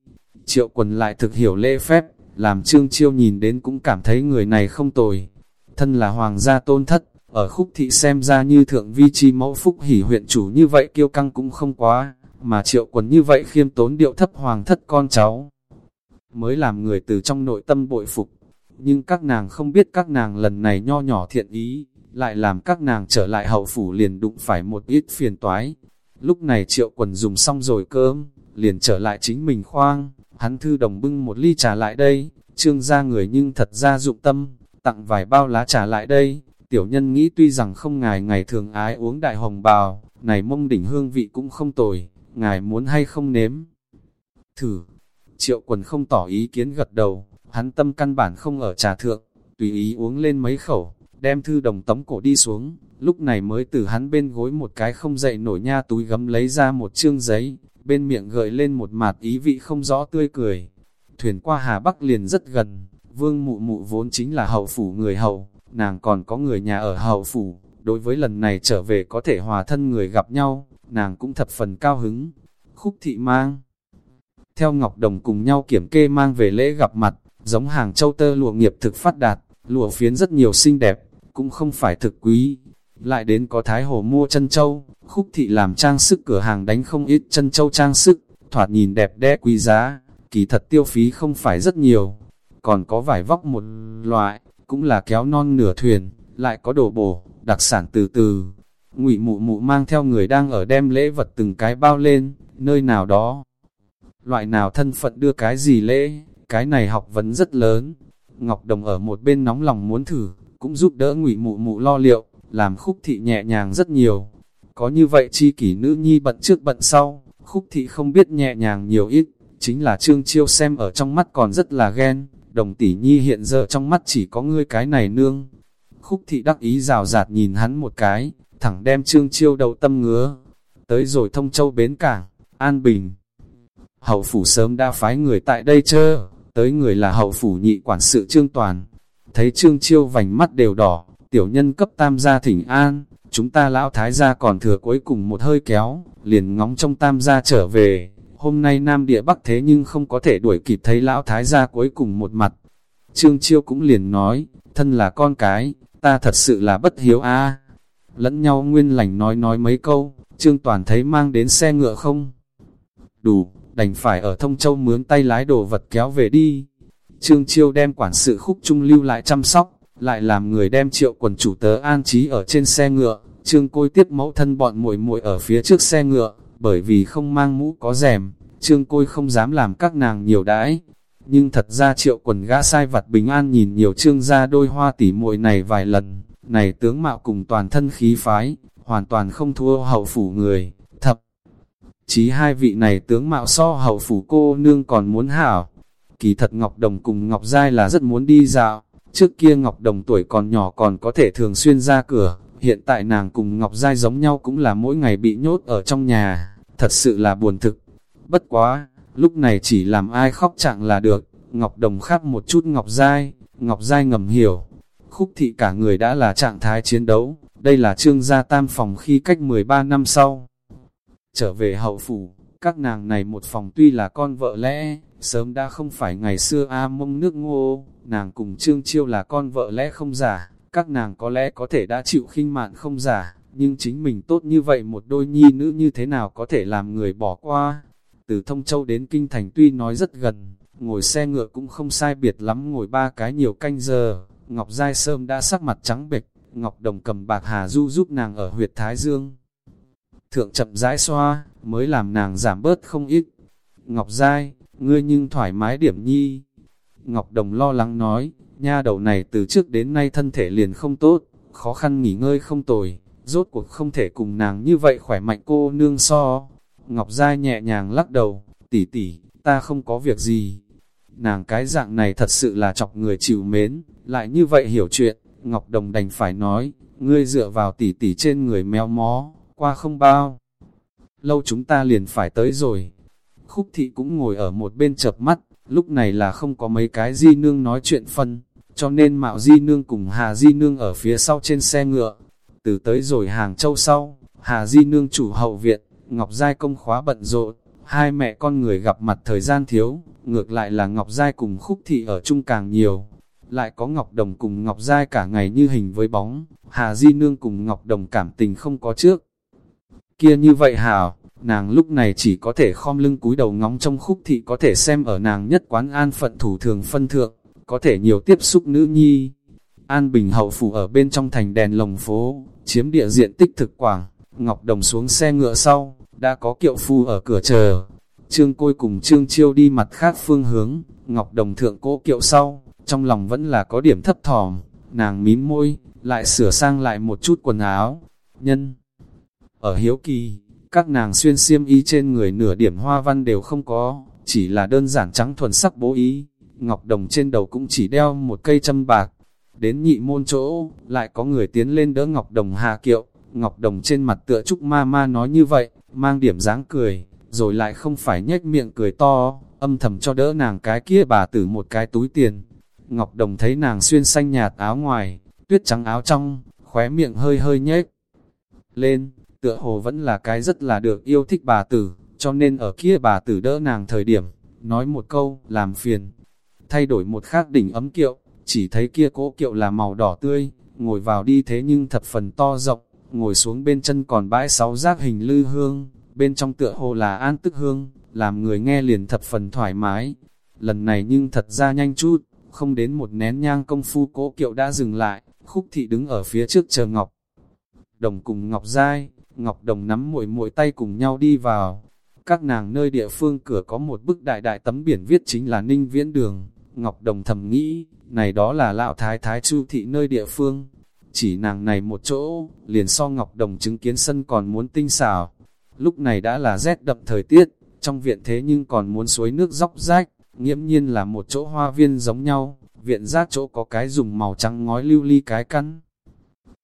Triệu quần lại thực hiểu lễ phép, làm trương chiêu nhìn đến cũng cảm thấy người này không tồi. Thân là hoàng gia tôn thất, ở khúc thị xem ra như thượng vi chi mẫu phúc hỉ huyện chủ như vậy kiêu căng cũng không quá, mà triệu quần như vậy khiêm tốn điệu thấp hoàng thất con cháu. Mới làm người từ trong nội tâm bội phục, nhưng các nàng không biết các nàng lần này nho nhỏ thiện ý, lại làm các nàng trở lại hậu phủ liền đụng phải một ít phiền toái. Lúc này triệu quần dùng xong rồi cơm, liền trở lại chính mình khoang, hắn thư đồng bưng một ly trà lại đây, trương ra người nhưng thật ra dụng tâm, tặng vài bao lá trà lại đây, Tiểu nhân nghĩ tuy rằng không ngài ngày thường ái uống đại hồng bào, này mông đỉnh hương vị cũng không tồi, ngài muốn hay không nếm. Thử, triệu quần không tỏ ý kiến gật đầu, hắn tâm căn bản không ở trà thượng, tùy ý uống lên mấy khẩu, đem thư đồng tống cổ đi xuống, lúc này mới từ hắn bên gối một cái không dậy nổi nha túi gấm lấy ra một chương giấy, bên miệng gợi lên một mạt ý vị không rõ tươi cười. Thuyền qua Hà Bắc liền rất gần, vương mụ mụ vốn chính là hậu phủ người hậu, nàng còn có người nhà ở hậu phủ, đối với lần này trở về có thể hòa thân người gặp nhau, nàng cũng thập phần cao hứng. Khúc thị mang theo Ngọc Đồng cùng nhau kiểm kê mang về lễ gặp mặt, giống hàng châu tơ lụa nghiệp thực phát đạt, lụa phiến rất nhiều xinh đẹp, cũng không phải thực quý. Lại đến có Thái Hồ mua chân châu, khúc thị làm trang sức cửa hàng đánh không ít chân châu trang sức, thoạt nhìn đẹp đẽ quý giá, kỳ thật tiêu phí không phải rất nhiều. Còn có vải vóc một loại, cũng là kéo non nửa thuyền, lại có đồ bổ, đặc sản từ từ. Ngụy mụ mụ mang theo người đang ở đem lễ vật từng cái bao lên, nơi nào đó. Loại nào thân phận đưa cái gì lễ, cái này học vấn rất lớn. Ngọc Đồng ở một bên nóng lòng muốn thử, cũng giúp đỡ ngụy mụ mụ lo liệu, làm khúc thị nhẹ nhàng rất nhiều. Có như vậy chi kỷ nữ nhi bận trước bận sau, khúc thị không biết nhẹ nhàng nhiều ít, chính là trương chiêu xem ở trong mắt còn rất là ghen, đồng tỷ nhi hiện giờ trong mắt chỉ có ngươi cái này nương. Khúc thị đắc ý rào rạt nhìn hắn một cái, thẳng đem trương chiêu đầu tâm ngứa. Tới rồi thông châu bến cảng, an bình. Hậu phủ sớm đã phái người tại đây chơ, tới người là hậu phủ nhị quản sự trương toàn. Thấy trương chiêu vành mắt đều đỏ, tiểu nhân cấp tam gia thỉnh an, chúng ta lão thái gia còn thừa cuối cùng một hơi kéo, liền ngóng trong tam gia trở về. Hôm nay Nam Địa Bắc thế nhưng không có thể đuổi kịp thấy lão thái gia cuối cùng một mặt. Trương Chiêu cũng liền nói, thân là con cái, ta thật sự là bất hiếu a Lẫn nhau nguyên lành nói nói mấy câu, Trương Toàn thấy mang đến xe ngựa không? Đủ, đành phải ở Thông Châu mướn tay lái đồ vật kéo về đi. Trương Chiêu đem quản sự khúc trung lưu lại chăm sóc, lại làm người đem triệu quần chủ tớ an trí ở trên xe ngựa. Trương Côi tiếp mẫu thân bọn muội muội ở phía trước xe ngựa, bởi vì không mang mũ có rèm, Trương Côi không dám làm các nàng nhiều đãi. Nhưng thật ra triệu quần gã sai vặt bình an nhìn nhiều trương gia đôi hoa tỉ muội này vài lần, này tướng mạo cùng toàn thân khí phái, hoàn toàn không thua hậu phủ người. Chí hai vị này tướng mạo so hậu phủ cô nương còn muốn hảo. Kỳ thật Ngọc Đồng cùng Ngọc Giai là rất muốn đi dạo, trước kia Ngọc Đồng tuổi còn nhỏ còn có thể thường xuyên ra cửa, hiện tại nàng cùng Ngọc Giai giống nhau cũng là mỗi ngày bị nhốt ở trong nhà, thật sự là buồn thực. Bất quá, lúc này chỉ làm ai khóc chẳng là được, Ngọc Đồng khắp một chút Ngọc Giai, Ngọc Giai ngầm hiểu. Khúc thị cả người đã là trạng thái chiến đấu, đây là trương gia tam phòng khi cách 13 năm sau. Trở về hậu phủ, các nàng này một phòng tuy là con vợ lẽ, sớm đã không phải ngày xưa A mông nước ngô, nàng cùng trương chiêu là con vợ lẽ không giả, các nàng có lẽ có thể đã chịu khinh mạn không giả, nhưng chính mình tốt như vậy một đôi nhi nữ như thế nào có thể làm người bỏ qua. Từ Thông Châu đến Kinh Thành tuy nói rất gần, ngồi xe ngựa cũng không sai biệt lắm ngồi ba cái nhiều canh giờ, Ngọc Giai Sơm đã sắc mặt trắng bệch, Ngọc Đồng cầm bạc hà du giúp nàng ở huyệt Thái Dương. Thượng chậm rãi xoa, mới làm nàng giảm bớt không ít. Ngọc Giai, ngươi nhưng thoải mái điểm nhi. Ngọc Đồng lo lắng nói, nha đầu này từ trước đến nay thân thể liền không tốt, khó khăn nghỉ ngơi không tồi, rốt cuộc không thể cùng nàng như vậy khỏe mạnh cô nương so. Ngọc Giai nhẹ nhàng lắc đầu, tỷ tỷ, ta không có việc gì. Nàng cái dạng này thật sự là chọc người chịu mến, lại như vậy hiểu chuyện, Ngọc Đồng đành phải nói, ngươi dựa vào tỷ tỷ trên người mèo mó, qua không bao. Lâu chúng ta liền phải tới rồi. Khúc thị cũng ngồi ở một bên chập mắt, lúc này là không có mấy cái di nương nói chuyện phân, cho nên mạo di nương cùng Hà di nương ở phía sau trên xe ngựa. Từ tới rồi hàng châu sau, Hà di nương chủ hậu viện, Ngọc Giai công khóa bận rộn, hai mẹ con người gặp mặt thời gian thiếu, ngược lại là Ngọc Giai cùng khúc thị ở chung càng nhiều, lại có Ngọc Đồng cùng Ngọc Giai cả ngày như hình với bóng, Hà Di Nương cùng Ngọc Đồng cảm tình không có trước. Kia như vậy hảo, nàng lúc này chỉ có thể khom lưng cúi đầu ngóng trong khúc thị có thể xem ở nàng nhất quán an phận thủ thường phân thượng, có thể nhiều tiếp xúc nữ nhi. An Bình hậu phủ ở bên trong thành đèn lồng phố, chiếm địa diện tích thực quảng, Ngọc Đồng xuống xe ngựa sau, đã có kiệu phu ở cửa chờ. Trương Côi cùng Trương Chiêu đi mặt khác phương hướng, Ngọc Đồng thượng cố kiệu sau, trong lòng vẫn là có điểm thấp thỏm, nàng mím môi, lại sửa sang lại một chút quần áo. Nhân ở Hiếu Kỳ, các nàng xuyên xiêm y trên người nửa điểm hoa văn đều không có, chỉ là đơn giản trắng thuần sắc bố ý. Ngọc Đồng trên đầu cũng chỉ đeo một cây châm bạc. Đến nhị môn chỗ, lại có người tiến lên đỡ Ngọc Đồng hạ kiệu. Ngọc Đồng trên mặt tựa trúc ma ma nói như vậy, mang điểm dáng cười, rồi lại không phải nhếch miệng cười to, âm thầm cho đỡ nàng cái kia bà tử một cái túi tiền. Ngọc Đồng thấy nàng xuyên xanh nhạt áo ngoài, tuyết trắng áo trong, khóe miệng hơi hơi nhếch lên, tựa hồ vẫn là cái rất là được yêu thích bà tử, cho nên ở kia bà tử đỡ nàng thời điểm, nói một câu, làm phiền. Thay đổi một khác đỉnh ấm kiệu, chỉ thấy kia cỗ kiệu là màu đỏ tươi, ngồi vào đi thế nhưng thập phần to rộng, ngồi xuống bên chân còn bãi sáu giác hình lư hương, bên trong tựa hồ là an tức hương, làm người nghe liền thập phần thoải mái. Lần này nhưng thật ra nhanh chút, không đến một nén nhang công phu cỗ kiệu đã dừng lại, khúc thị đứng ở phía trước chờ Ngọc. Đồng cùng Ngọc Giai, Ngọc Đồng nắm muội muội tay cùng nhau đi vào. Các nàng nơi địa phương cửa có một bức đại đại tấm biển viết chính là Ninh Viễn Đường. Ngọc Đồng thầm nghĩ, này đó là lão thái thái chu thị nơi địa phương. Chỉ nàng này một chỗ, liền so Ngọc Đồng chứng kiến sân còn muốn tinh xảo. Lúc này đã là rét đậm thời tiết, trong viện thế nhưng còn muốn suối nước dốc rách nghiễm nhiên là một chỗ hoa viên giống nhau, viện giác chỗ có cái dùng màu trắng ngói lưu ly cái căn.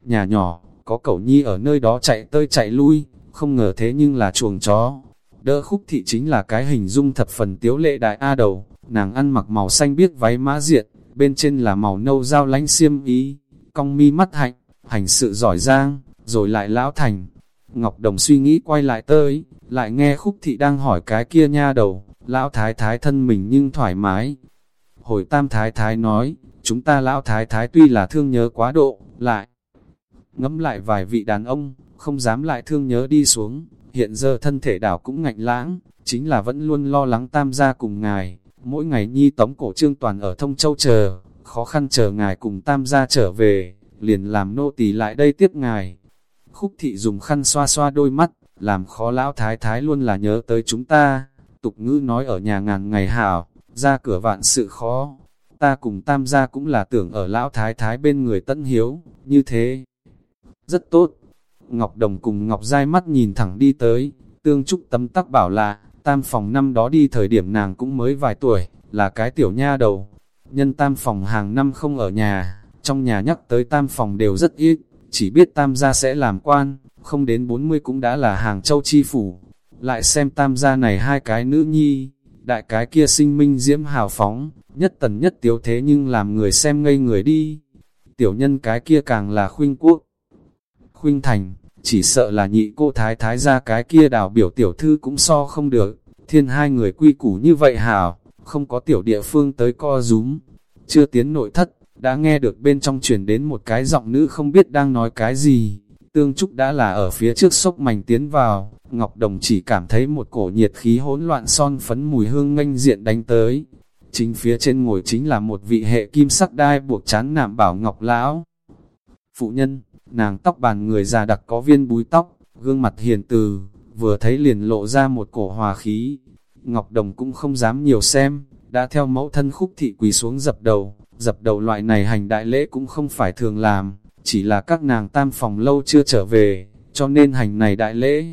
nhà nhỏ, có cẩu nhi ở nơi đó chạy tơi chạy lui, không ngờ thế nhưng là chuồng chó. Đỡ khúc thị chính là cái hình dung thập phần tiếu lệ đại A đầu, nàng ăn mặc màu xanh biếc váy mã diện, bên trên là màu nâu dao lánh xiêm ý, cong mi mắt hạnh, hành sự giỏi giang, rồi lại lão thành. Ngọc Đồng suy nghĩ quay lại tới, lại nghe khúc thị đang hỏi cái kia nha đầu, lão thái thái thân mình nhưng thoải mái. Hồi tam thái thái nói, chúng ta lão thái thái tuy là thương nhớ quá độ, lại ngẫm lại vài vị đàn ông, không dám lại thương nhớ đi xuống, hiện giờ thân thể đảo cũng ngạnh lãng, chính là vẫn luôn lo lắng tam gia cùng ngài, mỗi ngày nhi tống cổ trương toàn ở thông châu chờ, khó khăn chờ ngài cùng tam gia trở về, liền làm nô tỳ lại đây tiếp ngài. Khúc thị dùng khăn xoa xoa đôi mắt, làm khó lão thái thái luôn là nhớ tới chúng ta, tục ngữ nói ở nhà ngàn ngày hảo, ra cửa vạn sự khó, ta cùng tam gia cũng là tưởng ở lão thái thái bên người tận hiếu, như thế. Rất tốt. Ngọc Đồng cùng Ngọc Giai mắt nhìn thẳng đi tới, tương trúc tấm tắc bảo là, tam phòng năm đó đi thời điểm nàng cũng mới vài tuổi, là cái tiểu nha đầu. Nhân tam phòng hàng năm không ở nhà, trong nhà nhắc tới tam phòng đều rất ít, chỉ biết tam gia sẽ làm quan, không đến 40 cũng đã là hàng châu chi phủ. Lại xem tam gia này hai cái nữ nhi, đại cái kia sinh minh diễm hào phóng, nhất tần nhất tiếu thế nhưng làm người xem ngây người đi. Tiểu nhân cái kia càng là khuynh quốc. Khuynh thành, chỉ sợ là nhị cô thái thái ra cái kia đào biểu tiểu thư cũng so không được. Thiên hai người quy củ như vậy hảo, không có tiểu địa phương tới co rúm. Chưa tiến nội thất, đã nghe được bên trong truyền đến một cái giọng nữ không biết đang nói cái gì. Tương Trúc đã là ở phía trước sốc mảnh tiến vào, Ngọc Đồng chỉ cảm thấy một cổ nhiệt khí hỗn loạn son phấn mùi hương nganh diện đánh tới. Chính phía trên ngồi chính là một vị hệ kim sắc đai buộc chán nạm bảo Ngọc Lão. Phụ nhân, nàng tóc bàn người già đặc có viên búi tóc, gương mặt hiền từ, vừa thấy liền lộ ra một cổ hòa khí. Ngọc Đồng cũng không dám nhiều xem, đã theo mẫu thân khúc thị quỳ xuống dập đầu, dập đầu loại này hành đại lễ cũng không phải thường làm, chỉ là các nàng tam phòng lâu chưa trở về, cho nên hành này đại lễ.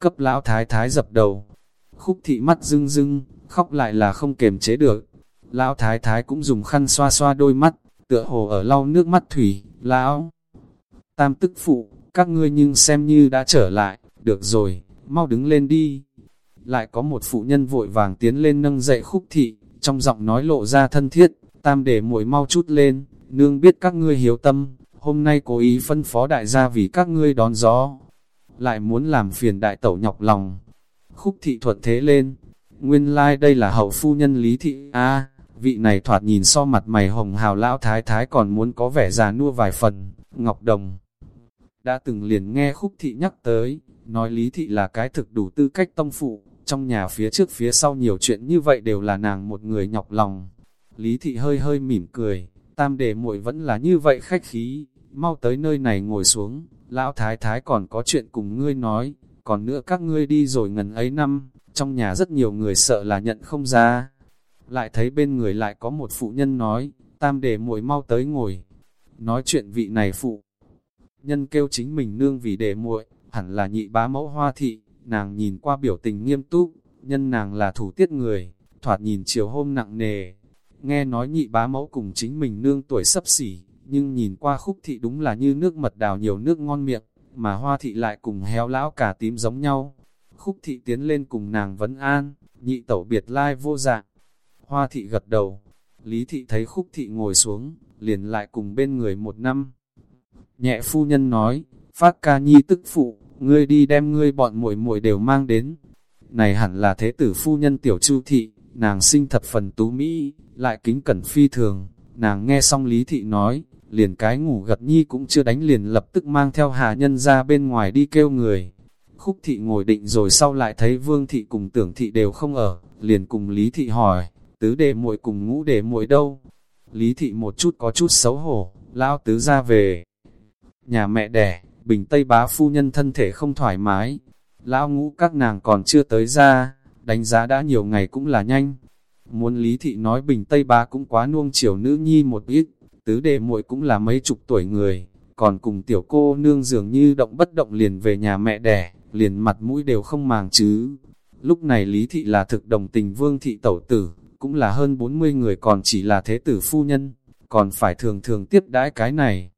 Cấp lão thái thái dập đầu, khúc thị mắt rưng rưng, khóc lại là không kềm chế được. Lão thái thái cũng dùng khăn xoa xoa đôi mắt, tựa hồ ở lau nước mắt thủy, lão. Tam tức phụ, các ngươi nhưng xem như đã trở lại, được rồi, mau đứng lên đi. Lại có một phụ nhân vội vàng tiến lên nâng dậy khúc thị, trong giọng nói lộ ra thân thiết, tam để muội mau chút lên, nương biết các ngươi hiếu tâm, hôm nay cố ý phân phó đại gia vì các ngươi đón gió, lại muốn làm phiền đại tẩu nhọc lòng. Khúc thị thuận thế lên, nguyên lai like đây là hậu phu nhân lý thị a vị này thoạt nhìn so mặt mày hồng hào lão thái thái còn muốn có vẻ già nua vài phần, ngọc đồng. Đã từng liền nghe khúc thị nhắc tới, nói lý thị là cái thực đủ tư cách tông phụ, trong nhà phía trước phía sau nhiều chuyện như vậy đều là nàng một người nhọc lòng. Lý thị hơi hơi mỉm cười, tam đề muội vẫn là như vậy khách khí, mau tới nơi này ngồi xuống, lão thái thái còn có chuyện cùng ngươi nói, còn nữa các ngươi đi rồi ngần ấy năm, trong nhà rất nhiều người sợ là nhận không ra. Lại thấy bên người lại có một phụ nhân nói, tam đề muội mau tới ngồi, nói chuyện vị này phụ. Nhân kêu chính mình nương vì đệ muội, hẳn là nhị bá mẫu hoa thị, nàng nhìn qua biểu tình nghiêm túc, nhân nàng là thủ tiết người, thoạt nhìn chiều hôm nặng nề. Nghe nói nhị bá mẫu cùng chính mình nương tuổi sấp xỉ, nhưng nhìn qua khúc thị đúng là như nước mật đào nhiều nước ngon miệng, mà hoa thị lại cùng héo lão cả tím giống nhau. Khúc thị tiến lên cùng nàng vấn an, nhị tẩu biệt lai vô dạng. Hoa thị gật đầu, lý thị thấy khúc thị ngồi xuống, liền lại cùng bên người một năm. Nhẹ phu nhân nói, phát ca nhi tức phụ, ngươi đi đem ngươi bọn muội muội đều mang đến. Này hẳn là thế tử phu nhân tiểu chu thị, nàng sinh thập phần tú Mỹ, lại kính cẩn phi thường. Nàng nghe xong lý thị nói, liền cái ngủ gật nhi cũng chưa đánh liền lập tức mang theo hà nhân ra bên ngoài đi kêu người. Khúc thị ngồi định rồi sau lại thấy vương thị cùng tưởng thị đều không ở, liền cùng lý thị hỏi, tứ đề muội cùng ngũ đề muội đâu? Lý thị một chút có chút xấu hổ, lao tứ ra về. Nhà mẹ đẻ, bình tây bá phu nhân thân thể không thoải mái. Lão ngũ các nàng còn chưa tới ra, đánh giá đã nhiều ngày cũng là nhanh. Muốn lý thị nói bình tây bá cũng quá nuông chiều nữ nhi một ít, tứ đệ muội cũng là mấy chục tuổi người, còn cùng tiểu cô nương dường như động bất động liền về nhà mẹ đẻ, liền mặt mũi đều không màng chứ. Lúc này Lý Thị là thực đồng tình vương thị tẩu tử, cũng là hơn 40 người còn chỉ là thế tử phu nhân, còn phải thường thường tiếp đãi cái này.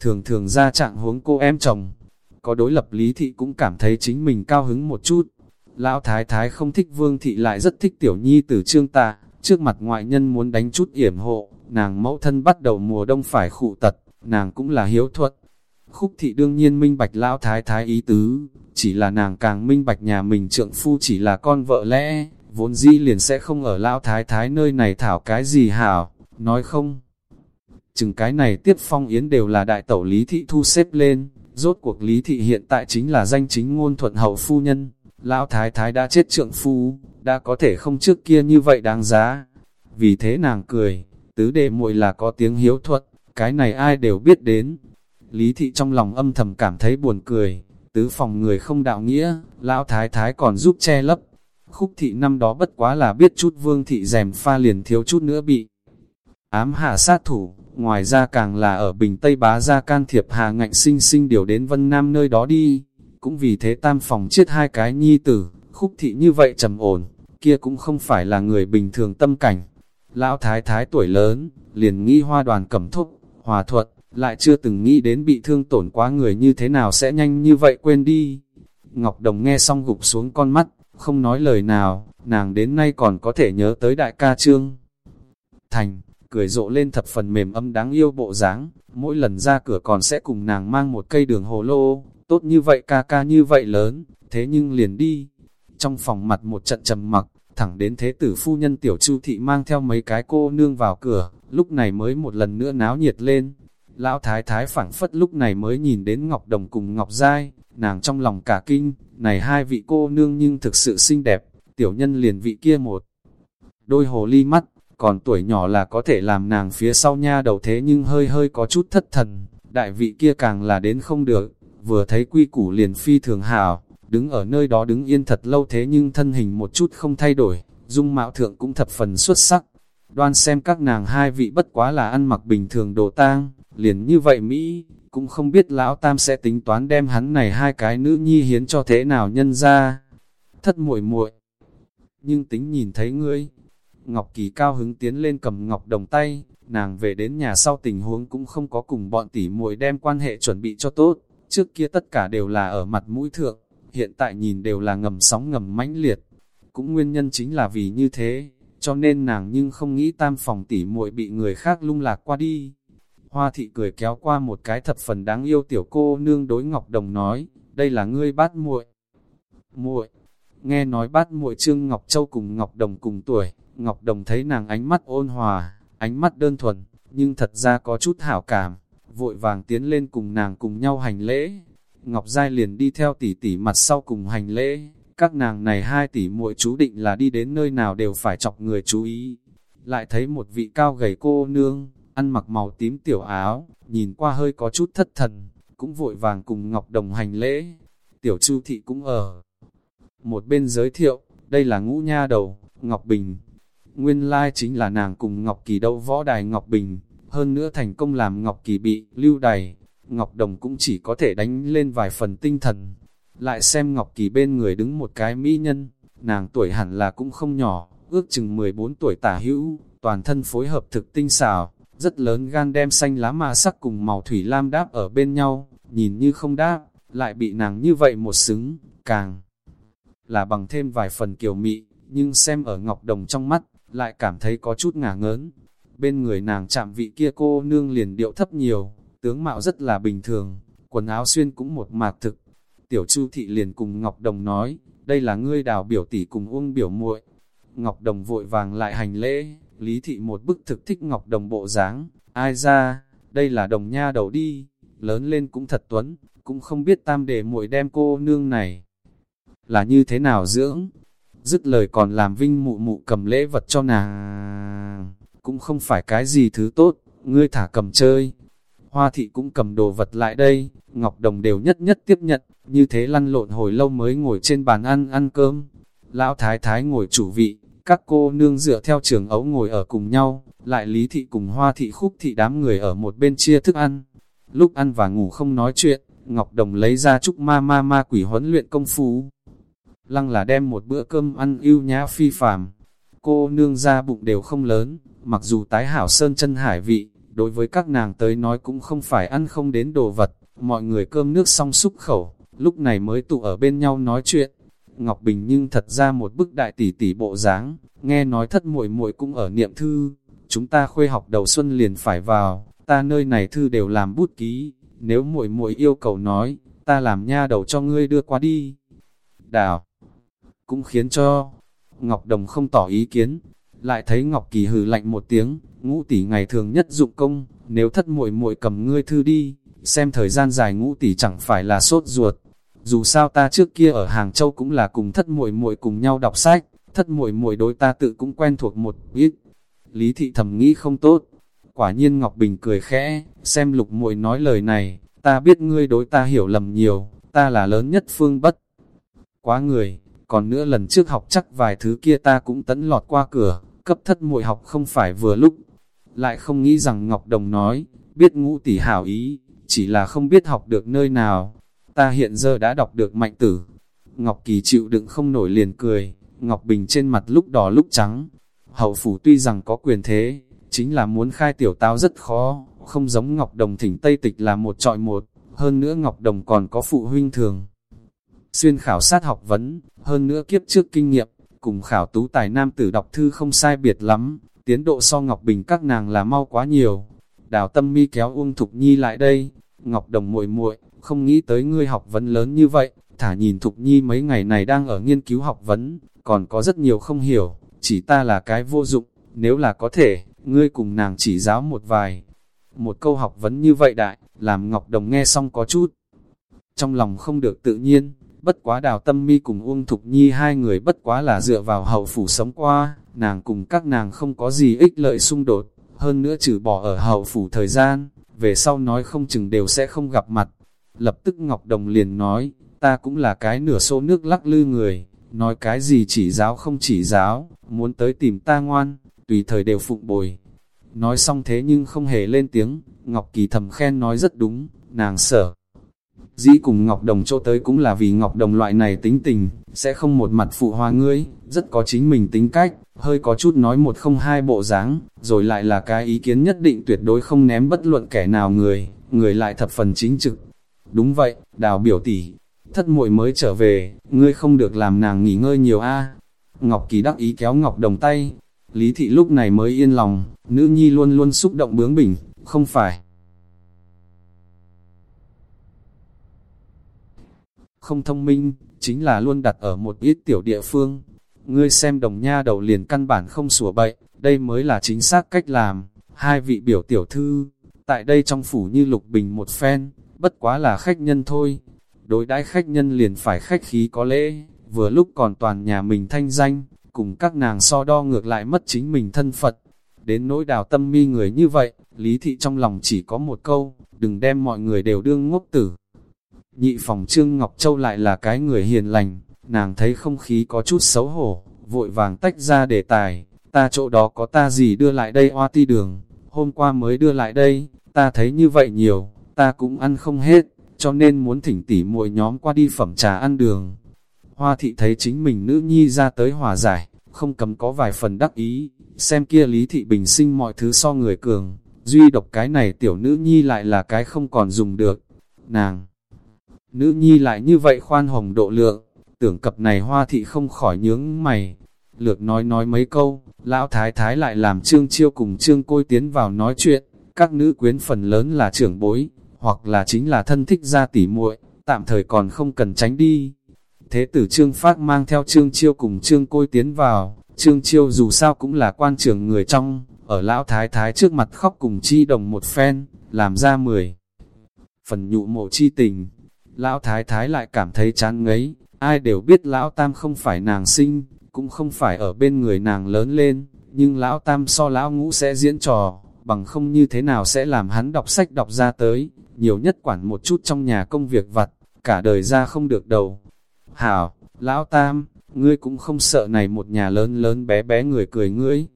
Thường thường ra trạng huống cô em chồng, có đối lập lý thị cũng cảm thấy chính mình cao hứng một chút. Lão thái thái không thích vương thị lại rất thích tiểu nhi tử trương tạ, trước mặt ngoại nhân muốn đánh chút yểm hộ, nàng mẫu thân bắt đầu mùa đông phải khụ tật, nàng cũng là hiếu thuật. Khúc thị đương nhiên minh bạch lão thái thái ý tứ, chỉ là nàng càng minh bạch nhà mình trượng phu chỉ là con vợ lẽ, vốn dĩ liền sẽ không ở lão thái thái nơi này thảo cái gì hảo, nói không. Chừng cái này tiếp phong yến đều là đại tẩu lý thị thu xếp lên, rốt cuộc lý thị hiện tại chính là danh chính ngôn thuận hậu phu nhân, lão thái thái đã chết trượng phu, đã có thể không trước kia như vậy đáng giá. Vì thế nàng cười, tứ đệ muội là có tiếng hiếu thuật, cái này ai đều biết đến. Lý thị trong lòng âm thầm cảm thấy buồn cười, tứ phòng người không đạo nghĩa, lão thái thái còn giúp che lấp. Khúc thị năm đó bất quá là biết chút vương thị rèm pha liền thiếu chút nữa bị ám hạ sát thủ, ngoài ra càng là ở Bình Tây bá ra can thiệp hà ngạnh sinh sinh điều đến Vân Nam nơi đó đi. Cũng vì thế tam phòng chết hai cái nhi tử, khúc thị như vậy trầm ổn, kia cũng không phải là người bình thường tâm cảnh. Lão thái thái tuổi lớn, liền nghĩ hoa đoàn cẩm thúc, hòa thuận, lại chưa từng nghĩ đến bị thương tổn quá người như thế nào sẽ nhanh như vậy quên đi. Ngọc Đồng nghe xong gục xuống con mắt, không nói lời nào, nàng đến nay còn có thể nhớ tới đại ca trương. Thành, cười rộ lên thập phần mềm âm đáng yêu bộ dáng, mỗi lần ra cửa còn sẽ cùng nàng mang một cây đường hồ lô, tốt như vậy ca ca như vậy lớn, thế nhưng liền đi. Trong phòng mặt một trận trầm mặc, thẳng đến thế tử phu nhân tiểu chu thị mang theo mấy cái cô nương vào cửa, lúc này mới một lần nữa náo nhiệt lên. Lão thái thái phảng phất lúc này mới nhìn đến Ngọc Đồng cùng Ngọc Giai, nàng trong lòng cả kinh, này hai vị cô nương nhưng thực sự xinh đẹp, tiểu nhân liền vị kia một. Đôi hồ ly mắt, còn tuổi nhỏ là có thể làm nàng phía sau nha đầu thế nhưng hơi hơi có chút thất thần, đại vị kia càng là đến không được, vừa thấy quy củ liền phi thường hào, đứng ở nơi đó đứng yên thật lâu thế nhưng thân hình một chút không thay đổi, dung mạo thượng cũng thập phần xuất sắc. Đoan xem các nàng hai vị bất quá là ăn mặc bình thường đồ tang, liền như vậy Mỹ, cũng không biết lão tam sẽ tính toán đem hắn này hai cái nữ nhi hiến cho thế nào nhân ra. Thất muội muội nhưng tính nhìn thấy ngươi, Ngọc Kỳ cao hứng tiến lên cầm Ngọc Đồng tay, nàng về đến nhà sau tình huống cũng không có cùng bọn tỷ muội đem quan hệ chuẩn bị cho tốt, trước kia tất cả đều là ở mặt mũi thượng, hiện tại nhìn đều là ngầm sóng ngầm mãnh liệt. Cũng nguyên nhân chính là vì như thế, cho nên nàng nhưng không nghĩ tam phòng tỷ muội bị người khác lung lạc qua đi. Hoa thị cười kéo qua một cái thập phần đáng yêu tiểu cô nương đối Ngọc Đồng nói, đây là ngươi bát muội. Muội, nghe nói bát muội Trương Ngọc Châu cùng Ngọc Đồng cùng tuổi, Ngọc Đồng thấy nàng ánh mắt ôn hòa, ánh mắt đơn thuần, nhưng thật ra có chút hảo cảm, vội vàng tiến lên cùng nàng cùng nhau hành lễ. Ngọc Giai liền đi theo tỷ tỷ mặt sau cùng hành lễ, các nàng này hai tỷ muội chú định là đi đến nơi nào đều phải chọc người chú ý. Lại thấy một vị cao gầy cô nương, ăn mặc màu tím tiểu áo, nhìn qua hơi có chút thất thần, cũng vội vàng cùng Ngọc Đồng hành lễ. Tiểu Chu Thị cũng ở. Một bên giới thiệu, đây là ngũ nha đầu, Ngọc Bình, Nguyên lai chính là nàng cùng Ngọc Kỳ đấu võ đài Ngọc Bình, hơn nữa thành công làm Ngọc Kỳ bị lưu đày. Ngọc Đồng cũng chỉ có thể đánh lên vài phần tinh thần. Lại xem Ngọc Kỳ bên người đứng một cái mỹ nhân, nàng tuổi hẳn là cũng không nhỏ, ước chừng 14 tuổi tả hữu, toàn thân phối hợp thực tinh xảo, rất lớn gan đem xanh lá mà sắc cùng màu thủy lam đáp ở bên nhau, nhìn như không đáp, lại bị nàng như vậy một xứng, càng là bằng thêm vài phần kiều mị, nhưng xem ở Ngọc Đồng trong mắt, lại cảm thấy có chút ngả ngớn. Bên người nàng chạm vị kia cô nương liền điệu thấp nhiều, tướng mạo rất là bình thường, quần áo xuyên cũng một mạc thực. Tiểu Chu thị liền cùng Ngọc Đồng nói, đây là ngươi đào biểu tỷ cùng uông biểu muội. Ngọc Đồng vội vàng lại hành lễ, Lý thị một bức thực thích Ngọc Đồng bộ dáng, ai ra, đây là đồng nha đầu đi, lớn lên cũng thật tuấn, cũng không biết tam đề muội đem cô nương này là như thế nào dưỡng, dứt lời còn làm vinh mụ mụ cầm lễ vật cho nàng. Cũng không phải cái gì thứ tốt, ngươi thả cầm chơi. Hoa thị cũng cầm đồ vật lại đây, Ngọc Đồng đều nhất nhất tiếp nhận, như thế lăn lộn hồi lâu mới ngồi trên bàn ăn ăn cơm. Lão Thái Thái ngồi chủ vị, các cô nương dựa theo trường ấu ngồi ở cùng nhau, lại Lý Thị cùng Hoa Thị khúc thị đám người ở một bên chia thức ăn. Lúc ăn và ngủ không nói chuyện, Ngọc Đồng lấy ra chúc ma ma ma quỷ huấn luyện công phu, lăng là đem một bữa cơm ăn yêu nhã phi phàm. Cô nương ra bụng đều không lớn, mặc dù tái hảo sơn chân hải vị, đối với các nàng tới nói cũng không phải ăn không đến đồ vật, mọi người cơm nước xong xúc khẩu, lúc này mới tụ ở bên nhau nói chuyện. Ngọc Bình nhưng thật ra một bức đại tỷ tỷ bộ dáng, nghe nói thất muội muội cũng ở niệm thư, chúng ta khuê học đầu xuân liền phải vào, ta nơi này thư đều làm bút ký, nếu muội muội yêu cầu nói, ta làm nha đầu cho ngươi đưa qua đi. Đào, cũng khiến cho, Ngọc Đồng không tỏ ý kiến, lại thấy Ngọc Kỳ hừ lạnh một tiếng, ngũ tỷ ngày thường nhất dụng công, nếu thất muội muội cầm ngươi thư đi, xem thời gian dài ngũ tỷ chẳng phải là sốt ruột. Dù sao ta trước kia ở Hàng Châu cũng là cùng thất muội muội cùng nhau đọc sách, thất muội muội đối ta tự cũng quen thuộc một ít. Lý thị thầm nghĩ không tốt. Quả nhiên Ngọc Bình cười khẽ, xem lục muội nói lời này, ta biết ngươi đối ta hiểu lầm nhiều, ta là lớn nhất phương bất. Quá người, còn nữa lần trước học chắc vài thứ kia ta cũng tấn lọt qua cửa, cấp thất muội học không phải vừa lúc. Lại không nghĩ rằng Ngọc Đồng nói, biết ngũ tỷ hảo ý, chỉ là không biết học được nơi nào. Ta hiện giờ đã đọc được mạnh tử. Ngọc Kỳ chịu đựng không nổi liền cười, Ngọc Bình trên mặt lúc đỏ lúc trắng. Hậu phủ tuy rằng có quyền thế, chính là muốn khai tiểu táo rất khó, không giống Ngọc Đồng thỉnh Tây Tịch là một trọi một, hơn nữa Ngọc Đồng còn có phụ huynh thường. Xuyên khảo sát học vấn, hơn nữa kiếp trước kinh nghiệm, cùng khảo tú tài nam tử đọc thư không sai biệt lắm, tiến độ so Ngọc Bình các nàng là mau quá nhiều. Đào tâm mi kéo Uông Thục Nhi lại đây, Ngọc Đồng muội muội không nghĩ tới ngươi học vấn lớn như vậy, thả nhìn Thục Nhi mấy ngày này đang ở nghiên cứu học vấn, còn có rất nhiều không hiểu, chỉ ta là cái vô dụng, nếu là có thể, ngươi cùng nàng chỉ giáo một vài. Một câu học vấn như vậy đại, làm Ngọc Đồng nghe xong có chút. Trong lòng không được tự nhiên, bất quá đào tâm mi cùng Uông Thục Nhi hai người bất quá là dựa vào hậu phủ sống qua, nàng cùng các nàng không có gì ích lợi xung đột, hơn nữa trừ bỏ ở hậu phủ thời gian, về sau nói không chừng đều sẽ không gặp mặt. Lập tức Ngọc Đồng liền nói, ta cũng là cái nửa số nước lắc lư người, nói cái gì chỉ giáo không chỉ giáo, muốn tới tìm ta ngoan, tùy thời đều phụng bồi. Nói xong thế nhưng không hề lên tiếng, Ngọc Kỳ thầm khen nói rất đúng, nàng sở. Dĩ cùng Ngọc Đồng chỗ tới cũng là vì Ngọc Đồng loại này tính tình, sẽ không một mặt phụ hoa ngươi, rất có chính mình tính cách, hơi có chút nói một không hai bộ dáng, rồi lại là cái ý kiến nhất định tuyệt đối không ném bất luận kẻ nào người, người lại thập phần chính trực. Đúng vậy, đào biểu tỷ, thất muội mới trở về, ngươi không được làm nàng nghỉ ngơi nhiều a. Ngọc Kỳ đắc ý kéo Ngọc Đồng tay, Lý Thị lúc này mới yên lòng, nữ nhi luôn luôn xúc động bướng bỉnh, không phải. Không thông minh, chính là luôn đặt ở một ít tiểu địa phương. Ngươi xem đồng nha đầu liền căn bản không sủa bậy, đây mới là chính xác cách làm. Hai vị biểu tiểu thư, tại đây trong phủ như lục bình một phen, bất quá là khách nhân thôi. Đối đãi khách nhân liền phải khách khí có lễ, vừa lúc còn toàn nhà mình thanh danh, cùng các nàng so đo ngược lại mất chính mình thân Phật. Đến nỗi đào tâm mi người như vậy, lý thị trong lòng chỉ có một câu, đừng đem mọi người đều đương ngốc tử. Nhị phòng Trương Ngọc Châu lại là cái người hiền lành, nàng thấy không khí có chút xấu hổ, vội vàng tách ra đề tài, ta chỗ đó có ta gì đưa lại đây hoa ti đường, hôm qua mới đưa lại đây, ta thấy như vậy nhiều, ta cũng ăn không hết, cho nên muốn thỉnh tỉ muội nhóm qua đi phẩm trà ăn đường. Hoa thị thấy chính mình nữ nhi ra tới hòa giải, không cấm có vài phần đắc ý, xem kia lý thị bình sinh mọi thứ so người cường, duy độc cái này tiểu nữ nhi lại là cái không còn dùng được. Nàng, nữ nhi lại như vậy khoan hồng độ lượng, tưởng cập này hoa thị không khỏi nhướng mày. Lược nói nói mấy câu, lão thái thái lại làm trương chiêu cùng trương côi tiến vào nói chuyện, các nữ quyến phần lớn là trưởng bối, hoặc là chính là thân thích gia tỉ muội, tạm thời còn không cần tránh đi. Thế tử Trương Phát mang theo Trương Chiêu cùng Trương Côi tiến vào, Trương Chiêu dù sao cũng là quan trưởng người trong, ở lão thái thái trước mặt khóc cùng chi đồng một phen, làm ra mười. Phần nhụ mộ chi tình, lão thái thái lại cảm thấy chán ngấy, ai đều biết lão tam không phải nàng sinh, cũng không phải ở bên người nàng lớn lên, nhưng lão tam so lão ngũ sẽ diễn trò, bằng không như thế nào sẽ làm hắn đọc sách đọc ra tới, nhiều nhất quản một chút trong nhà công việc vặt, cả đời ra không được đầu. Hảo, lão tam, ngươi cũng không sợ này một nhà lớn lớn bé bé người cười ngươi.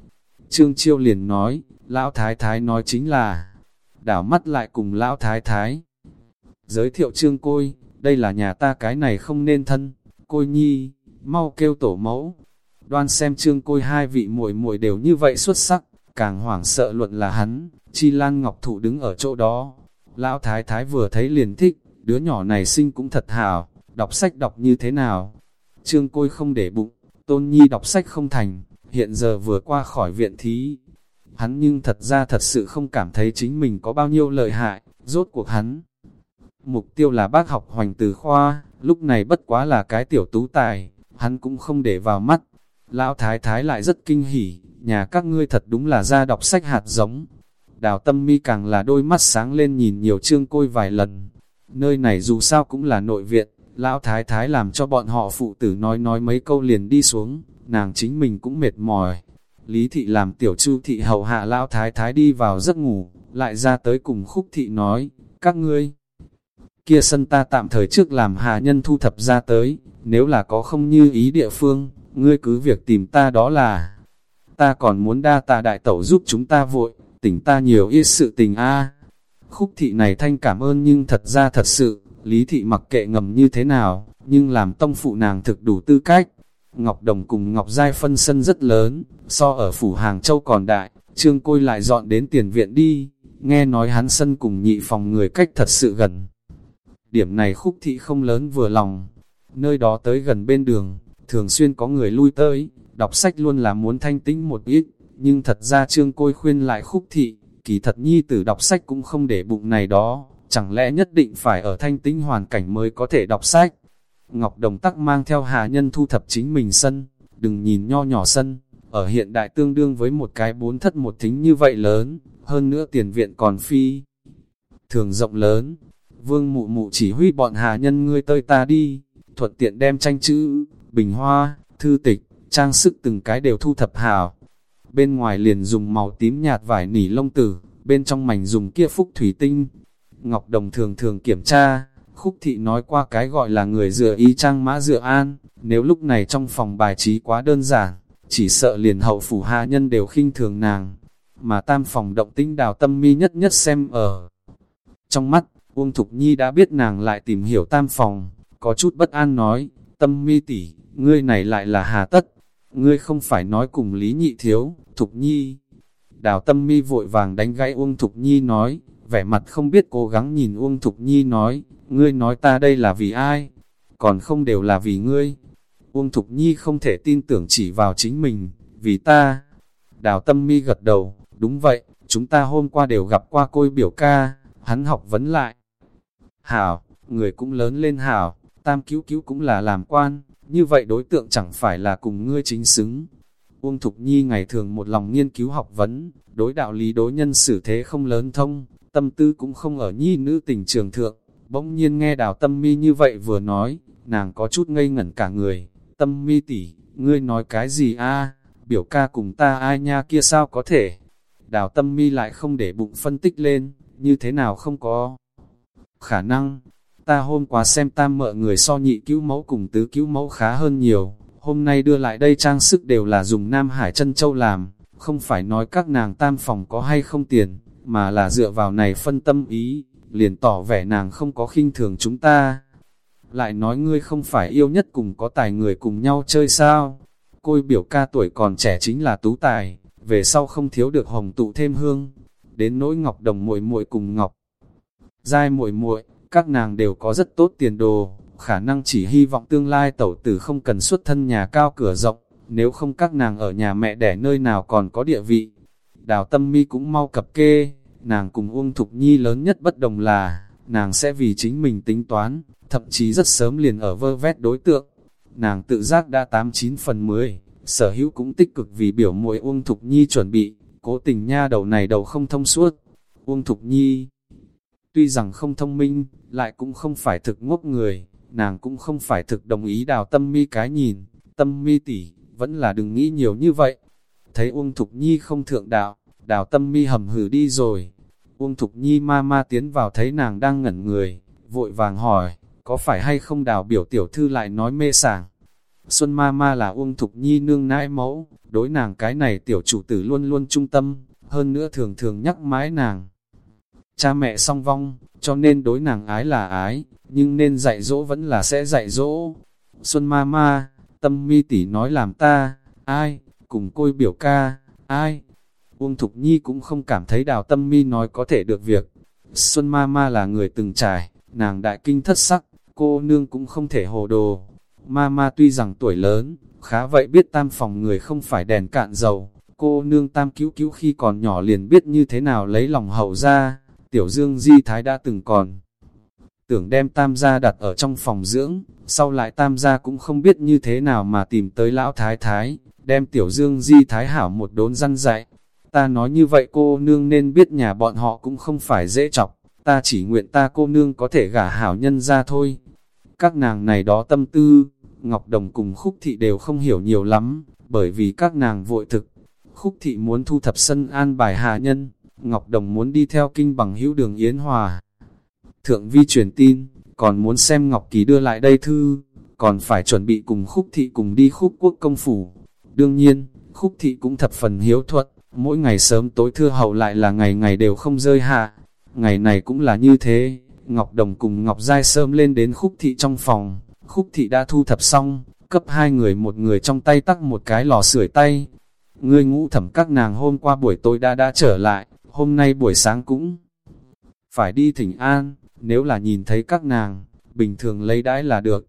Trương Chiêu liền nói, lão thái thái nói chính là, đảo mắt lại cùng lão thái thái. Giới thiệu trương côi, đây là nhà ta cái này không nên thân, côi nhi, mau kêu tổ mẫu. Đoan xem trương côi hai vị muội muội đều như vậy xuất sắc, càng hoảng sợ luận là hắn, Chi Lan Ngọc Thụ đứng ở chỗ đó. Lão Thái Thái vừa thấy liền thích, đứa nhỏ này sinh cũng thật hảo, đọc sách đọc như thế nào. Trương Côi không để bụng, Tôn Nhi đọc sách không thành, hiện giờ vừa qua khỏi viện thí. Hắn nhưng thật ra thật sự không cảm thấy chính mình có bao nhiêu lợi hại, rốt cuộc hắn. Mục tiêu là bác học hoành từ khoa, lúc này bất quá là cái tiểu tú tài, hắn cũng không để vào mắt. Lão Thái Thái lại rất kinh hỉ, nhà các ngươi thật đúng là ra đọc sách hạt giống. Đào tâm mi càng là đôi mắt sáng lên nhìn nhiều chương côi vài lần. Nơi này dù sao cũng là nội viện, Lão Thái Thái làm cho bọn họ phụ tử nói nói mấy câu liền đi xuống, nàng chính mình cũng mệt mỏi. Lý thị làm tiểu chu thị hầu hạ Lão Thái Thái đi vào giấc ngủ, lại ra tới cùng khúc thị nói, các ngươi, kia sân ta tạm thời trước làm hạ nhân thu thập ra tới, nếu là có không như ý địa phương, ngươi cứ việc tìm ta đó là, ta còn muốn đa tạ đại tẩu giúp chúng ta vội, tỉnh ta nhiều ít sự tình a Khúc thị này thanh cảm ơn nhưng thật ra thật sự, lý thị mặc kệ ngầm như thế nào, nhưng làm tông phụ nàng thực đủ tư cách. Ngọc Đồng cùng Ngọc Giai phân sân rất lớn, so ở phủ Hàng Châu còn đại, Trương Côi lại dọn đến tiền viện đi, nghe nói hắn sân cùng nhị phòng người cách thật sự gần. Điểm này khúc thị không lớn vừa lòng, nơi đó tới gần bên đường, thường xuyên có người lui tới, đọc sách luôn là muốn thanh tĩnh một ít, nhưng thật ra trương côi khuyên lại khúc thị, kỳ thật nhi tử đọc sách cũng không để bụng này đó, chẳng lẽ nhất định phải ở thanh tĩnh hoàn cảnh mới có thể đọc sách. Ngọc Đồng Tắc mang theo hà nhân thu thập chính mình sân, đừng nhìn nho nhỏ sân, ở hiện đại tương đương với một cái bốn thất một thính như vậy lớn, hơn nữa tiền viện còn phi. Thường rộng lớn, vương mụ mụ chỉ huy bọn hà nhân ngươi tơi ta đi, thuận tiện đem tranh chữ, bình hoa, thư tịch, trang sức từng cái đều thu thập hào. Bên ngoài liền dùng màu tím nhạt vải nỉ lông tử, bên trong mảnh dùng kia phúc thủy tinh. Ngọc Đồng thường thường kiểm tra, khúc thị nói qua cái gọi là người dựa y trang mã dựa an, nếu lúc này trong phòng bài trí quá đơn giản, chỉ sợ liền hậu phủ hạ nhân đều khinh thường nàng, mà tam phòng động tinh đào tâm mi nhất nhất xem ở. Trong mắt, Uông Thục Nhi đã biết nàng lại tìm hiểu tam phòng, có chút bất an nói, tâm mi tỷ, ngươi này lại là hà tất, ngươi không phải nói cùng Lý Nhị Thiếu, Thục Nhi. Đào tâm mi vội vàng đánh gãy Uông Thục Nhi nói, vẻ mặt không biết cố gắng nhìn Uông Thục Nhi nói, ngươi nói ta đây là vì ai, còn không đều là vì ngươi. Uông Thục Nhi không thể tin tưởng chỉ vào chính mình, vì ta. Đào tâm mi gật đầu, đúng vậy, chúng ta hôm qua đều gặp qua côi biểu ca, hắn học vấn lại. Hảo, người cũng lớn lên hảo, tam cứu cứu cũng là làm quan, như vậy đối tượng chẳng phải là cùng ngươi chính xứng. Uông Thục Nhi ngày thường một lòng nghiên cứu học vấn, đối đạo lý đối nhân xử thế không lớn thông, tâm tư cũng không ở nhi nữ tình trường thượng. Bỗng nhiên nghe đào tâm mi như vậy vừa nói, nàng có chút ngây ngẩn cả người. Tâm mi tỷ, ngươi nói cái gì a biểu ca cùng ta ai nha kia sao có thể. Đào tâm mi lại không để bụng phân tích lên, như thế nào không có khả năng, ta hôm qua xem tam mợ người so nhị cứu mẫu cùng tứ cứu mẫu khá hơn nhiều, hôm nay đưa lại đây trang sức đều là dùng Nam Hải chân Châu làm, không phải nói các nàng tam phòng có hay không tiền, mà là dựa vào này phân tâm ý, liền tỏ vẻ nàng không có khinh thường chúng ta. Lại nói ngươi không phải yêu nhất cùng có tài người cùng nhau chơi sao? Côi biểu ca tuổi còn trẻ chính là tú tài, về sau không thiếu được hồng tụ thêm hương. Đến nỗi ngọc đồng muội muội cùng ngọc. Giai muội muội các nàng đều có rất tốt tiền đồ, khả năng chỉ hy vọng tương lai tẩu tử không cần xuất thân nhà cao cửa rộng, nếu không các nàng ở nhà mẹ đẻ nơi nào còn có địa vị. Đào tâm mi cũng mau cập kê, nàng cùng Uông Thục Nhi lớn nhất bất đồng là, nàng sẽ vì chính mình tính toán, thậm chí rất sớm liền ở vơ vét đối tượng. Nàng tự giác đã 89 phần 10, sở hữu cũng tích cực vì biểu muội Uông Thục Nhi chuẩn bị, cố tình nha đầu này đầu không thông suốt. Uông Thục Nhi Tuy rằng không thông minh, lại cũng không phải thực ngốc người, nàng cũng không phải thực đồng ý đào tâm mi cái nhìn, tâm mi tỷ vẫn là đừng nghĩ nhiều như vậy. Thấy Uông Thục Nhi không thượng đạo, đào tâm mi hầm hử đi rồi. Uông Thục Nhi ma ma tiến vào thấy nàng đang ngẩn người, vội vàng hỏi, có phải hay không đào biểu tiểu thư lại nói mê sảng. Xuân ma ma là Uông Thục Nhi nương nãi mẫu, đối nàng cái này tiểu chủ tử luôn luôn trung tâm, hơn nữa thường thường nhắc mãi nàng cha mẹ song vong, cho nên đối nàng ái là ái, nhưng nên dạy dỗ vẫn là sẽ dạy dỗ. Xuân ma ma, tâm mi tỷ nói làm ta, ai, cùng côi biểu ca, ai. Uông Thục Nhi cũng không cảm thấy đào tâm mi nói có thể được việc. Xuân ma ma là người từng trải, nàng đại kinh thất sắc, cô nương cũng không thể hồ đồ. Ma ma tuy rằng tuổi lớn, khá vậy biết tam phòng người không phải đèn cạn dầu. Cô nương tam cứu cứu khi còn nhỏ liền biết như thế nào lấy lòng hậu ra, tiểu dương di thái đã từng còn. Tưởng đem tam gia đặt ở trong phòng dưỡng, sau lại tam gia cũng không biết như thế nào mà tìm tới lão thái thái, đem tiểu dương di thái hảo một đốn răn dạy. Ta nói như vậy cô nương nên biết nhà bọn họ cũng không phải dễ chọc, ta chỉ nguyện ta cô nương có thể gả hảo nhân ra thôi. Các nàng này đó tâm tư, Ngọc Đồng cùng Khúc Thị đều không hiểu nhiều lắm, bởi vì các nàng vội thực. Khúc Thị muốn thu thập sân an bài hạ nhân, Ngọc Đồng muốn đi theo kinh bằng hữu đường Yến Hòa. Thượng Vi truyền tin, còn muốn xem Ngọc Kỳ đưa lại đây thư, còn phải chuẩn bị cùng Khúc Thị cùng đi Khúc Quốc công phủ. Đương nhiên, Khúc Thị cũng thập phần hiếu thuật, mỗi ngày sớm tối thưa hậu lại là ngày ngày đều không rơi hạ. Ngày này cũng là như thế, Ngọc Đồng cùng Ngọc Giai sớm lên đến Khúc Thị trong phòng, Khúc Thị đã thu thập xong, cấp hai người một người trong tay tắc một cái lò sưởi tay. Ngươi ngũ thẩm các nàng hôm qua buổi tối đã đã trở lại, hôm nay buổi sáng cũng phải đi thỉnh an, nếu là nhìn thấy các nàng, bình thường lấy đãi là được.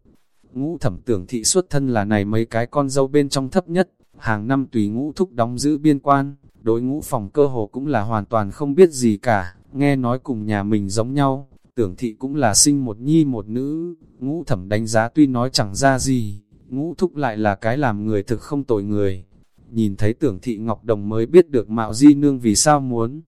Ngũ thẩm tưởng thị xuất thân là này mấy cái con dâu bên trong thấp nhất, hàng năm tùy ngũ thúc đóng giữ biên quan, đối ngũ phòng cơ hồ cũng là hoàn toàn không biết gì cả, nghe nói cùng nhà mình giống nhau, tưởng thị cũng là sinh một nhi một nữ, ngũ thẩm đánh giá tuy nói chẳng ra gì, ngũ thúc lại là cái làm người thực không tội người. Nhìn thấy tưởng thị Ngọc Đồng mới biết được mạo di nương vì sao muốn.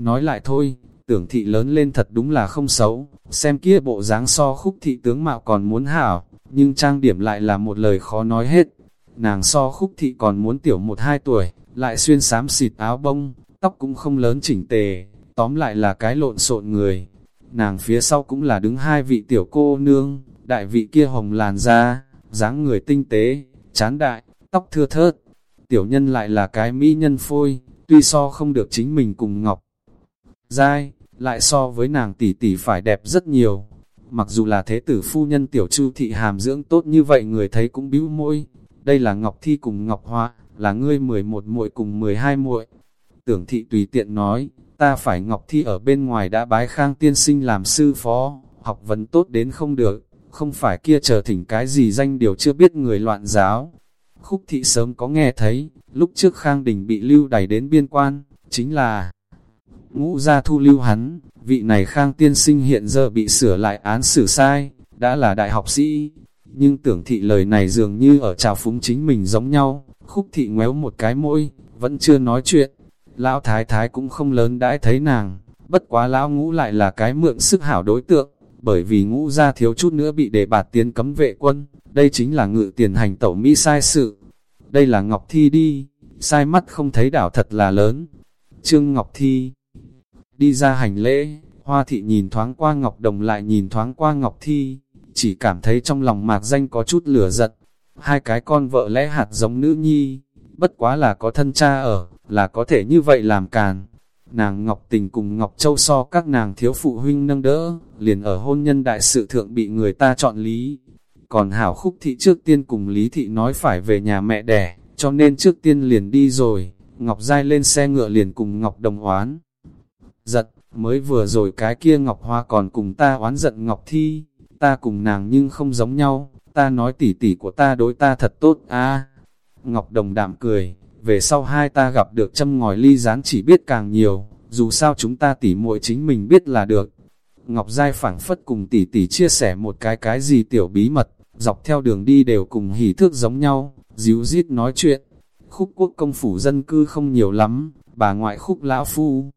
Nói lại thôi, tưởng thị lớn lên thật đúng là không xấu, xem kia bộ dáng so khúc thị tướng mạo còn muốn hảo, nhưng trang điểm lại là một lời khó nói hết. Nàng so khúc thị còn muốn tiểu một hai tuổi, lại xuyên xám xịt áo bông, tóc cũng không lớn chỉnh tề, tóm lại là cái lộn xộn người. Nàng phía sau cũng là đứng hai vị tiểu cô nương, đại vị kia hồng làn da, dáng người tinh tế, chán đại, tóc thưa thớt. Tiểu nhân lại là cái mỹ nhân phôi, tuy so không được chính mình cùng Ngọc. Giai, lại so với nàng tỷ tỷ phải đẹp rất nhiều. Mặc dù là thế tử phu nhân tiểu chu thị hàm dưỡng tốt như vậy người thấy cũng bĩu môi. Đây là Ngọc Thi cùng Ngọc Hoa, là ngươi 11 muội cùng 12 muội. Tưởng thị tùy tiện nói, ta phải Ngọc Thi ở bên ngoài đã bái khang tiên sinh làm sư phó, học vấn tốt đến không được, không phải kia chờ thỉnh cái gì danh điều chưa biết người loạn giáo. Khúc thị sớm có nghe thấy, lúc trước khang đình bị lưu đẩy đến biên quan, chính là ngũ gia thu lưu hắn, vị này khang tiên sinh hiện giờ bị sửa lại án xử sai, đã là đại học sĩ, nhưng tưởng thị lời này dường như ở trào phúng chính mình giống nhau, khúc thị ngoéo một cái môi vẫn chưa nói chuyện, lão thái thái cũng không lớn đãi thấy nàng, bất quá lão ngũ lại là cái mượn sức hảo đối tượng, bởi vì ngũ gia thiếu chút nữa bị đề bạt tiến cấm vệ quân, đây chính là ngự tiền hành tẩu Mỹ sai sự, đây là Ngọc Thi đi, sai mắt không thấy đảo thật là lớn, Trương Ngọc Thi đi ra hành lễ, hoa thị nhìn thoáng qua Ngọc Đồng lại nhìn thoáng qua Ngọc Thi, chỉ cảm thấy trong lòng mạc danh có chút lửa giật. Hai cái con vợ lẽ hạt giống nữ nhi, bất quá là có thân cha ở, là có thể như vậy làm càn. Nàng Ngọc Tình cùng Ngọc Châu so các nàng thiếu phụ huynh nâng đỡ, liền ở hôn nhân đại sự thượng bị người ta chọn lý. Còn Hảo Khúc Thị trước tiên cùng Lý Thị nói phải về nhà mẹ đẻ, cho nên trước tiên liền đi rồi, Ngọc Giai lên xe ngựa liền cùng Ngọc Đồng oán giật, mới vừa rồi cái kia Ngọc Hoa còn cùng ta oán giận Ngọc Thi, ta cùng nàng nhưng không giống nhau, ta nói tỉ tỉ của ta đối ta thật tốt a à, Ngọc Đồng đạm cười, về sau hai ta gặp được châm ngòi ly rán chỉ biết càng nhiều, dù sao chúng ta tỉ muội chính mình biết là được. Ngọc Giai phảng phất cùng tỷ tỷ chia sẻ một cái cái gì tiểu bí mật, dọc theo đường đi đều cùng hỉ thước giống nhau, díu dít nói chuyện. Khúc quốc công phủ dân cư không nhiều lắm, bà ngoại khúc lão phu,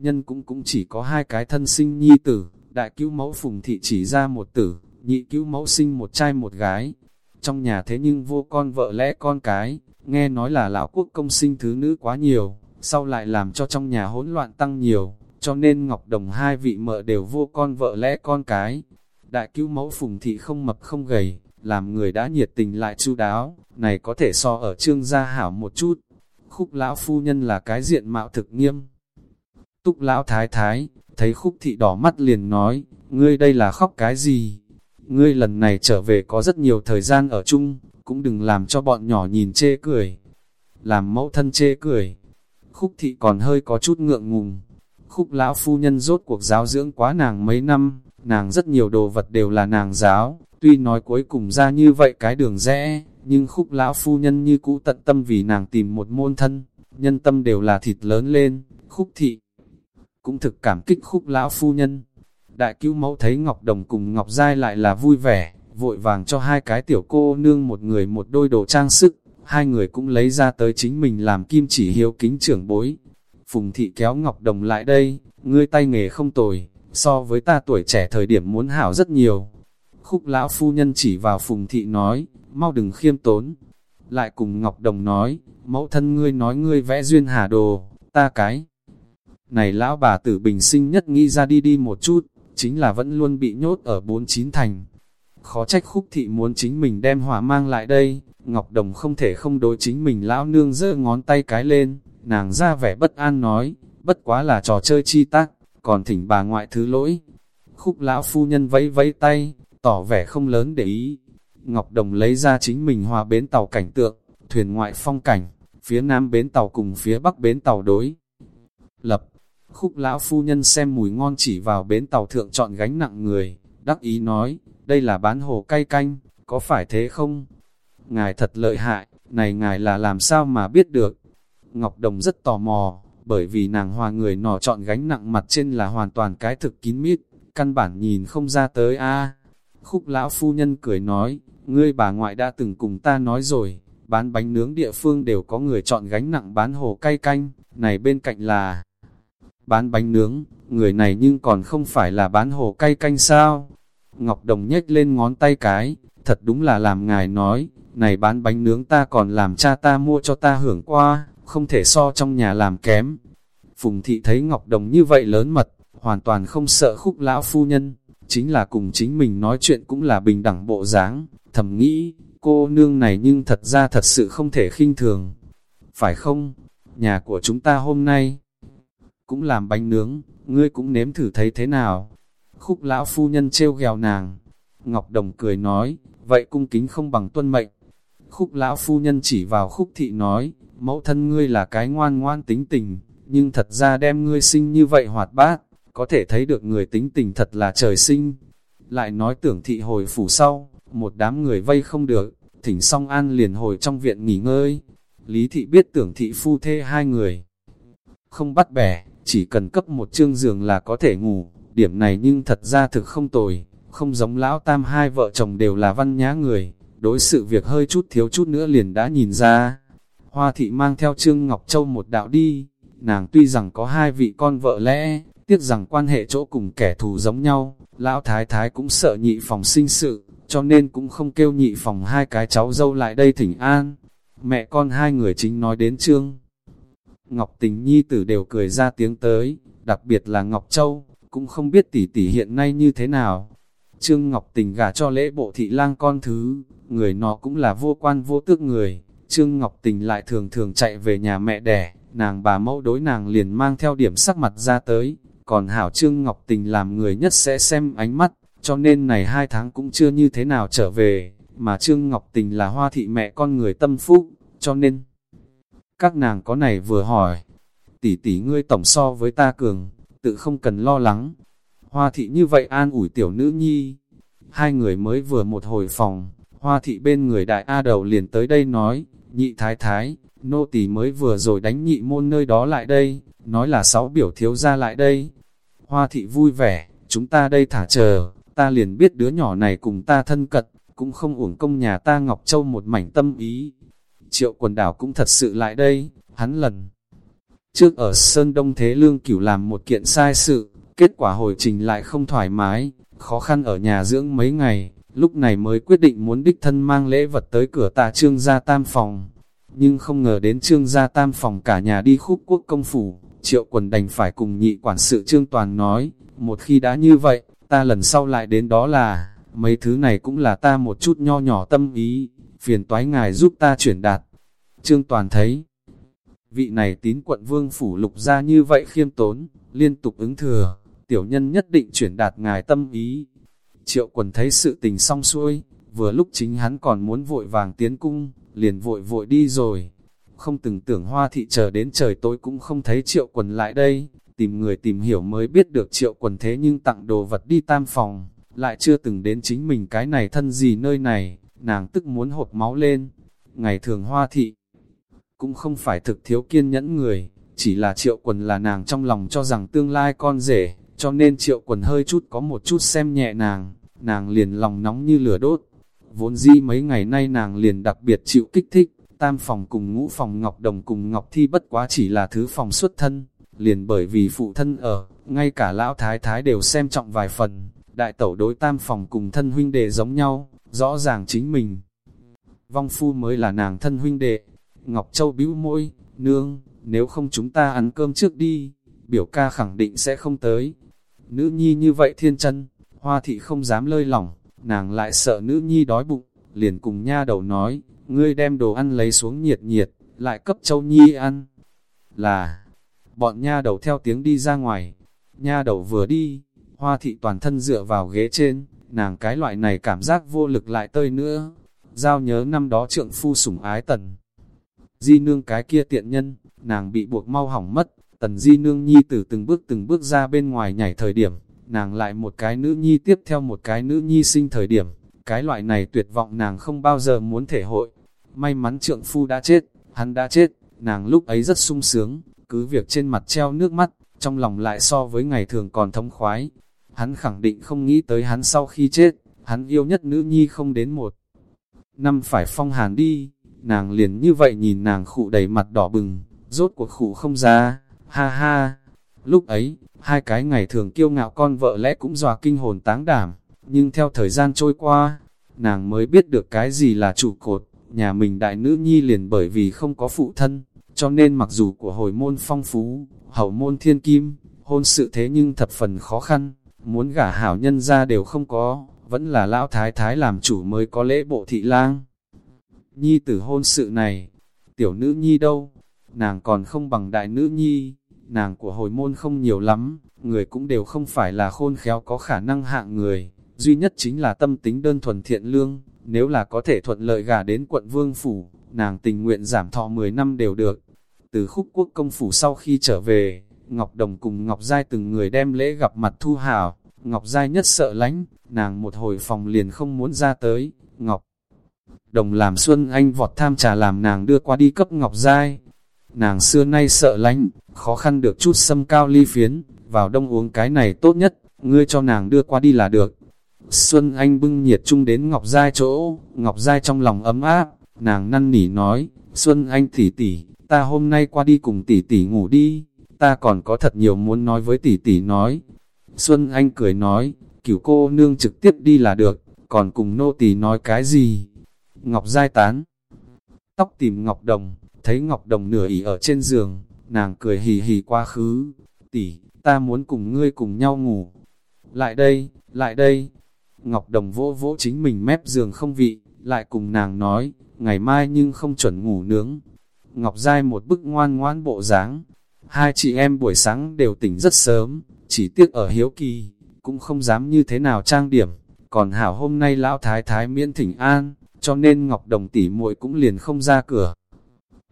nhân cũng cũng chỉ có hai cái thân sinh nhi tử, đại cứu mẫu phùng thị chỉ ra một tử, nhị cứu mẫu sinh một trai một gái. Trong nhà thế nhưng vô con vợ lẽ con cái, nghe nói là lão quốc công sinh thứ nữ quá nhiều, sau lại làm cho trong nhà hỗn loạn tăng nhiều, cho nên Ngọc Đồng hai vị mợ đều vô con vợ lẽ con cái. Đại cứu mẫu phùng thị không mập không gầy, làm người đã nhiệt tình lại chu đáo, này có thể so ở trương gia hảo một chút. Khúc lão phu nhân là cái diện mạo thực nghiêm, Túc lão thái thái, thấy khúc thị đỏ mắt liền nói, ngươi đây là khóc cái gì? Ngươi lần này trở về có rất nhiều thời gian ở chung, cũng đừng làm cho bọn nhỏ nhìn chê cười. Làm mẫu thân chê cười. Khúc thị còn hơi có chút ngượng ngùng. Khúc lão phu nhân rốt cuộc giáo dưỡng quá nàng mấy năm, nàng rất nhiều đồ vật đều là nàng giáo, tuy nói cuối cùng ra như vậy cái đường rẽ, nhưng khúc lão phu nhân như cũ tận tâm vì nàng tìm một môn thân, nhân tâm đều là thịt lớn lên, khúc thị. Cũng thực cảm kích khúc lão phu nhân. Đại cứu mẫu thấy Ngọc Đồng cùng Ngọc Giai lại là vui vẻ, vội vàng cho hai cái tiểu cô nương một người một đôi đồ trang sức, hai người cũng lấy ra tới chính mình làm kim chỉ hiếu kính trưởng bối. Phùng thị kéo Ngọc Đồng lại đây, ngươi tay nghề không tồi, so với ta tuổi trẻ thời điểm muốn hảo rất nhiều. Khúc lão phu nhân chỉ vào Phùng thị nói, mau đừng khiêm tốn. Lại cùng Ngọc Đồng nói, mẫu thân ngươi nói ngươi vẽ duyên hà đồ, ta cái. Này lão bà tử bình sinh nhất nghĩ ra đi đi một chút, chính là vẫn luôn bị nhốt ở bốn chín thành. Khó trách khúc thị muốn chính mình đem hỏa mang lại đây, Ngọc Đồng không thể không đối chính mình lão nương giơ ngón tay cái lên, nàng ra vẻ bất an nói, bất quá là trò chơi chi tác, còn thỉnh bà ngoại thứ lỗi. Khúc lão phu nhân vẫy vẫy tay, tỏ vẻ không lớn để ý. Ngọc Đồng lấy ra chính mình hòa bến tàu cảnh tượng, thuyền ngoại phong cảnh, phía nam bến tàu cùng phía bắc bến tàu đối. Lập, khúc lão phu nhân xem mùi ngon chỉ vào bến tàu thượng chọn gánh nặng người, đắc ý nói, đây là bán hồ cay canh, có phải thế không? Ngài thật lợi hại, này ngài là làm sao mà biết được? Ngọc Đồng rất tò mò, bởi vì nàng hòa người nọ chọn gánh nặng mặt trên là hoàn toàn cái thực kín mít, căn bản nhìn không ra tới a. Khúc lão phu nhân cười nói, ngươi bà ngoại đã từng cùng ta nói rồi, bán bánh nướng địa phương đều có người chọn gánh nặng bán hồ cay canh, này bên cạnh là bán bánh nướng, người này nhưng còn không phải là bán hồ cay canh sao? Ngọc Đồng nhếch lên ngón tay cái, thật đúng là làm ngài nói, này bán bánh nướng ta còn làm cha ta mua cho ta hưởng qua, không thể so trong nhà làm kém. Phùng thị thấy Ngọc Đồng như vậy lớn mật, hoàn toàn không sợ khúc lão phu nhân, chính là cùng chính mình nói chuyện cũng là bình đẳng bộ dáng, thầm nghĩ, cô nương này nhưng thật ra thật sự không thể khinh thường. Phải không? Nhà của chúng ta hôm nay cũng làm bánh nướng, ngươi cũng nếm thử thấy thế nào. Khúc lão phu nhân trêu ghèo nàng. Ngọc Đồng cười nói, vậy cung kính không bằng tuân mệnh. Khúc lão phu nhân chỉ vào khúc thị nói, mẫu thân ngươi là cái ngoan ngoan tính tình, nhưng thật ra đem ngươi sinh như vậy hoạt bát, có thể thấy được người tính tình thật là trời sinh. Lại nói tưởng thị hồi phủ sau, một đám người vây không được, thỉnh song an liền hồi trong viện nghỉ ngơi. Lý thị biết tưởng thị phu thê hai người, không bắt bẻ, chỉ cần cấp một chương giường là có thể ngủ, điểm này nhưng thật ra thực không tồi, không giống lão tam hai vợ chồng đều là văn nhã người, đối sự việc hơi chút thiếu chút nữa liền đã nhìn ra. Hoa thị mang theo Trương Ngọc Châu một đạo đi, nàng tuy rằng có hai vị con vợ lẽ, tiếc rằng quan hệ chỗ cùng kẻ thù giống nhau, lão thái thái cũng sợ nhị phòng sinh sự, cho nên cũng không kêu nhị phòng hai cái cháu dâu lại đây thỉnh an. Mẹ con hai người chính nói đến Trương. Ngọc Tình Nhi tử đều cười ra tiếng tới, đặc biệt là Ngọc Châu, cũng không biết tỷ tỷ hiện nay như thế nào. Trương Ngọc Tình gả cho lễ bộ thị lang con thứ, người nó cũng là vô quan vô tước người. Trương Ngọc Tình lại thường thường chạy về nhà mẹ đẻ, nàng bà mẫu đối nàng liền mang theo điểm sắc mặt ra tới. Còn hảo Trương Ngọc Tình làm người nhất sẽ xem ánh mắt, cho nên này hai tháng cũng chưa như thế nào trở về, mà Trương Ngọc Tình là hoa thị mẹ con người tâm phúc, cho nên các nàng có này vừa hỏi, tỷ tỷ ngươi tổng so với ta cường, tự không cần lo lắng. Hoa thị như vậy an ủi tiểu nữ nhi. Hai người mới vừa một hồi phòng, hoa thị bên người đại A đầu liền tới đây nói, nhị thái thái, nô tỳ mới vừa rồi đánh nhị môn nơi đó lại đây, nói là sáu biểu thiếu ra lại đây. Hoa thị vui vẻ, chúng ta đây thả chờ, ta liền biết đứa nhỏ này cùng ta thân cật, cũng không uổng công nhà ta Ngọc Châu một mảnh tâm ý. Triệu quần đảo cũng thật sự lại đây, hắn lần. Trước ở Sơn Đông Thế Lương cửu làm một kiện sai sự, kết quả hồi trình lại không thoải mái, khó khăn ở nhà dưỡng mấy ngày, lúc này mới quyết định muốn đích thân mang lễ vật tới cửa tạ trương gia tam phòng. Nhưng không ngờ đến trương gia tam phòng cả nhà đi khúc quốc công phủ, triệu quần đành phải cùng nhị quản sự trương toàn nói, một khi đã như vậy, ta lần sau lại đến đó là, mấy thứ này cũng là ta một chút nho nhỏ tâm ý, phiền toái ngài giúp ta chuyển đạt. Trương Toàn thấy, vị này tín quận vương phủ lục ra như vậy khiêm tốn, liên tục ứng thừa, tiểu nhân nhất định chuyển đạt ngài tâm ý. Triệu quần thấy sự tình xong xuôi, vừa lúc chính hắn còn muốn vội vàng tiến cung, liền vội vội đi rồi. Không từng tưởng hoa thị chờ đến trời tối cũng không thấy triệu quần lại đây, tìm người tìm hiểu mới biết được triệu quần thế nhưng tặng đồ vật đi tam phòng, lại chưa từng đến chính mình cái này thân gì nơi này, nàng tức muốn hột máu lên. Ngày thường hoa thị, cũng không phải thực thiếu kiên nhẫn người, chỉ là triệu quần là nàng trong lòng cho rằng tương lai con rể, cho nên triệu quần hơi chút có một chút xem nhẹ nàng, nàng liền lòng nóng như lửa đốt. Vốn di mấy ngày nay nàng liền đặc biệt chịu kích thích, tam phòng cùng ngũ phòng Ngọc Đồng cùng Ngọc Thi bất quá chỉ là thứ phòng xuất thân, liền bởi vì phụ thân ở, ngay cả lão thái thái đều xem trọng vài phần, đại tẩu đối tam phòng cùng thân huynh đệ giống nhau, rõ ràng chính mình. Vong phu mới là nàng thân huynh đệ, Ngọc Châu bĩu môi, nương, nếu không chúng ta ăn cơm trước đi, biểu ca khẳng định sẽ không tới. Nữ nhi như vậy thiên chân, hoa thị không dám lơi lỏng, nàng lại sợ nữ nhi đói bụng, liền cùng nha đầu nói, ngươi đem đồ ăn lấy xuống nhiệt nhiệt, lại cấp châu nhi ăn. Là, bọn nha đầu theo tiếng đi ra ngoài, nha đầu vừa đi, hoa thị toàn thân dựa vào ghế trên, nàng cái loại này cảm giác vô lực lại tơi nữa. Giao nhớ năm đó trượng phu sủng ái tần. Di nương cái kia tiện nhân, nàng bị buộc mau hỏng mất, tần di nương nhi từ từng bước từng bước ra bên ngoài nhảy thời điểm, nàng lại một cái nữ nhi tiếp theo một cái nữ nhi sinh thời điểm, cái loại này tuyệt vọng nàng không bao giờ muốn thể hội. May mắn trượng phu đã chết, hắn đã chết, nàng lúc ấy rất sung sướng, cứ việc trên mặt treo nước mắt, trong lòng lại so với ngày thường còn thống khoái. Hắn khẳng định không nghĩ tới hắn sau khi chết, hắn yêu nhất nữ nhi không đến một năm phải phong hàn đi, nàng liền như vậy nhìn nàng khụ đầy mặt đỏ bừng, rốt cuộc khụ không ra, ha ha. Lúc ấy, hai cái ngày thường kiêu ngạo con vợ lẽ cũng dòa kinh hồn táng đảm, nhưng theo thời gian trôi qua, nàng mới biết được cái gì là trụ cột, nhà mình đại nữ nhi liền bởi vì không có phụ thân, cho nên mặc dù của hồi môn phong phú, hậu môn thiên kim, hôn sự thế nhưng thập phần khó khăn, muốn gả hảo nhân ra đều không có, vẫn là lão thái thái làm chủ mới có lễ bộ thị lang. Nhi tử hôn sự này, tiểu nữ nhi đâu, nàng còn không bằng đại nữ nhi, nàng của hồi môn không nhiều lắm, người cũng đều không phải là khôn khéo có khả năng hạng người, duy nhất chính là tâm tính đơn thuần thiện lương, nếu là có thể thuận lợi gả đến quận vương phủ, nàng tình nguyện giảm thọ 10 năm đều được. Từ khúc quốc công phủ sau khi trở về, Ngọc Đồng cùng Ngọc Giai từng người đem lễ gặp mặt thu hào Ngọc Giai nhất sợ lánh, nàng một hồi phòng liền không muốn ra tới, Ngọc Đồng làm Xuân Anh vọt tham trà làm nàng đưa qua đi cấp Ngọc Giai. Nàng xưa nay sợ lánh, khó khăn được chút sâm cao ly phiến, vào đông uống cái này tốt nhất, ngươi cho nàng đưa qua đi là được. Xuân Anh bưng nhiệt chung đến Ngọc Giai chỗ, Ngọc Giai trong lòng ấm áp, nàng năn nỉ nói, Xuân Anh tỷ tỷ, ta hôm nay qua đi cùng tỷ tỷ ngủ đi, ta còn có thật nhiều muốn nói với tỷ tỷ nói. Xuân Anh cười nói, cửu cô nương trực tiếp đi là được, còn cùng nô tỳ nói cái gì? Ngọc Giai tán, tóc tìm Ngọc Đồng, thấy Ngọc Đồng nửa ỉ ở trên giường, nàng cười hì hì qua khứ, tỷ, ta muốn cùng ngươi cùng nhau ngủ. Lại đây, lại đây. Ngọc Đồng vỗ vỗ chính mình mép giường không vị, lại cùng nàng nói, ngày mai nhưng không chuẩn ngủ nướng. Ngọc Giai một bức ngoan ngoan bộ dáng, hai chị em buổi sáng đều tỉnh rất sớm, chỉ tiếc ở hiếu kỳ, cũng không dám như thế nào trang điểm. Còn hảo hôm nay lão thái thái miễn thỉnh an, cho nên Ngọc Đồng tỷ muội cũng liền không ra cửa.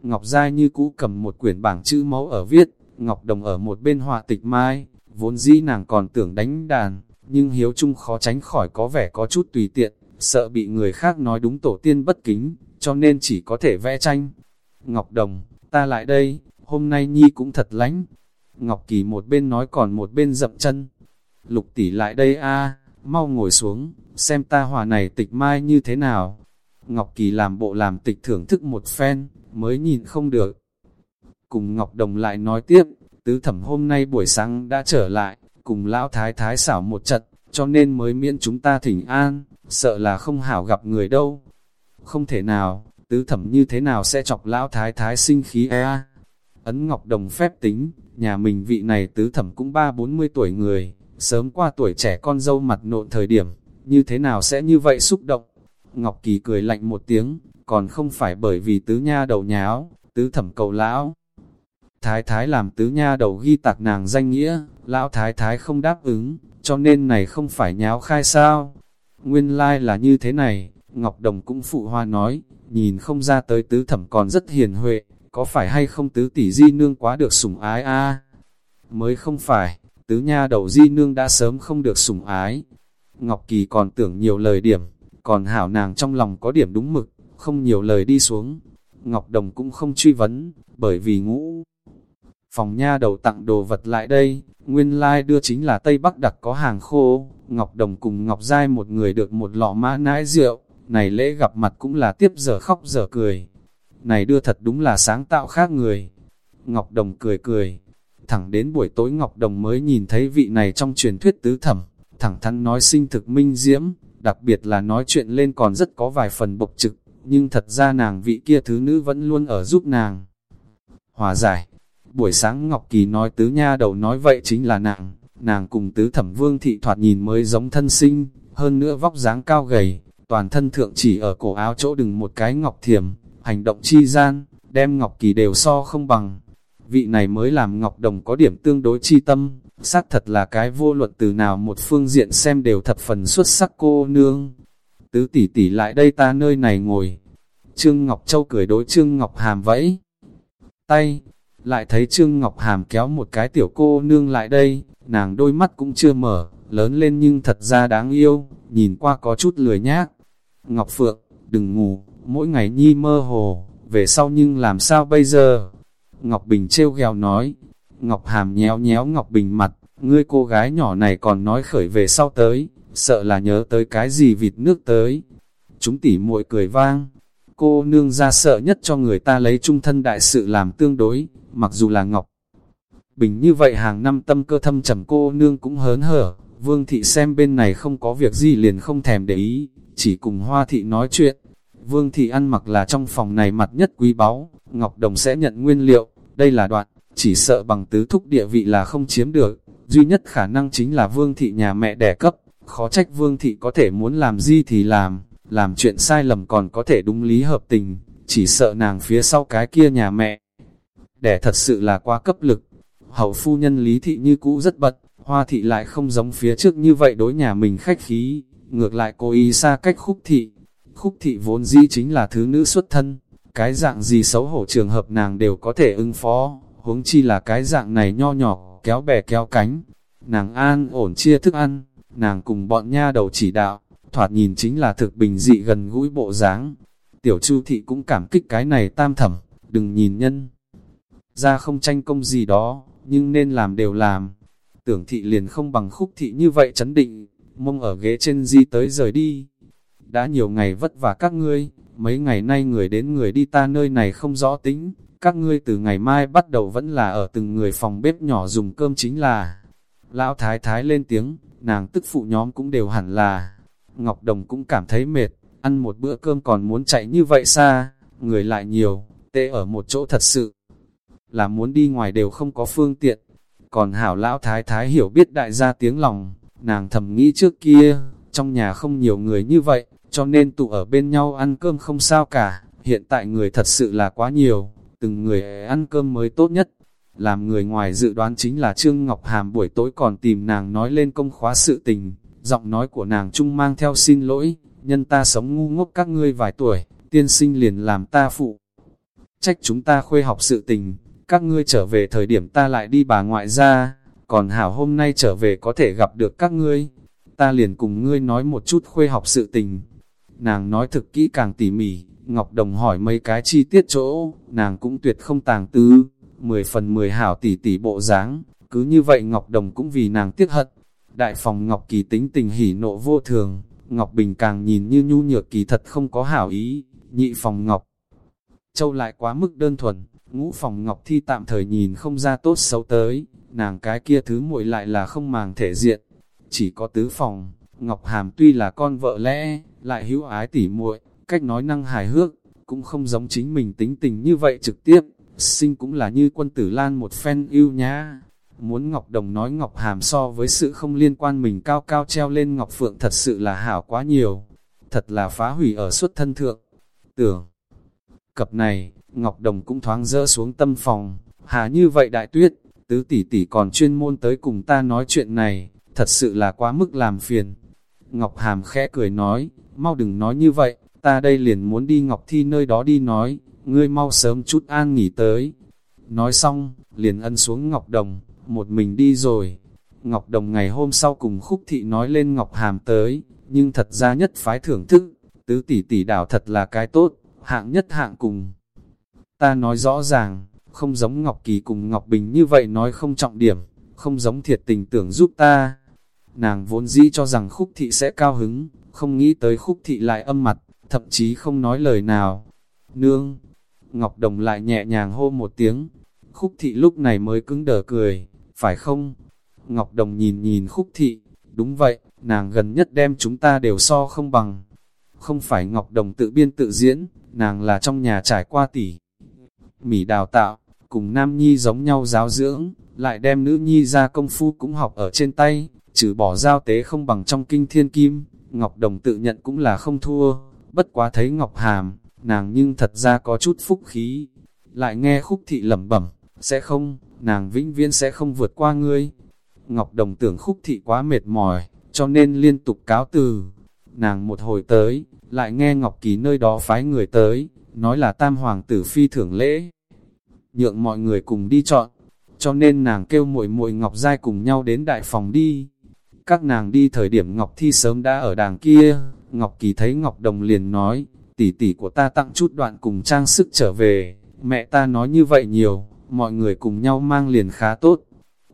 Ngọc Giai như cũ cầm một quyển bảng chữ mẫu ở viết, Ngọc Đồng ở một bên họa tịch mai, vốn dĩ nàng còn tưởng đánh đàn, nhưng hiếu trung khó tránh khỏi có vẻ có chút tùy tiện, sợ bị người khác nói đúng tổ tiên bất kính, cho nên chỉ có thể vẽ tranh. Ngọc Đồng, ta lại đây, hôm nay Nhi cũng thật lánh. Ngọc Kỳ một bên nói còn một bên dậm chân. Lục tỷ lại đây a mau ngồi xuống, xem ta hòa này tịch mai như thế nào. Ngọc Kỳ làm bộ làm tịch thưởng thức một phen, mới nhìn không được. Cùng Ngọc Đồng lại nói tiếp, tứ thẩm hôm nay buổi sáng đã trở lại, cùng lão thái thái xảo một trận, cho nên mới miễn chúng ta thỉnh an, sợ là không hảo gặp người đâu. Không thể nào, tứ thẩm như thế nào sẽ chọc lão thái thái sinh khí e Ấn Ngọc Đồng phép tính, nhà mình vị này tứ thẩm cũng ba bốn mươi tuổi người, sớm qua tuổi trẻ con dâu mặt nộn thời điểm, như thế nào sẽ như vậy xúc động. Ngọc Kỳ cười lạnh một tiếng, còn không phải bởi vì tứ nha đầu nháo, tứ thẩm cầu lão. Thái thái làm tứ nha đầu ghi tạc nàng danh nghĩa, lão thái thái không đáp ứng, cho nên này không phải nháo khai sao. Nguyên lai like là như thế này, Ngọc Đồng cũng phụ hoa nói, nhìn không ra tới tứ thẩm còn rất hiền huệ, có phải hay không tứ tỷ di nương quá được sủng ái a Mới không phải, tứ nha đầu di nương đã sớm không được sủng ái. Ngọc Kỳ còn tưởng nhiều lời điểm, còn hảo nàng trong lòng có điểm đúng mực, không nhiều lời đi xuống. Ngọc Đồng cũng không truy vấn, bởi vì ngũ. Phòng nha đầu tặng đồ vật lại đây, nguyên lai like đưa chính là Tây Bắc đặc có hàng khô, Ngọc Đồng cùng Ngọc Giai một người được một lọ mã nãi rượu, này lễ gặp mặt cũng là tiếp giờ khóc giờ cười. Này đưa thật đúng là sáng tạo khác người. Ngọc Đồng cười cười, thẳng đến buổi tối Ngọc Đồng mới nhìn thấy vị này trong truyền thuyết tứ thẩm, thẳng thắn nói sinh thực minh diễm, đặc biệt là nói chuyện lên còn rất có vài phần bộc trực, nhưng thật ra nàng vị kia thứ nữ vẫn luôn ở giúp nàng. Hòa giải, buổi sáng Ngọc Kỳ nói tứ nha đầu nói vậy chính là nàng, nàng cùng tứ thẩm vương thị thoạt nhìn mới giống thân sinh, hơn nữa vóc dáng cao gầy, toàn thân thượng chỉ ở cổ áo chỗ đừng một cái ngọc thiềm, hành động chi gian, đem Ngọc Kỳ đều so không bằng. Vị này mới làm Ngọc Đồng có điểm tương đối chi tâm, xác thật là cái vô luận từ nào một phương diện xem đều thập phần xuất sắc cô nương. Tứ tỷ tỷ lại đây ta nơi này ngồi. Trương Ngọc Châu cười đối Trương Ngọc Hàm vẫy. Tay, lại thấy Trương Ngọc Hàm kéo một cái tiểu cô nương lại đây, nàng đôi mắt cũng chưa mở, lớn lên nhưng thật ra đáng yêu, nhìn qua có chút lười nhác. Ngọc Phượng, đừng ngủ, mỗi ngày nhi mơ hồ, về sau nhưng làm sao bây giờ? Ngọc Bình trêu gheo nói, Ngọc Hàm nhéo nhéo Ngọc Bình mặt, ngươi cô gái nhỏ này còn nói khởi về sau tới, sợ là nhớ tới cái gì vịt nước tới. Chúng tỉ muội cười vang, cô nương ra sợ nhất cho người ta lấy trung thân đại sự làm tương đối, mặc dù là Ngọc. Bình như vậy hàng năm tâm cơ thâm trầm cô nương cũng hớn hở, vương thị xem bên này không có việc gì liền không thèm để ý, chỉ cùng hoa thị nói chuyện. Vương thị ăn mặc là trong phòng này mặt nhất quý báu, Ngọc Đồng sẽ nhận nguyên liệu, đây là đoạn, chỉ sợ bằng tứ thúc địa vị là không chiếm được, duy nhất khả năng chính là vương thị nhà mẹ đẻ cấp, khó trách vương thị có thể muốn làm gì thì làm, làm chuyện sai lầm còn có thể đúng lý hợp tình, chỉ sợ nàng phía sau cái kia nhà mẹ. Đẻ thật sự là quá cấp lực, hậu phu nhân lý thị như cũ rất bật, hoa thị lại không giống phía trước như vậy đối nhà mình khách khí, ngược lại cô ý xa cách khúc thị. Khúc thị vốn dĩ chính là thứ nữ xuất thân, cái dạng gì xấu hổ trường hợp nàng đều có thể ứng phó, huống chi là cái dạng này nho nhỏ, kéo bè kéo cánh. Nàng an ổn chia thức ăn, nàng cùng bọn nha đầu chỉ đạo, thoạt nhìn chính là thực bình dị gần gũi bộ dáng. Tiểu Chu thị cũng cảm kích cái này tam thẩm, đừng nhìn nhân. Ra không tranh công gì đó, nhưng nên làm đều làm. Tưởng thị liền không bằng khúc thị như vậy chấn định, mông ở ghế trên di tới rời đi. Đã nhiều ngày vất vả các ngươi, mấy ngày nay người đến người đi ta nơi này không rõ tính, các ngươi từ ngày mai bắt đầu vẫn là ở từng người phòng bếp nhỏ dùng cơm chính là. Lão thái thái lên tiếng, nàng tức phụ nhóm cũng đều hẳn là. Ngọc Đồng cũng cảm thấy mệt, ăn một bữa cơm còn muốn chạy như vậy xa, người lại nhiều, tê ở một chỗ thật sự. Là muốn đi ngoài đều không có phương tiện. Còn hảo lão thái thái hiểu biết đại gia tiếng lòng, nàng thầm nghĩ trước kia, trong nhà không nhiều người như vậy, cho nên tụ ở bên nhau ăn cơm không sao cả. Hiện tại người thật sự là quá nhiều, từng người ăn cơm mới tốt nhất. Làm người ngoài dự đoán chính là Trương Ngọc Hàm buổi tối còn tìm nàng nói lên công khóa sự tình, giọng nói của nàng trung mang theo xin lỗi, nhân ta sống ngu ngốc các ngươi vài tuổi, tiên sinh liền làm ta phụ. Trách chúng ta khuê học sự tình, các ngươi trở về thời điểm ta lại đi bà ngoại ra, còn hảo hôm nay trở về có thể gặp được các ngươi, ta liền cùng ngươi nói một chút khuê học sự tình. Nàng nói thực kỹ càng tỉ mỉ, Ngọc Đồng hỏi mấy cái chi tiết chỗ, nàng cũng tuyệt không tàng tư, mười phần mười hảo tỉ tỉ bộ dáng, cứ như vậy Ngọc Đồng cũng vì nàng tiếc hận. Đại phòng Ngọc Kỳ tính tình hỉ nộ vô thường, Ngọc Bình càng nhìn như nhu nhược kỳ thật không có hảo ý, nhị phòng Ngọc. Châu lại quá mức đơn thuần, ngũ phòng Ngọc Thi tạm thời nhìn không ra tốt xấu tới, nàng cái kia thứ muội lại là không màng thể diện. Chỉ có tứ phòng, Ngọc Hàm tuy là con vợ lẽ, lại hữu ái tỉ muội, cách nói năng hài hước, cũng không giống chính mình tính tình như vậy trực tiếp, sinh cũng là như quân tử lan một phen yêu nhá. Muốn Ngọc Đồng nói Ngọc Hàm so với sự không liên quan mình cao cao treo lên Ngọc Phượng thật sự là hảo quá nhiều, thật là phá hủy ở suốt thân thượng. Tưởng, cập này, Ngọc Đồng cũng thoáng rỡ xuống tâm phòng, hà như vậy đại tuyết, tứ tỷ tỷ còn chuyên môn tới cùng ta nói chuyện này, thật sự là quá mức làm phiền. Ngọc Hàm khẽ cười nói, mau đừng nói như vậy, ta đây liền muốn đi Ngọc Thi nơi đó đi nói, ngươi mau sớm chút an nghỉ tới. Nói xong, liền ân xuống Ngọc Đồng, một mình đi rồi. Ngọc Đồng ngày hôm sau cùng khúc thị nói lên Ngọc Hàm tới, nhưng thật ra nhất phái thưởng thức, tứ tỷ tỷ đảo thật là cái tốt, hạng nhất hạng cùng. Ta nói rõ ràng, không giống Ngọc Kỳ cùng Ngọc Bình như vậy nói không trọng điểm, không giống thiệt tình tưởng giúp ta. Nàng vốn dĩ cho rằng khúc thị sẽ cao hứng, không nghĩ tới khúc thị lại âm mặt, thậm chí không nói lời nào. Nương! Ngọc Đồng lại nhẹ nhàng hô một tiếng. Khúc thị lúc này mới cứng đờ cười, phải không? Ngọc Đồng nhìn nhìn khúc thị, đúng vậy, nàng gần nhất đem chúng ta đều so không bằng. Không phải Ngọc Đồng tự biên tự diễn, nàng là trong nhà trải qua tỉ. Mỉ đào tạo, cùng Nam Nhi giống nhau giáo dưỡng, lại đem nữ Nhi ra công phu cũng học ở trên tay, trừ bỏ giao tế không bằng trong kinh thiên kim, Ngọc Đồng tự nhận cũng là không thua, bất quá thấy Ngọc Hàm, nàng nhưng thật ra có chút phúc khí, lại nghe khúc thị lẩm bẩm, sẽ không, nàng vĩnh viễn sẽ không vượt qua ngươi. Ngọc Đồng tưởng khúc thị quá mệt mỏi, cho nên liên tục cáo từ. Nàng một hồi tới, lại nghe Ngọc Kỳ nơi đó phái người tới, nói là tam hoàng tử phi thưởng lễ. Nhượng mọi người cùng đi chọn, cho nên nàng kêu muội muội Ngọc Giai cùng nhau đến đại phòng đi. Các nàng đi thời điểm Ngọc Thi sớm đã ở đàng kia, Ngọc Kỳ thấy Ngọc Đồng liền nói, tỷ tỷ của ta tặng chút đoạn cùng trang sức trở về, mẹ ta nói như vậy nhiều, mọi người cùng nhau mang liền khá tốt.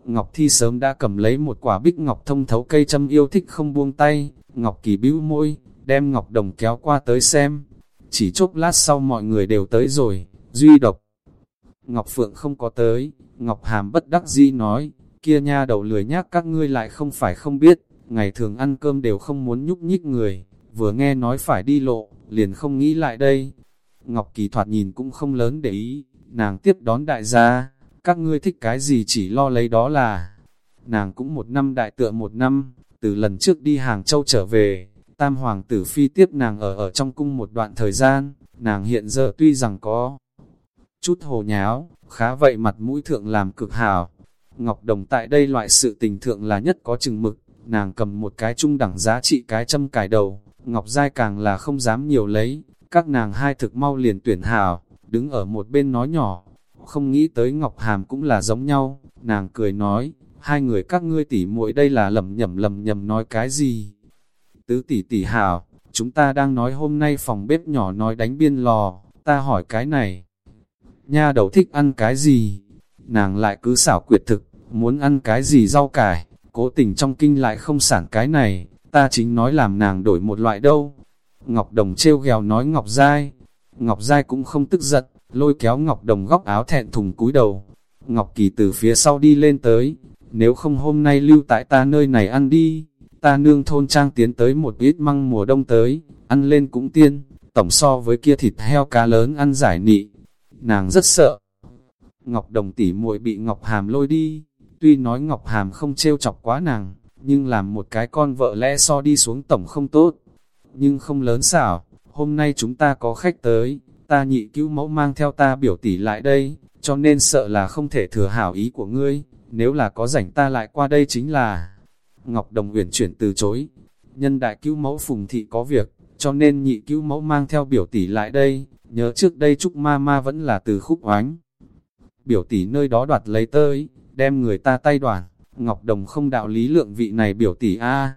Ngọc Thi sớm đã cầm lấy một quả bích ngọc thông thấu cây châm yêu thích không buông tay, Ngọc Kỳ bĩu môi, đem Ngọc Đồng kéo qua tới xem. Chỉ chốc lát sau mọi người đều tới rồi, duy độc. Ngọc Phượng không có tới, Ngọc Hàm bất đắc dĩ nói, kia nha đầu lười nhác các ngươi lại không phải không biết, ngày thường ăn cơm đều không muốn nhúc nhích người, vừa nghe nói phải đi lộ, liền không nghĩ lại đây. Ngọc Kỳ thoạt nhìn cũng không lớn để ý, nàng tiếp đón đại gia, các ngươi thích cái gì chỉ lo lấy đó là. Nàng cũng một năm đại tựa một năm, từ lần trước đi Hàng Châu trở về, Tam Hoàng tử Phi tiếp nàng ở ở trong cung một đoạn thời gian, nàng hiện giờ tuy rằng có chút hồ nháo, khá vậy mặt mũi thượng làm cực hảo. Ngọc Đồng tại đây loại sự tình thượng là nhất có chừng mực, nàng cầm một cái trung đẳng giá trị cái châm cải đầu, Ngọc Giai càng là không dám nhiều lấy, các nàng hai thực mau liền tuyển hảo, đứng ở một bên nói nhỏ, không nghĩ tới Ngọc Hàm cũng là giống nhau, nàng cười nói, hai người các ngươi tỉ muội đây là lầm nhầm lầm nhầm nói cái gì. Tứ tỷ tỷ hảo, chúng ta đang nói hôm nay phòng bếp nhỏ nói đánh biên lò, ta hỏi cái này. Nha đầu thích ăn cái gì? Nàng lại cứ xảo quyệt thực, muốn ăn cái gì rau cải, cố tình trong kinh lại không sản cái này, ta chính nói làm nàng đổi một loại đâu. Ngọc Đồng trêu ghèo nói Ngọc Giai, Ngọc Giai cũng không tức giận, lôi kéo Ngọc Đồng góc áo thẹn thùng cúi đầu. Ngọc Kỳ từ phía sau đi lên tới, nếu không hôm nay lưu tại ta nơi này ăn đi, ta nương thôn trang tiến tới một ít măng mùa đông tới, ăn lên cũng tiên, tổng so với kia thịt heo cá lớn ăn giải nị. Nàng rất sợ. Ngọc Đồng tỉ muội bị Ngọc Hàm lôi đi, tuy nói Ngọc Hàm không trêu chọc quá nàng, nhưng làm một cái con vợ lẽ so đi xuống tổng không tốt. Nhưng không lớn xảo, hôm nay chúng ta có khách tới, ta nhị cứu mẫu mang theo ta biểu tỷ lại đây, cho nên sợ là không thể thừa hảo ý của ngươi, nếu là có rảnh ta lại qua đây chính là... Ngọc Đồng Uyển chuyển từ chối, nhân đại cứu mẫu phùng thị có việc, cho nên nhị cứu mẫu mang theo biểu tỷ lại đây, nhớ trước đây Trúc Ma Ma vẫn là từ khúc oánh. Biểu tỷ nơi đó đoạt lấy tới, đem người ta tay đoàn, Ngọc Đồng không đạo lý lượng vị này biểu tỷ a.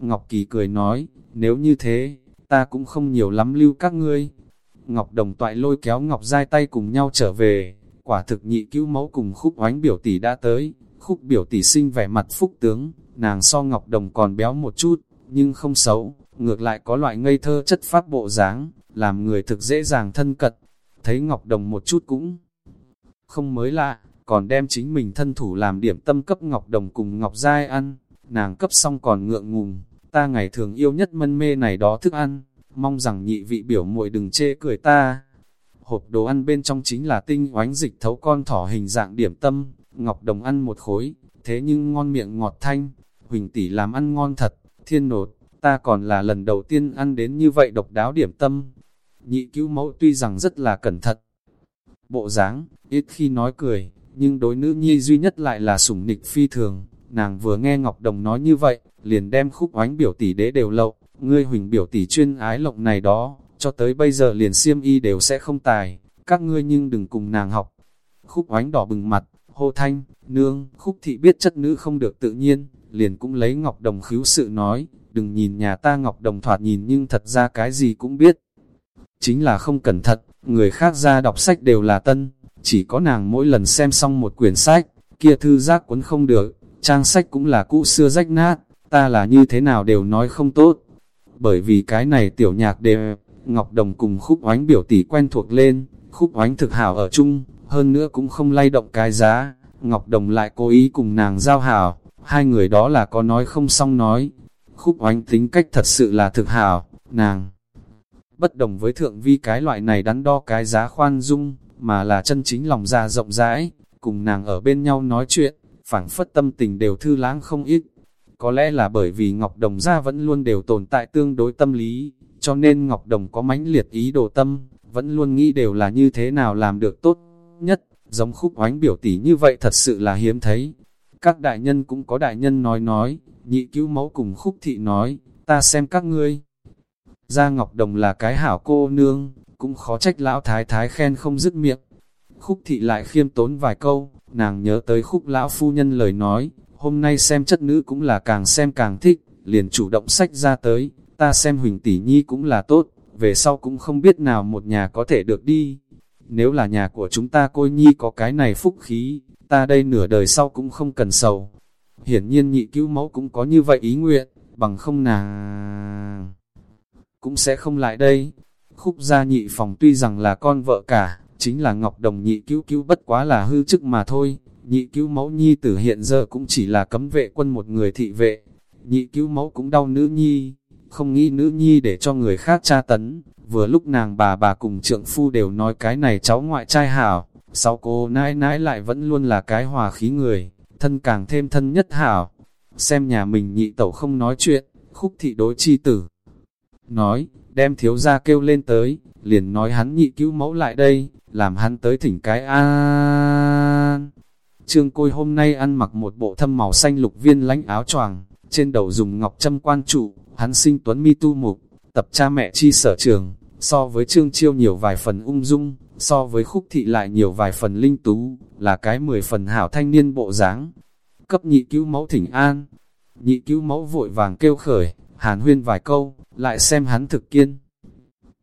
Ngọc Kỳ cười nói, nếu như thế, ta cũng không nhiều lắm lưu các ngươi. Ngọc Đồng toại lôi kéo Ngọc Giai tay cùng nhau trở về, quả thực nhị cứu mẫu cùng khúc oánh biểu tỷ đã tới, khúc biểu tỷ sinh vẻ mặt phúc tướng, nàng so Ngọc Đồng còn béo một chút, nhưng không xấu, ngược lại có loại ngây thơ chất phát bộ dáng, làm người thực dễ dàng thân cận. Thấy Ngọc Đồng một chút cũng không mới lạ, còn đem chính mình thân thủ làm điểm tâm cấp Ngọc Đồng cùng Ngọc Giai ăn, nàng cấp xong còn ngượng ngùng, ta ngày thường yêu nhất mân mê này đó thức ăn, mong rằng nhị vị biểu muội đừng chê cười ta. Hộp đồ ăn bên trong chính là tinh oánh dịch thấu con thỏ hình dạng điểm tâm, Ngọc Đồng ăn một khối, thế nhưng ngon miệng ngọt thanh, Huỳnh tỷ làm ăn ngon thật, thiên nột, ta còn là lần đầu tiên ăn đến như vậy độc đáo điểm tâm. Nhị cứu mẫu tuy rằng rất là cẩn thận, bộ dáng, ít khi nói cười, nhưng đối nữ nhi duy nhất lại là sủng nịch phi thường. Nàng vừa nghe Ngọc Đồng nói như vậy, liền đem khúc oánh biểu tỷ đế đều lậu, ngươi huỳnh biểu tỷ chuyên ái lộng này đó, cho tới bây giờ liền siêm y đều sẽ không tài, các ngươi nhưng đừng cùng nàng học. Khúc oánh đỏ bừng mặt, hô thanh, nương, khúc thị biết chất nữ không được tự nhiên, liền cũng lấy Ngọc Đồng khíu sự nói, đừng nhìn nhà ta Ngọc Đồng thoạt nhìn nhưng thật ra cái gì cũng biết. Chính là không cẩn thận, người khác ra đọc sách đều là tân, chỉ có nàng mỗi lần xem xong một quyển sách, kia thư giác cuốn không được, trang sách cũng là cũ xưa rách nát, ta là như thế nào đều nói không tốt. Bởi vì cái này tiểu nhạc đều, Ngọc Đồng cùng khúc oánh biểu tỷ quen thuộc lên, khúc oánh thực hảo ở chung, hơn nữa cũng không lay động cái giá, Ngọc Đồng lại cố ý cùng nàng giao hảo, hai người đó là có nói không xong nói. Khúc oánh tính cách thật sự là thực hảo, nàng. Bất đồng với thượng vi cái loại này đắn đo cái giá khoan dung, mà là chân chính lòng ra rộng rãi, cùng nàng ở bên nhau nói chuyện, phảng phất tâm tình đều thư lãng không ít. Có lẽ là bởi vì Ngọc Đồng gia vẫn luôn đều tồn tại tương đối tâm lý, cho nên Ngọc Đồng có mãnh liệt ý đồ tâm, vẫn luôn nghĩ đều là như thế nào làm được tốt nhất, giống khúc oánh biểu tỷ như vậy thật sự là hiếm thấy. Các đại nhân cũng có đại nhân nói nói, nhị cứu mẫu cùng khúc thị nói, ta xem các ngươi. Gia Ngọc Đồng là cái hảo cô nương, cũng khó trách lão thái thái khen không dứt miệng. Khúc thị lại khiêm tốn vài câu, nàng nhớ tới khúc lão phu nhân lời nói, hôm nay xem chất nữ cũng là càng xem càng thích, liền chủ động sách ra tới, ta xem Huỳnh Tỷ Nhi cũng là tốt, về sau cũng không biết nào một nhà có thể được đi. Nếu là nhà của chúng ta côi nhi có cái này phúc khí, ta đây nửa đời sau cũng không cần sầu. Hiển nhiên nhị cứu mẫu cũng có như vậy ý nguyện, bằng không nàng cũng sẽ không lại đây. Khúc gia nhị phòng tuy rằng là con vợ cả, chính là Ngọc Đồng nhị cứu cứu bất quá là hư chức mà thôi. Nhị cứu mẫu nhi tử hiện giờ cũng chỉ là cấm vệ quân một người thị vệ. Nhị cứu mẫu cũng đau nữ nhi, không nghĩ nữ nhi để cho người khác tra tấn. Vừa lúc nàng bà bà cùng trượng phu đều nói cái này cháu ngoại trai hảo, sau cô nãi nãi lại vẫn luôn là cái hòa khí người, thân càng thêm thân nhất hảo. Xem nhà mình nhị tẩu không nói chuyện, khúc thị đối chi tử. Nói, đem thiếu gia kêu lên tới, liền nói hắn nhị cứu mẫu lại đây, làm hắn tới thỉnh cái an. Trương Côi hôm nay ăn mặc một bộ thâm màu xanh lục viên lánh áo choàng, trên đầu dùng ngọc châm quan trụ, hắn sinh tuấn mi tu mục, tập cha mẹ chi sở trường, so với Trương Chiêu nhiều vài phần ung dung, so với khúc thị lại nhiều vài phần linh tú, là cái mười phần hảo thanh niên bộ dáng. Cấp nhị cứu mẫu thỉnh an, nhị cứu mẫu vội vàng kêu khởi, hàn huyên vài câu, lại xem hắn thực kiên.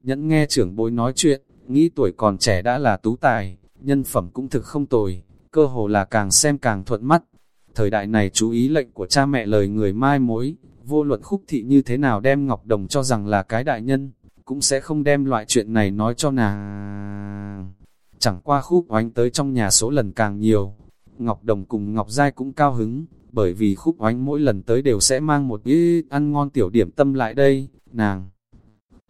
Nhẫn nghe trưởng bối nói chuyện, nghĩ tuổi còn trẻ đã là tú tài, nhân phẩm cũng thực không tồi, cơ hồ là càng xem càng thuận mắt. Thời đại này chú ý lệnh của cha mẹ lời người mai mối, vô luận khúc thị như thế nào đem Ngọc Đồng cho rằng là cái đại nhân, cũng sẽ không đem loại chuyện này nói cho nàng. Chẳng qua khúc oánh tới trong nhà số lần càng nhiều, Ngọc Đồng cùng Ngọc Giai cũng cao hứng, bởi vì khúc oánh mỗi lần tới đều sẽ mang một ít ăn ngon tiểu điểm tâm lại đây, nàng.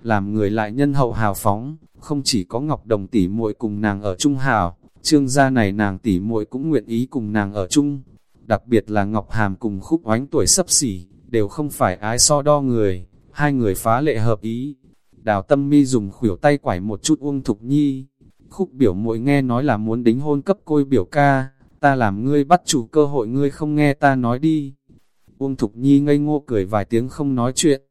Làm người lại nhân hậu hào phóng, không chỉ có Ngọc Đồng tỉ muội cùng nàng ở chung hào, trương gia này nàng tỉ muội cũng nguyện ý cùng nàng ở chung. Đặc biệt là Ngọc Hàm cùng khúc oánh tuổi sấp xỉ, đều không phải ái so đo người, hai người phá lệ hợp ý. Đào tâm mi dùng khuỷu tay quải một chút uông thục nhi. Khúc biểu muội nghe nói là muốn đính hôn cấp côi biểu ca, ta làm ngươi bắt chủ cơ hội ngươi không nghe ta nói đi. Uông Thục Nhi ngây ngô cười vài tiếng không nói chuyện.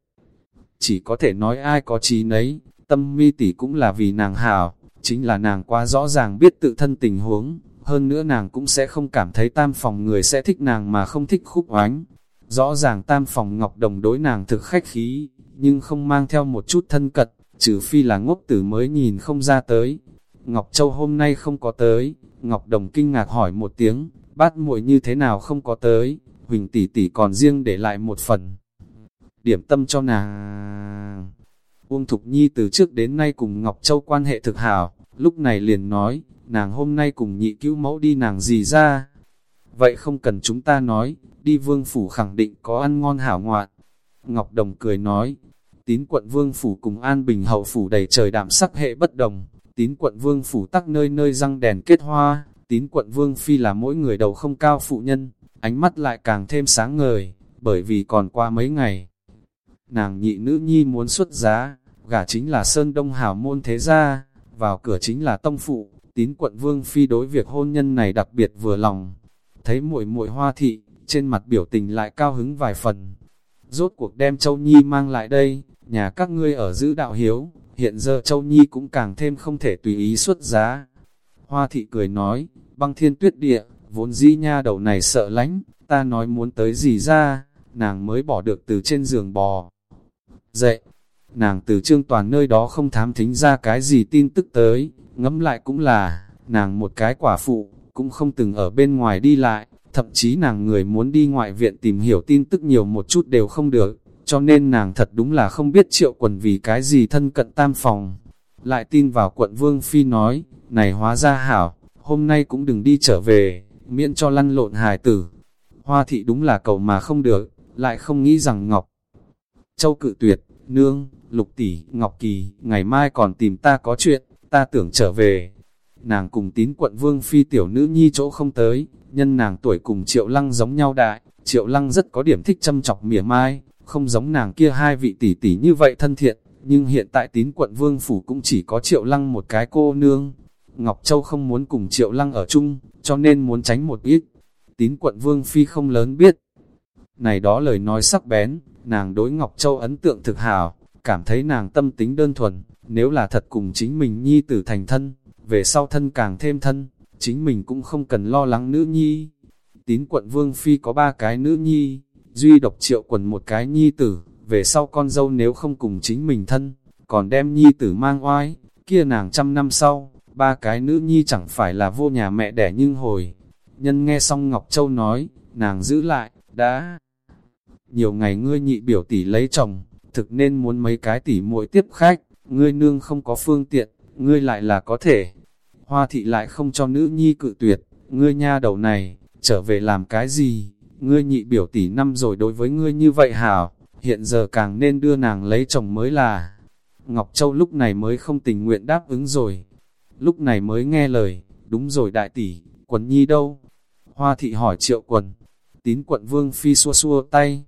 Chỉ có thể nói ai có trí nấy, tâm mi tỷ cũng là vì nàng hảo, chính là nàng quá rõ ràng biết tự thân tình huống, hơn nữa nàng cũng sẽ không cảm thấy tam phòng người sẽ thích nàng mà không thích khúc oánh. Rõ ràng tam phòng ngọc đồng đối nàng thực khách khí, nhưng không mang theo một chút thân cật, trừ phi là ngốc tử mới nhìn không ra tới. Ngọc Châu hôm nay không có tới, Ngọc Đồng kinh ngạc hỏi một tiếng, bát muội như thế nào không có tới, Huỳnh tỷ tỷ còn riêng để lại một phần. Điểm tâm cho nàng. Uông Thục Nhi từ trước đến nay cùng Ngọc Châu quan hệ thực hảo, lúc này liền nói, nàng hôm nay cùng nhị cứu mẫu đi nàng gì ra. Vậy không cần chúng ta nói, đi vương phủ khẳng định có ăn ngon hảo ngoạn. Ngọc Đồng cười nói, tín quận vương phủ cùng an bình hậu phủ đầy trời đạm sắc hệ bất đồng, tín quận vương phủ tắc nơi nơi răng đèn kết hoa, tín quận vương phi là mỗi người đầu không cao phụ nhân, ánh mắt lại càng thêm sáng ngời, bởi vì còn qua mấy ngày. Nàng nhị nữ nhi muốn xuất giá, gả chính là Sơn Đông Hảo môn thế gia, vào cửa chính là tông phụ, tín quận vương phi đối việc hôn nhân này đặc biệt vừa lòng. Thấy muội muội hoa thị, trên mặt biểu tình lại cao hứng vài phần. Rốt cuộc đem Châu Nhi mang lại đây, nhà các ngươi ở giữ đạo hiếu, hiện giờ Châu Nhi cũng càng thêm không thể tùy ý xuất giá. Hoa thị cười nói, băng thiên tuyết địa, vốn dĩ nha đầu này sợ lánh, ta nói muốn tới gì ra, nàng mới bỏ được từ trên giường bò. Dậy, nàng từ trương toàn nơi đó không thám thính ra cái gì tin tức tới, ngẫm lại cũng là, nàng một cái quả phụ, cũng không từng ở bên ngoài đi lại, thậm chí nàng người muốn đi ngoại viện tìm hiểu tin tức nhiều một chút đều không được, cho nên nàng thật đúng là không biết triệu quần vì cái gì thân cận tam phòng. Lại tin vào quận Vương Phi nói, này hóa ra hảo, hôm nay cũng đừng đi trở về, miễn cho lăn lộn hài tử. Hoa thị đúng là cầu mà không được, lại không nghĩ rằng Ngọc Châu cự tuyệt, nương, lục tỷ, Ngọc Kỳ, ngày mai còn tìm ta có chuyện, ta tưởng trở về. Nàng cùng tín quận Vương Phi tiểu nữ nhi chỗ không tới, nhân nàng tuổi cùng Triệu Lăng giống nhau đại, Triệu Lăng rất có điểm thích châm chọc mỉa mai, không giống nàng kia hai vị tỷ tỷ như vậy thân thiện, nhưng hiện tại tín quận Vương Phủ cũng chỉ có Triệu Lăng một cái cô nương. Ngọc Châu không muốn cùng Triệu Lăng ở chung, cho nên muốn tránh một ít. Tín quận Vương Phi không lớn biết. Này đó lời nói sắc bén, nàng đối Ngọc Châu ấn tượng thực hảo, cảm thấy nàng tâm tính đơn thuần, nếu là thật cùng chính mình nhi tử thành thân, về sau thân càng thêm thân, chính mình cũng không cần lo lắng nữ nhi. Tín quận Vương Phi có ba cái nữ nhi, duy độc triệu quần một cái nhi tử, về sau con dâu nếu không cùng chính mình thân, còn đem nhi tử mang oai, kia nàng trăm năm sau, ba cái nữ nhi chẳng phải là vô nhà mẹ đẻ nhưng hồi. Nhân nghe xong Ngọc Châu nói, nàng giữ lại, đã. Nhiều ngày ngươi nhị biểu tỷ lấy chồng, thực nên muốn mấy cái tỷ muội tiếp khách, ngươi nương không có phương tiện, ngươi lại là có thể. Hoa thị lại không cho nữ nhi cự tuyệt, ngươi nha đầu này, trở về làm cái gì, ngươi nhị biểu tỷ năm rồi đối với ngươi như vậy hảo, hiện giờ càng nên đưa nàng lấy chồng mới là. Ngọc Châu lúc này mới không tình nguyện đáp ứng rồi, lúc này mới nghe lời, đúng rồi đại tỷ, quần nhi đâu? Hoa thị hỏi triệu quần, tín quận vương phi xua xua tay.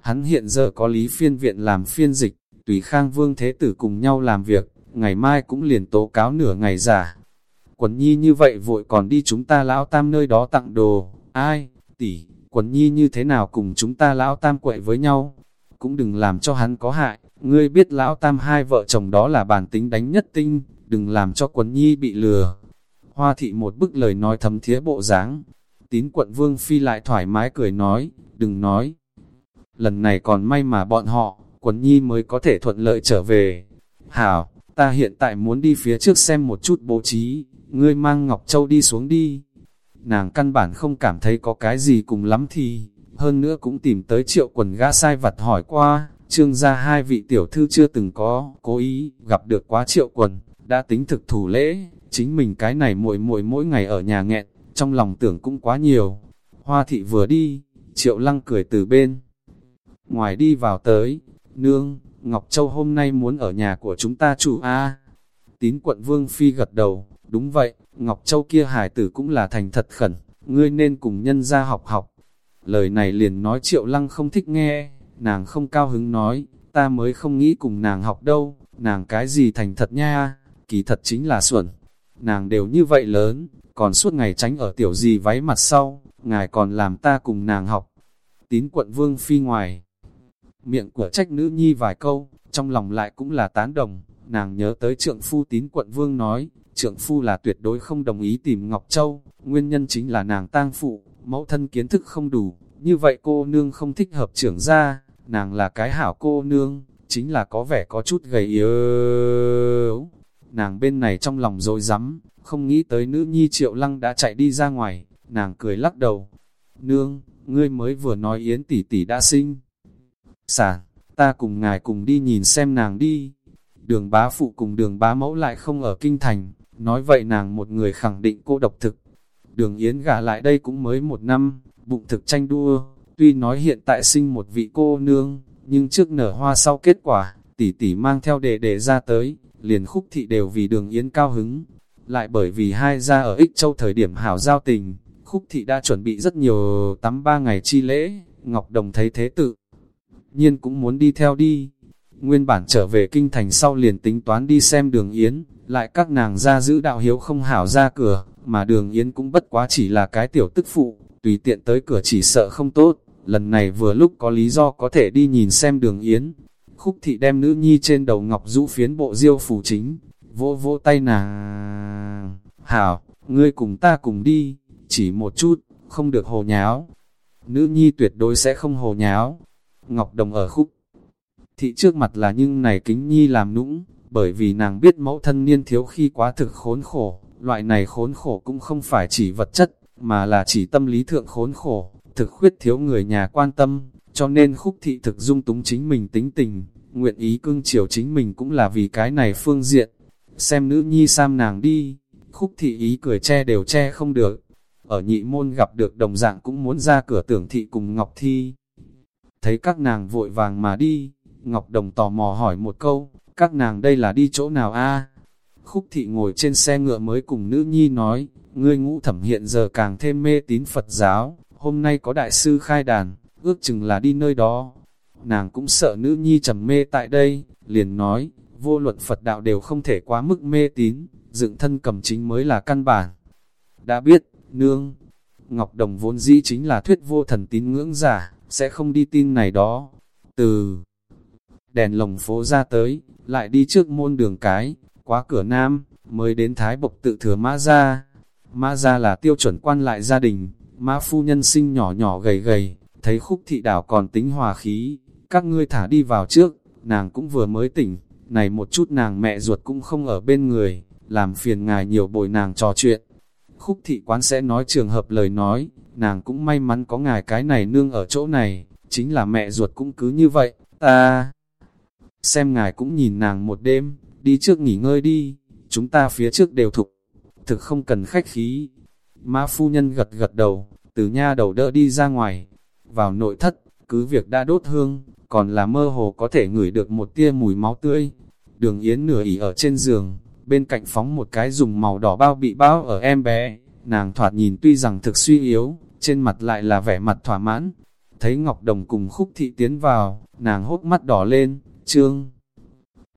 Hắn hiện giờ có lý phiên viện làm phiên dịch, tùy khang vương thế tử cùng nhau làm việc, ngày mai cũng liền tố cáo nửa ngày giả. Quần nhi như vậy vội còn đi chúng ta lão tam nơi đó tặng đồ, ai, tỷ, quần nhi như thế nào cùng chúng ta lão tam quậy với nhau, cũng đừng làm cho hắn có hại, ngươi biết lão tam hai vợ chồng đó là bản tính đánh nhất tinh, đừng làm cho quần nhi bị lừa. Hoa thị một bức lời nói thấm thía bộ dáng tín quận vương phi lại thoải mái cười nói, đừng nói. Lần này còn may mà bọn họ, quần nhi mới có thể thuận lợi trở về. Hảo, ta hiện tại muốn đi phía trước xem một chút bố trí, ngươi mang Ngọc Châu đi xuống đi. Nàng căn bản không cảm thấy có cái gì cùng lắm thì, hơn nữa cũng tìm tới triệu quần gã sai vặt hỏi qua, trương gia hai vị tiểu thư chưa từng có, cố ý, gặp được quá triệu quần, đã tính thực thủ lễ, chính mình cái này muội muội mỗi ngày ở nhà nghẹn, trong lòng tưởng cũng quá nhiều. Hoa thị vừa đi, triệu lăng cười từ bên. Ngoài đi vào tới, nương, Ngọc Châu hôm nay muốn ở nhà của chúng ta chủ A. Tín quận Vương Phi gật đầu, đúng vậy, Ngọc Châu kia hải tử cũng là thành thật khẩn, ngươi nên cùng nhân ra học học. Lời này liền nói triệu lăng không thích nghe, nàng không cao hứng nói, ta mới không nghĩ cùng nàng học đâu, nàng cái gì thành thật nha, kỳ thật chính là xuẩn. Nàng đều như vậy lớn, còn suốt ngày tránh ở tiểu gì váy mặt sau, ngài còn làm ta cùng nàng học. Tín quận vương phi ngoài, miệng của trách nữ nhi vài câu, trong lòng lại cũng là tán đồng, nàng nhớ tới trượng phu tín quận vương nói, trượng phu là tuyệt đối không đồng ý tìm Ngọc Châu, nguyên nhân chính là nàng tang phụ, mẫu thân kiến thức không đủ, như vậy cô nương không thích hợp trưởng gia nàng là cái hảo cô nương, chính là có vẻ có chút gầy yếu. Nàng bên này trong lòng rồi rắm không nghĩ tới nữ nhi triệu lăng đã chạy đi ra ngoài, nàng cười lắc đầu. Nương, ngươi mới vừa nói Yến tỷ tỷ đã sinh. Sản, ta cùng ngài cùng đi nhìn xem nàng đi. Đường bá phụ cùng đường bá mẫu lại không ở kinh thành, nói vậy nàng một người khẳng định cô độc thực. Đường Yến gả lại đây cũng mới một năm, bụng thực tranh đua, tuy nói hiện tại sinh một vị cô nương, nhưng trước nở hoa sau kết quả, tỷ tỷ mang theo đề đề ra tới, liền khúc thị đều vì đường Yến cao hứng. Lại bởi vì hai gia ở Ích Châu thời điểm hảo giao tình, khúc thị đã chuẩn bị rất nhiều tắm ba ngày chi lễ, Ngọc Đồng thấy thế tự nhiên cũng muốn đi theo đi. Nguyên bản trở về kinh thành sau liền tính toán đi xem đường Yến, lại các nàng ra giữ đạo hiếu không hảo ra cửa, mà đường Yến cũng bất quá chỉ là cái tiểu tức phụ, tùy tiện tới cửa chỉ sợ không tốt. Lần này vừa lúc có lý do có thể đi nhìn xem đường Yến. Khúc thị đem nữ nhi trên đầu ngọc rũ phiến bộ diêu phủ chính, vỗ vỗ tay nàng. Hảo, ngươi cùng ta cùng đi, chỉ một chút, không được hồ nháo. Nữ nhi tuyệt đối sẽ không hồ nháo. Ngọc Đồng ở khúc thị trước mặt là nhưng này kính nhi làm nũng, bởi vì nàng biết mẫu thân niên thiếu khi quá thực khốn khổ, loại này khốn khổ cũng không phải chỉ vật chất, mà là chỉ tâm lý thượng khốn khổ, thực khuyết thiếu người nhà quan tâm, cho nên khúc thị thực dung túng chính mình tính tình, nguyện ý cưng chiều chính mình cũng là vì cái này phương diện. Xem nữ nhi sam nàng đi, khúc thị ý cười che đều che không được. Ở nhị môn gặp được đồng dạng cũng muốn ra cửa tưởng thị cùng Ngọc Thi. Thấy các nàng vội vàng mà đi, Ngọc Đồng tò mò hỏi một câu, các nàng đây là đi chỗ nào a? Khúc thị ngồi trên xe ngựa mới cùng nữ nhi nói, ngươi ngũ thẩm hiện giờ càng thêm mê tín Phật giáo, hôm nay có đại sư khai đàn, ước chừng là đi nơi đó. Nàng cũng sợ nữ nhi trầm mê tại đây, liền nói, vô luận Phật đạo đều không thể quá mức mê tín, dựng thân cầm chính mới là căn bản. Đã biết, nương, Ngọc Đồng vốn dĩ chính là thuyết vô thần tín ngưỡng giả, sẽ không đi tin này đó. Từ đèn lồng phố ra tới, lại đi trước môn đường cái, quá cửa nam, mới đến Thái Bộc tự thừa Mã Gia. Mã Gia là tiêu chuẩn quan lại gia đình, Mã phu nhân sinh nhỏ nhỏ gầy gầy, thấy khúc thị đảo còn tính hòa khí, các ngươi thả đi vào trước, nàng cũng vừa mới tỉnh, này một chút nàng mẹ ruột cũng không ở bên người, làm phiền ngài nhiều bồi nàng trò chuyện. Khúc thị quán sẽ nói trường hợp lời nói, nàng cũng may mắn có ngài cái này nương ở chỗ này, chính là mẹ ruột cũng cứ như vậy, ta xem ngài cũng nhìn nàng một đêm, đi trước nghỉ ngơi đi, chúng ta phía trước đều thục, thực không cần khách khí. Mã phu nhân gật gật đầu, từ nha đầu đỡ đi ra ngoài, vào nội thất, cứ việc đã đốt hương, còn là mơ hồ có thể ngửi được một tia mùi máu tươi. Đường Yến nửa ỉ ở trên giường, bên cạnh phóng một cái dùng màu đỏ bao bị bao ở em bé, nàng thoạt nhìn tuy rằng thực suy yếu, trên mặt lại là vẻ mặt thỏa mãn. Thấy Ngọc Đồng cùng khúc thị tiến vào, nàng hốt mắt đỏ lên, trương.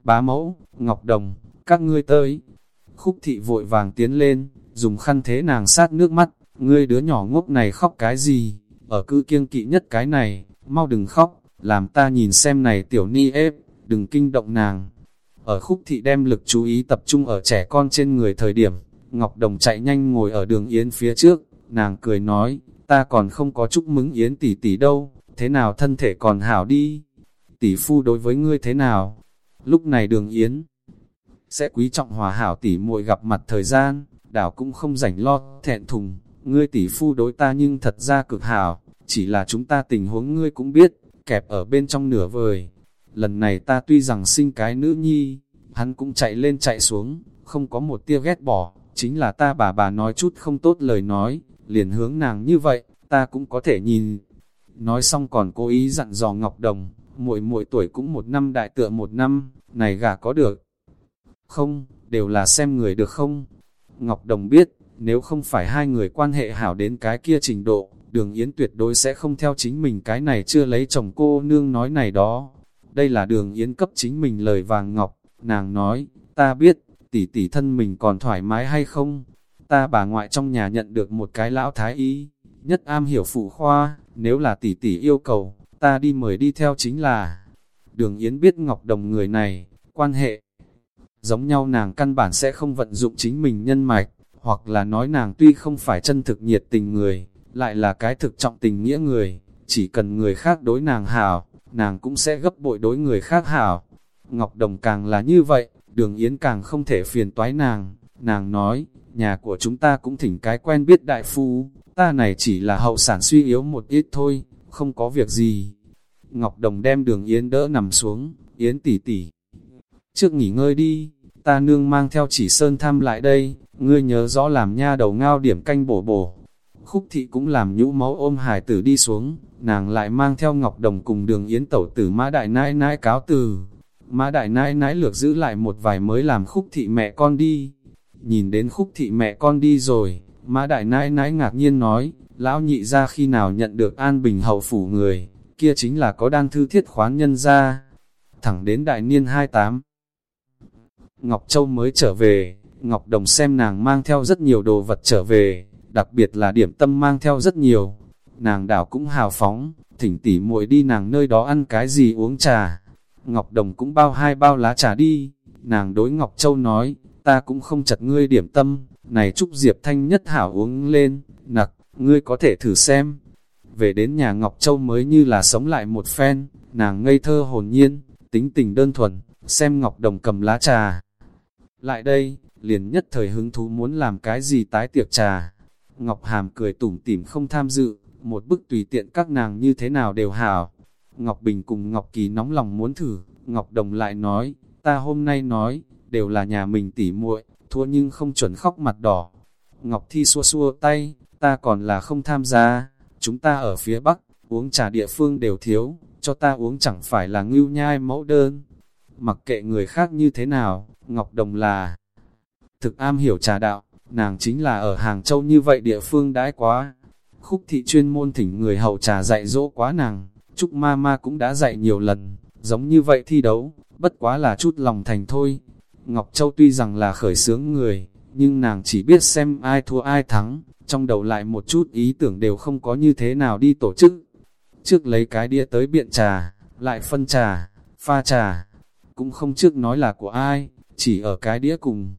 Bá mẫu, Ngọc Đồng, các ngươi tới. Khúc thị vội vàng tiến lên, dùng khăn thế nàng sát nước mắt, ngươi đứa nhỏ ngốc này khóc cái gì, ở cư kiêng kỵ nhất cái này, mau đừng khóc, làm ta nhìn xem này tiểu ni ép, đừng kinh động nàng. Ở khúc thị đem lực chú ý tập trung ở trẻ con trên người thời điểm, Ngọc Đồng chạy nhanh ngồi ở đường Yến phía trước, nàng cười nói, ta còn không có chúc mừng Yến tỷ tỷ đâu, thế nào thân thể còn hảo đi. Tỷ phu đối với ngươi thế nào? Lúc này đường Yến sẽ quý trọng hòa hảo tỷ muội gặp mặt thời gian, đảo cũng không rảnh lo, thẹn thùng, ngươi tỷ phu đối ta nhưng thật ra cực hảo, chỉ là chúng ta tình huống ngươi cũng biết, kẹp ở bên trong nửa vời. Lần này ta tuy rằng sinh cái nữ nhi, hắn cũng chạy lên chạy xuống, không có một tia ghét bỏ, chính là ta bà bà nói chút không tốt lời nói, liền hướng nàng như vậy, ta cũng có thể nhìn. Nói xong còn cố ý dặn dò Ngọc Đồng, muội muội tuổi cũng một năm đại tựa một năm, này gả có được. Không, đều là xem người được không? Ngọc Đồng biết, nếu không phải hai người quan hệ hảo đến cái kia trình độ, đường Yến tuyệt đối sẽ không theo chính mình cái này chưa lấy chồng cô nương nói này đó. Đây là đường Yến cấp chính mình lời vàng ngọc, nàng nói, ta biết, tỷ tỷ thân mình còn thoải mái hay không? Ta bà ngoại trong nhà nhận được một cái lão thái y, nhất am hiểu phụ khoa, nếu là tỷ tỷ yêu cầu, ta đi mời đi theo chính là. Đường Yến biết Ngọc Đồng người này, quan hệ giống nhau nàng căn bản sẽ không vận dụng chính mình nhân mạch, hoặc là nói nàng tuy không phải chân thực nhiệt tình người, lại là cái thực trọng tình nghĩa người, chỉ cần người khác đối nàng hảo, nàng cũng sẽ gấp bội đối người khác hảo. Ngọc Đồng càng là như vậy, đường Yến càng không thể phiền toái nàng, nàng nói, nhà của chúng ta cũng thỉnh cái quen biết đại phu, ta này chỉ là hậu sản suy yếu một ít thôi, không có việc gì. Ngọc Đồng đem đường Yến đỡ nằm xuống, Yến tỉ tỉ. Trước nghỉ ngơi đi, ta nương mang theo chỉ sơn thăm lại đây, ngươi nhớ rõ làm nha đầu ngao điểm canh bổ bổ. Khúc thị cũng làm nhũ máu ôm hải tử đi xuống, nàng lại mang theo Ngọc Đồng cùng đường Yến tẩu tử mã đại nãi nãi cáo từ. Mã đại nãi nãi lược giữ lại một vài mới làm khúc thị mẹ con đi. Nhìn đến khúc thị mẹ con đi rồi, mã đại nãi nãi ngạc nhiên nói, lão nhị ra khi nào nhận được an bình hậu phủ người, kia chính là có đan thư thiết khoán nhân ra. Thẳng đến đại niên 28, Ngọc Châu mới trở về, Ngọc Đồng xem nàng mang theo rất nhiều đồ vật trở về, đặc biệt là điểm tâm mang theo rất nhiều. Nàng đảo cũng hào phóng, thỉnh tỉ muội đi nàng nơi đó ăn cái gì uống trà. Ngọc Đồng cũng bao hai bao lá trà đi, nàng đối Ngọc Châu nói, ta cũng không chặt ngươi điểm tâm, này chúc Diệp Thanh nhất hảo uống lên, nặc, ngươi có thể thử xem. Về đến nhà Ngọc Châu mới như là sống lại một phen, nàng ngây thơ hồn nhiên, tính tình đơn thuần, xem Ngọc Đồng cầm lá trà. Lại đây, liền nhất thời hứng thú muốn làm cái gì tái tiệc trà. Ngọc Hàm cười tủm tỉm không tham dự, một bức tùy tiện các nàng như thế nào đều hảo. Ngọc Bình cùng Ngọc Kỳ nóng lòng muốn thử, Ngọc Đồng lại nói, ta hôm nay nói, đều là nhà mình tỉ muội, thua nhưng không chuẩn khóc mặt đỏ. Ngọc Thi xua xua tay, ta còn là không tham gia, chúng ta ở phía Bắc, uống trà địa phương đều thiếu, cho ta uống chẳng phải là ngưu nhai mẫu đơn. Mặc kệ người khác như thế nào, Ngọc Đồng là thực am hiểu trà đạo, nàng chính là ở Hàng Châu như vậy địa phương đãi quá. Khúc thị chuyên môn thỉnh người hậu trà dạy dỗ quá nàng, Trúc Ma Ma cũng đã dạy nhiều lần, giống như vậy thi đấu, bất quá là chút lòng thành thôi. Ngọc Châu tuy rằng là khởi sướng người, nhưng nàng chỉ biết xem ai thua ai thắng, trong đầu lại một chút ý tưởng đều không có như thế nào đi tổ chức. Trước lấy cái đĩa tới biện trà, lại phân trà, pha trà, cũng không trước nói là của ai, chỉ ở cái đĩa cùng.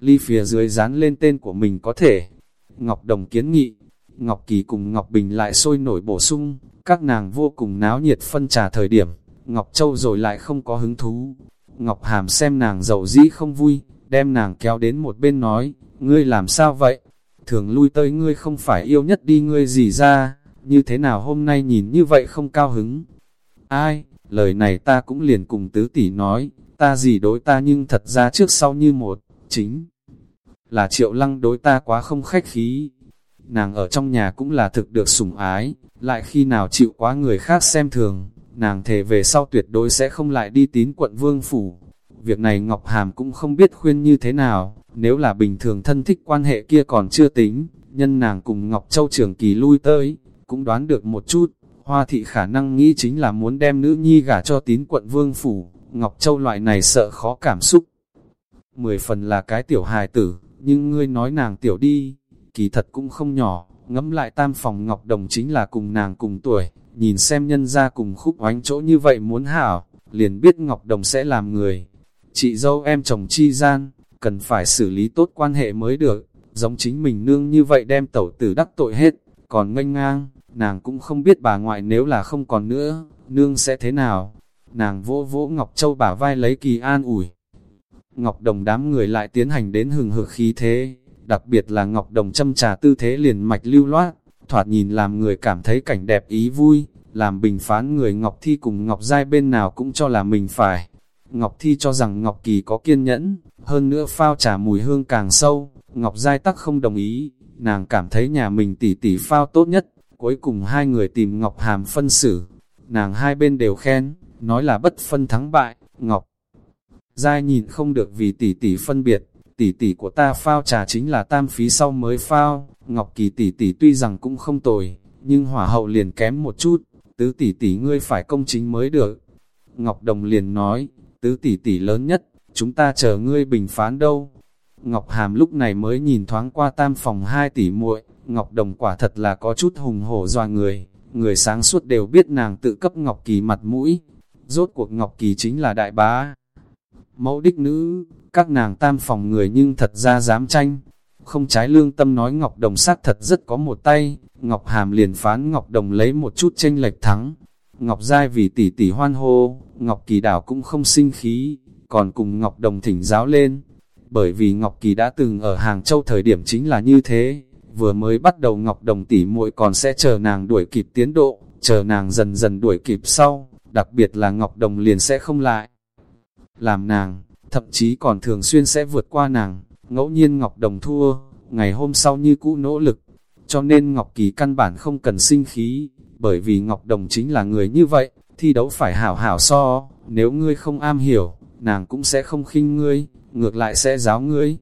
Ly phía dưới dán lên tên của mình có thể. Ngọc Đồng kiến nghị, Ngọc Kỳ cùng Ngọc Bình lại sôi nổi bổ sung, các nàng vô cùng náo nhiệt phân trà thời điểm, Ngọc Châu rồi lại không có hứng thú. Ngọc Hàm xem nàng giàu dĩ không vui, đem nàng kéo đến một bên nói, ngươi làm sao vậy? Thường lui tới ngươi không phải yêu nhất đi ngươi gì ra, như thế nào hôm nay nhìn như vậy không cao hứng? Ai, lời này ta cũng liền cùng tứ tỷ nói, ta gì đối ta nhưng thật ra trước sau như một, chính là triệu lăng đối ta quá không khách khí. Nàng ở trong nhà cũng là thực được sủng ái, lại khi nào chịu quá người khác xem thường, nàng thề về sau tuyệt đối sẽ không lại đi tín quận vương phủ. Việc này Ngọc Hàm cũng không biết khuyên như thế nào, nếu là bình thường thân thích quan hệ kia còn chưa tính, nhân nàng cùng Ngọc Châu trường kỳ lui tới, cũng đoán được một chút, Hoa thị khả năng nghĩ chính là muốn đem nữ nhi gả cho tín quận vương phủ, Ngọc Châu loại này sợ khó cảm xúc. Mười phần là cái tiểu hài tử, nhưng ngươi nói nàng tiểu đi, kỳ thật cũng không nhỏ, ngẫm lại tam phòng Ngọc Đồng chính là cùng nàng cùng tuổi, nhìn xem nhân ra cùng khúc oánh chỗ như vậy muốn hảo, liền biết Ngọc Đồng sẽ làm người. Chị dâu em chồng chi gian, cần phải xử lý tốt quan hệ mới được, giống chính mình nương như vậy đem tẩu tử đắc tội hết, còn nganh ngang, nàng cũng không biết bà ngoại nếu là không còn nữa, nương sẽ thế nào. Nàng vỗ vỗ Ngọc Châu bả vai lấy kỳ an ủi. Ngọc Đồng đám người lại tiến hành đến hừng hực khí thế, đặc biệt là Ngọc Đồng châm trà tư thế liền mạch lưu loát, thoạt nhìn làm người cảm thấy cảnh đẹp ý vui, làm bình phán người Ngọc Thi cùng Ngọc Giai bên nào cũng cho là mình phải. Ngọc Thi cho rằng Ngọc Kỳ có kiên nhẫn, hơn nữa phao trà mùi hương càng sâu, Ngọc Giai tắc không đồng ý, nàng cảm thấy nhà mình tỉ tỉ phao tốt nhất, cuối cùng hai người tìm Ngọc Hàm phân xử, nàng hai bên đều khen, nói là bất phân thắng bại, Ngọc. Giai nhìn không được vì tỷ tỷ phân biệt, tỷ tỷ của ta phao trà chính là tam phí sau mới phao, Ngọc Kỳ tỷ tỷ tuy rằng cũng không tồi, nhưng hỏa hậu liền kém một chút, tứ tỷ tỷ ngươi phải công chính mới được. Ngọc Đồng liền nói, tứ tỷ tỷ lớn nhất, chúng ta chờ ngươi bình phán đâu. Ngọc Hàm lúc này mới nhìn thoáng qua tam phòng hai tỷ muội, Ngọc Đồng quả thật là có chút hùng hổ doa người, người sáng suốt đều biết nàng tự cấp Ngọc Kỳ mặt mũi. Rốt cuộc Ngọc Kỳ chính là đại bá. Mẫu đích nữ, các nàng tam phòng người nhưng thật ra dám tranh. Không trái lương tâm nói Ngọc Đồng sát thật rất có một tay, Ngọc Hàm liền phán Ngọc Đồng lấy một chút tranh lệch thắng. Ngọc Giai vì tỷ tỷ hoan hô, Ngọc Kỳ đảo cũng không sinh khí, còn cùng Ngọc Đồng thỉnh giáo lên. Bởi vì Ngọc Kỳ đã từng ở Hàng Châu thời điểm chính là như thế, vừa mới bắt đầu Ngọc Đồng tỷ muội còn sẽ chờ nàng đuổi kịp tiến độ, chờ nàng dần dần đuổi kịp sau, đặc biệt là Ngọc Đồng liền sẽ không lại. Làm nàng, thậm chí còn thường xuyên sẽ vượt qua nàng, ngẫu nhiên Ngọc Đồng thua, ngày hôm sau như cũ nỗ lực, cho nên Ngọc Kỳ căn bản không cần sinh khí, bởi vì Ngọc Đồng chính là người như vậy, thi đấu phải hảo hảo so, nếu ngươi không am hiểu, nàng cũng sẽ không khinh ngươi, ngược lại sẽ giáo ngươi.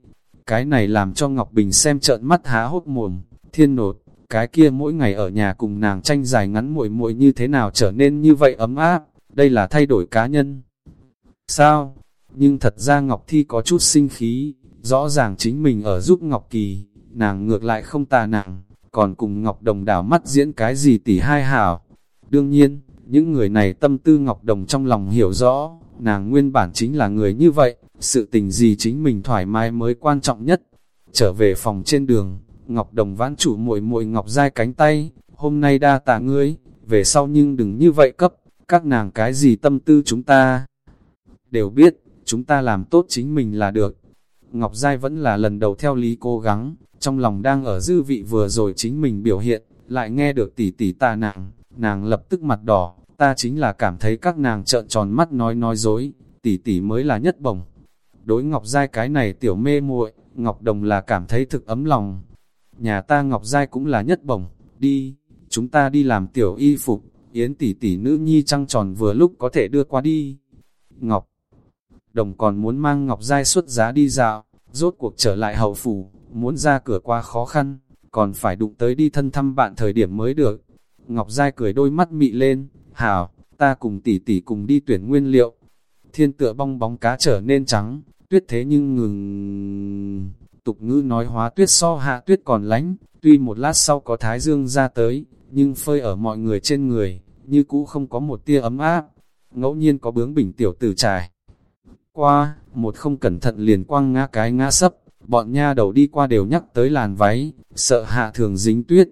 Cái này làm cho Ngọc Bình xem trợn mắt há hốt mồm, thiên nột, cái kia mỗi ngày ở nhà cùng nàng tranh dài ngắn muội muội như thế nào trở nên như vậy ấm áp, đây là thay đổi cá nhân. Sao? Nhưng thật ra Ngọc Thi có chút sinh khí, rõ ràng chính mình ở giúp Ngọc Kỳ, nàng ngược lại không tà nàng, còn cùng Ngọc Đồng đảo mắt diễn cái gì tỷ hai hảo. Đương nhiên, Những người này tâm tư Ngọc Đồng trong lòng hiểu rõ, nàng nguyên bản chính là người như vậy, sự tình gì chính mình thoải mái mới quan trọng nhất. Trở về phòng trên đường, Ngọc Đồng vãn chủ muội muội Ngọc dai cánh tay, hôm nay đa tạ ngươi, về sau nhưng đừng như vậy cấp, các nàng cái gì tâm tư chúng ta đều biết, chúng ta làm tốt chính mình là được. Ngọc Giai vẫn là lần đầu theo lý cố gắng, trong lòng đang ở dư vị vừa rồi chính mình biểu hiện, lại nghe được tỷ tỷ ta nàng, nàng lập tức mặt đỏ, ta chính là cảm thấy các nàng trợn tròn mắt nói nói dối, tỷ tỷ mới là nhất bổng. Đối Ngọc Giai cái này tiểu mê muội, Ngọc Đồng là cảm thấy thực ấm lòng. Nhà ta Ngọc Giai cũng là nhất bổng, đi, chúng ta đi làm tiểu y phục, Yến tỷ tỷ nữ nhi trăng tròn vừa lúc có thể đưa qua đi. Ngọc Đồng còn muốn mang Ngọc Giai xuất giá đi dạo, rốt cuộc trở lại hậu phủ, muốn ra cửa qua khó khăn, còn phải đụng tới đi thân thăm bạn thời điểm mới được. Ngọc Giai cười đôi mắt mị lên, hảo, ta cùng tỷ tỷ cùng đi tuyển nguyên liệu. Thiên tựa bong bóng cá trở nên trắng, tuyết thế nhưng ngừng. Tục ngữ nói hóa tuyết so hạ tuyết còn lánh, tuy một lát sau có thái dương ra tới, nhưng phơi ở mọi người trên người, như cũ không có một tia ấm áp. Ngẫu nhiên có bướng bỉnh tiểu tử trải. Qua, một không cẩn thận liền quăng ngã cái ngã sấp, bọn nha đầu đi qua đều nhắc tới làn váy, sợ hạ thường dính tuyết.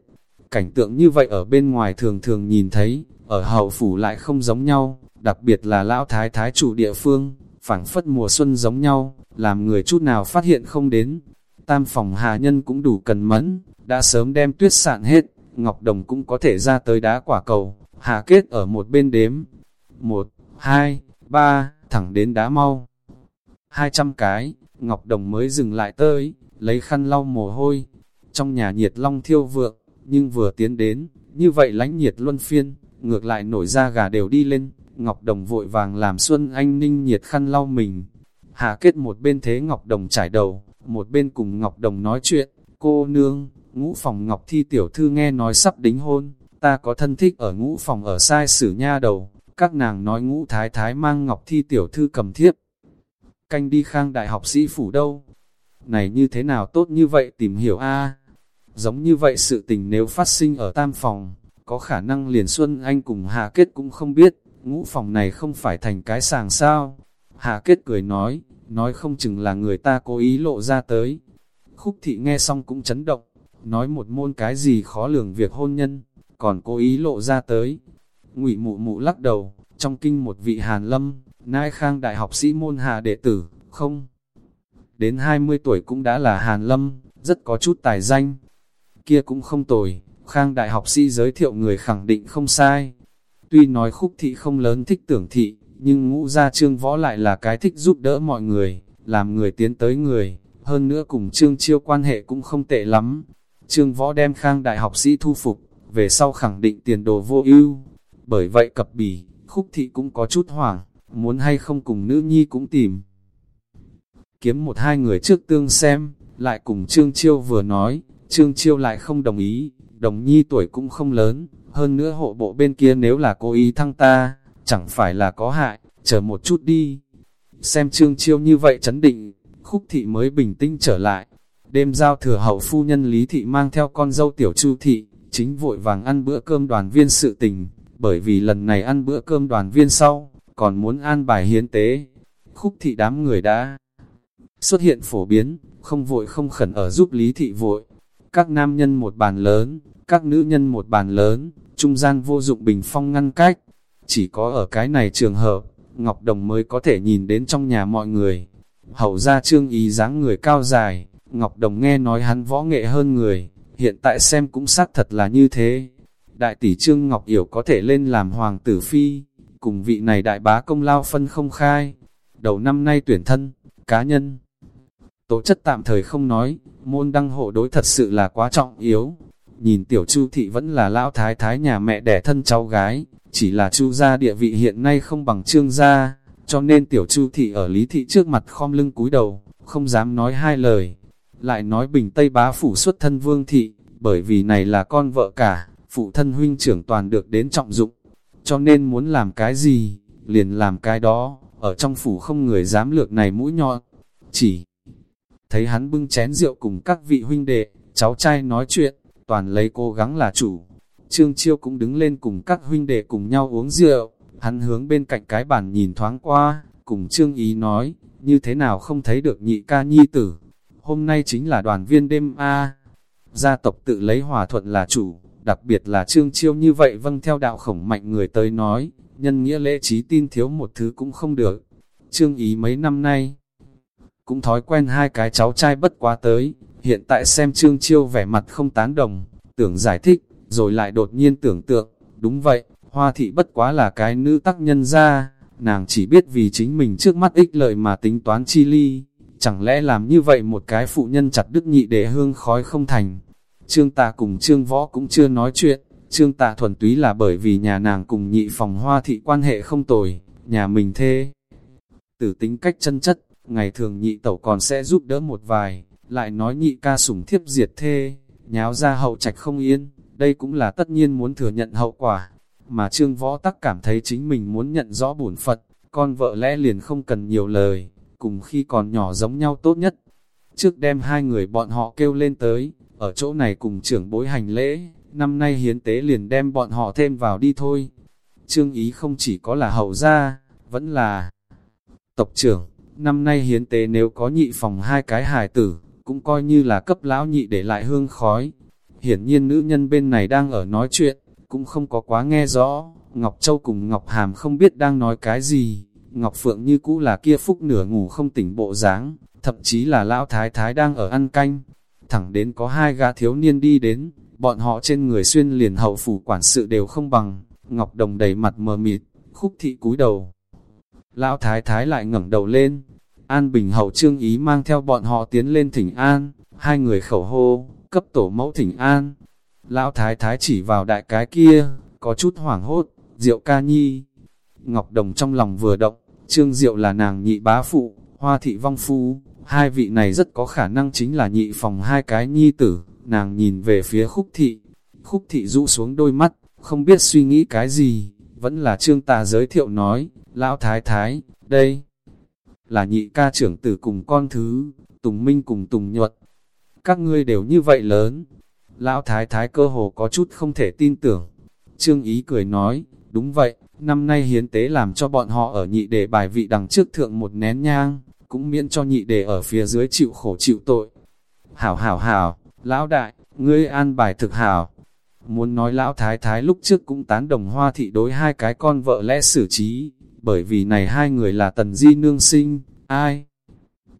Cảnh tượng như vậy ở bên ngoài thường thường nhìn thấy, ở hậu phủ lại không giống nhau, đặc biệt là lão thái thái chủ địa phương, phảng phất mùa xuân giống nhau, làm người chút nào phát hiện không đến. Tam phòng hà nhân cũng đủ cần mẫn, đã sớm đem tuyết sạn hết, Ngọc Đồng cũng có thể ra tới đá quả cầu, hà kết ở một bên đếm. Một, hai, ba, thẳng đến đá mau. Hai trăm cái, Ngọc Đồng mới dừng lại tới, lấy khăn lau mồ hôi. Trong nhà nhiệt long thiêu vượng, nhưng vừa tiến đến, như vậy lánh nhiệt luân phiên, ngược lại nổi ra gà đều đi lên. Ngọc Đồng vội vàng làm Xuân Anh Ninh nhiệt khăn lau mình. Hạ kết một bên thế Ngọc Đồng trải đầu, một bên cùng Ngọc Đồng nói chuyện, cô nương, ngũ phòng Ngọc Thi tiểu thư nghe nói sắp đính hôn, ta có thân thích ở ngũ phòng ở sai sử nha đầu, các nàng nói ngũ thái thái mang Ngọc Thi tiểu thư cầm thiếp. Canh đi khang đại học sĩ phủ đâu? Này như thế nào tốt như vậy tìm hiểu a Giống như vậy sự tình nếu phát sinh ở tam phòng, có khả năng liền Xuân Anh cùng Hà Kết cũng không biết, ngũ phòng này không phải thành cái sàng sao. Hà Kết cười nói, nói không chừng là người ta cố ý lộ ra tới. Khúc thị nghe xong cũng chấn động, nói một môn cái gì khó lường việc hôn nhân, còn cố ý lộ ra tới. Ngụy mụ mụ lắc đầu, trong kinh một vị hàn lâm, nai khang đại học sĩ môn hà đệ tử, không. Đến 20 tuổi cũng đã là hàn lâm, rất có chút tài danh. Kia cũng không tồi, khang đại học sĩ giới thiệu người khẳng định không sai. Tuy nói khúc thị không lớn thích tưởng thị, nhưng ngũ gia trương võ lại là cái thích giúp đỡ mọi người, làm người tiến tới người, hơn nữa cùng trương chiêu quan hệ cũng không tệ lắm. Trương võ đem khang đại học sĩ thu phục, về sau khẳng định tiền đồ vô ưu. Bởi vậy cập bỉ, khúc thị cũng có chút hoảng, muốn hay không cùng nữ nhi cũng tìm. Kiếm một hai người trước tương xem, lại cùng Trương Chiêu vừa nói, Trương Chiêu lại không đồng ý, đồng nhi tuổi cũng không lớn, hơn nữa hộ bộ bên kia nếu là cố ý thăng ta, chẳng phải là có hại, chờ một chút đi. Xem Trương Chiêu như vậy chấn định, khúc thị mới bình tĩnh trở lại. Đêm giao thừa hậu phu nhân Lý Thị mang theo con dâu tiểu chu thị, chính vội vàng ăn bữa cơm đoàn viên sự tình, bởi vì lần này ăn bữa cơm đoàn viên sau, còn muốn an bài hiến tế. Khúc thị đám người đã xuất hiện phổ biến, không vội không khẩn ở giúp Lý Thị vội. Các nam nhân một bàn lớn, các nữ nhân một bàn lớn, trung gian vô dụng bình phong ngăn cách. Chỉ có ở cái này trường hợp, Ngọc Đồng mới có thể nhìn đến trong nhà mọi người. Hậu ra trương ý dáng người cao dài, Ngọc Đồng nghe nói hắn võ nghệ hơn người, hiện tại xem cũng xác thật là như thế. Đại tỷ Trương Ngọc Yểu có thể lên làm hoàng tử phi, cùng vị này đại bá công lao phân không khai. Đầu năm nay tuyển thân, cá nhân. tổ chất tạm thời không nói, môn đăng hộ đối thật sự là quá trọng yếu. Nhìn tiểu chu thị vẫn là lão thái thái nhà mẹ đẻ thân cháu gái, chỉ là chu gia địa vị hiện nay không bằng trương gia, cho nên tiểu chu thị ở lý thị trước mặt khom lưng cúi đầu, không dám nói hai lời. Lại nói bình Tây bá phủ xuất thân vương thị, bởi vì này là con vợ cả, phụ thân huynh trưởng toàn được đến trọng dụng, cho nên muốn làm cái gì, liền làm cái đó, ở trong phủ không người dám lược này mũi nhọn, chỉ thấy hắn bưng chén rượu cùng các vị huynh đệ, cháu trai nói chuyện, toàn lấy cố gắng là chủ. Trương Chiêu cũng đứng lên cùng các huynh đệ cùng nhau uống rượu, hắn hướng bên cạnh cái bàn nhìn thoáng qua, cùng Trương Ý nói, như thế nào không thấy được nhị ca nhi tử. Hôm nay chính là đoàn viên đêm A. Gia tộc tự lấy hòa thuận là chủ, đặc biệt là Trương Chiêu như vậy vâng theo đạo khổng mạnh người tới nói, nhân nghĩa lễ trí tin thiếu một thứ cũng không được. Trương Ý mấy năm nay, cũng thói quen hai cái cháu trai bất quá tới, hiện tại xem Trương Chiêu vẻ mặt không tán đồng, tưởng giải thích, rồi lại đột nhiên tưởng tượng, đúng vậy, hoa thị bất quá là cái nữ tác nhân ra, nàng chỉ biết vì chính mình trước mắt ích lợi mà tính toán chi ly, chẳng lẽ làm như vậy một cái phụ nhân chặt đức nhị để hương khói không thành. Trương tạ cùng trương võ cũng chưa nói chuyện, trương tạ thuần túy là bởi vì nhà nàng cùng nhị phòng hoa thị quan hệ không tồi, nhà mình thê. Tử tính cách chân chất, ngày thường nhị tẩu còn sẽ giúp đỡ một vài, lại nói nhị ca sủng thiếp diệt thê, nháo ra hậu trạch không yên, đây cũng là tất nhiên muốn thừa nhận hậu quả. Mà trương võ tắc cảm thấy chính mình muốn nhận rõ bổn Phật, con vợ lẽ liền không cần nhiều lời, cùng khi còn nhỏ giống nhau tốt nhất. Trước đem hai người bọn họ kêu lên tới, ở chỗ này cùng trưởng bối hành lễ, năm nay hiến tế liền đem bọn họ thêm vào đi thôi. Trương ý không chỉ có là hậu gia, vẫn là tộc trưởng, năm nay hiến tế nếu có nhị phòng hai cái hài tử, cũng coi như là cấp lão nhị để lại hương khói. Hiển nhiên nữ nhân bên này đang ở nói chuyện, cũng không có quá nghe rõ, Ngọc Châu cùng Ngọc Hàm không biết đang nói cái gì, Ngọc Phượng như cũ là kia phúc nửa ngủ không tỉnh bộ dáng, thậm chí là lão thái thái đang ở ăn canh. Thẳng đến có hai gã thiếu niên đi đến, bọn họ trên người xuyên liền hậu phủ quản sự đều không bằng, Ngọc Đồng đầy mặt mờ mịt, khúc thị cúi đầu. Lão thái thái lại ngẩng đầu lên, An Bình hậu trương ý mang theo bọn họ tiến lên thỉnh an, hai người khẩu hô, cấp tổ mẫu thỉnh an. Lão thái thái chỉ vào đại cái kia, có chút hoảng hốt, Diệu ca nhi. Ngọc Đồng trong lòng vừa động, Trương Diệu là nàng nhị bá phụ, hoa thị vong phu, hai vị này rất có khả năng chính là nhị phòng hai cái nhi tử, nàng nhìn về phía khúc thị. Khúc thị rũ xuống đôi mắt, không biết suy nghĩ cái gì, vẫn là trương tà giới thiệu nói, lão thái thái, đây là nhị ca trưởng tử cùng con thứ, Tùng Minh cùng Tùng Nhuận. Các ngươi đều như vậy lớn. Lão thái thái cơ hồ có chút không thể tin tưởng. Trương Ý cười nói, đúng vậy, năm nay hiến tế làm cho bọn họ ở nhị để bài vị đằng trước thượng một nén nhang, cũng miễn cho nhị đề ở phía dưới chịu khổ chịu tội. Hảo hảo hảo, lão đại, ngươi an bài thực hảo. Muốn nói lão thái thái lúc trước cũng tán đồng hoa thị đối hai cái con vợ lẽ xử trí, bởi vì này hai người là tần di nương sinh, ai?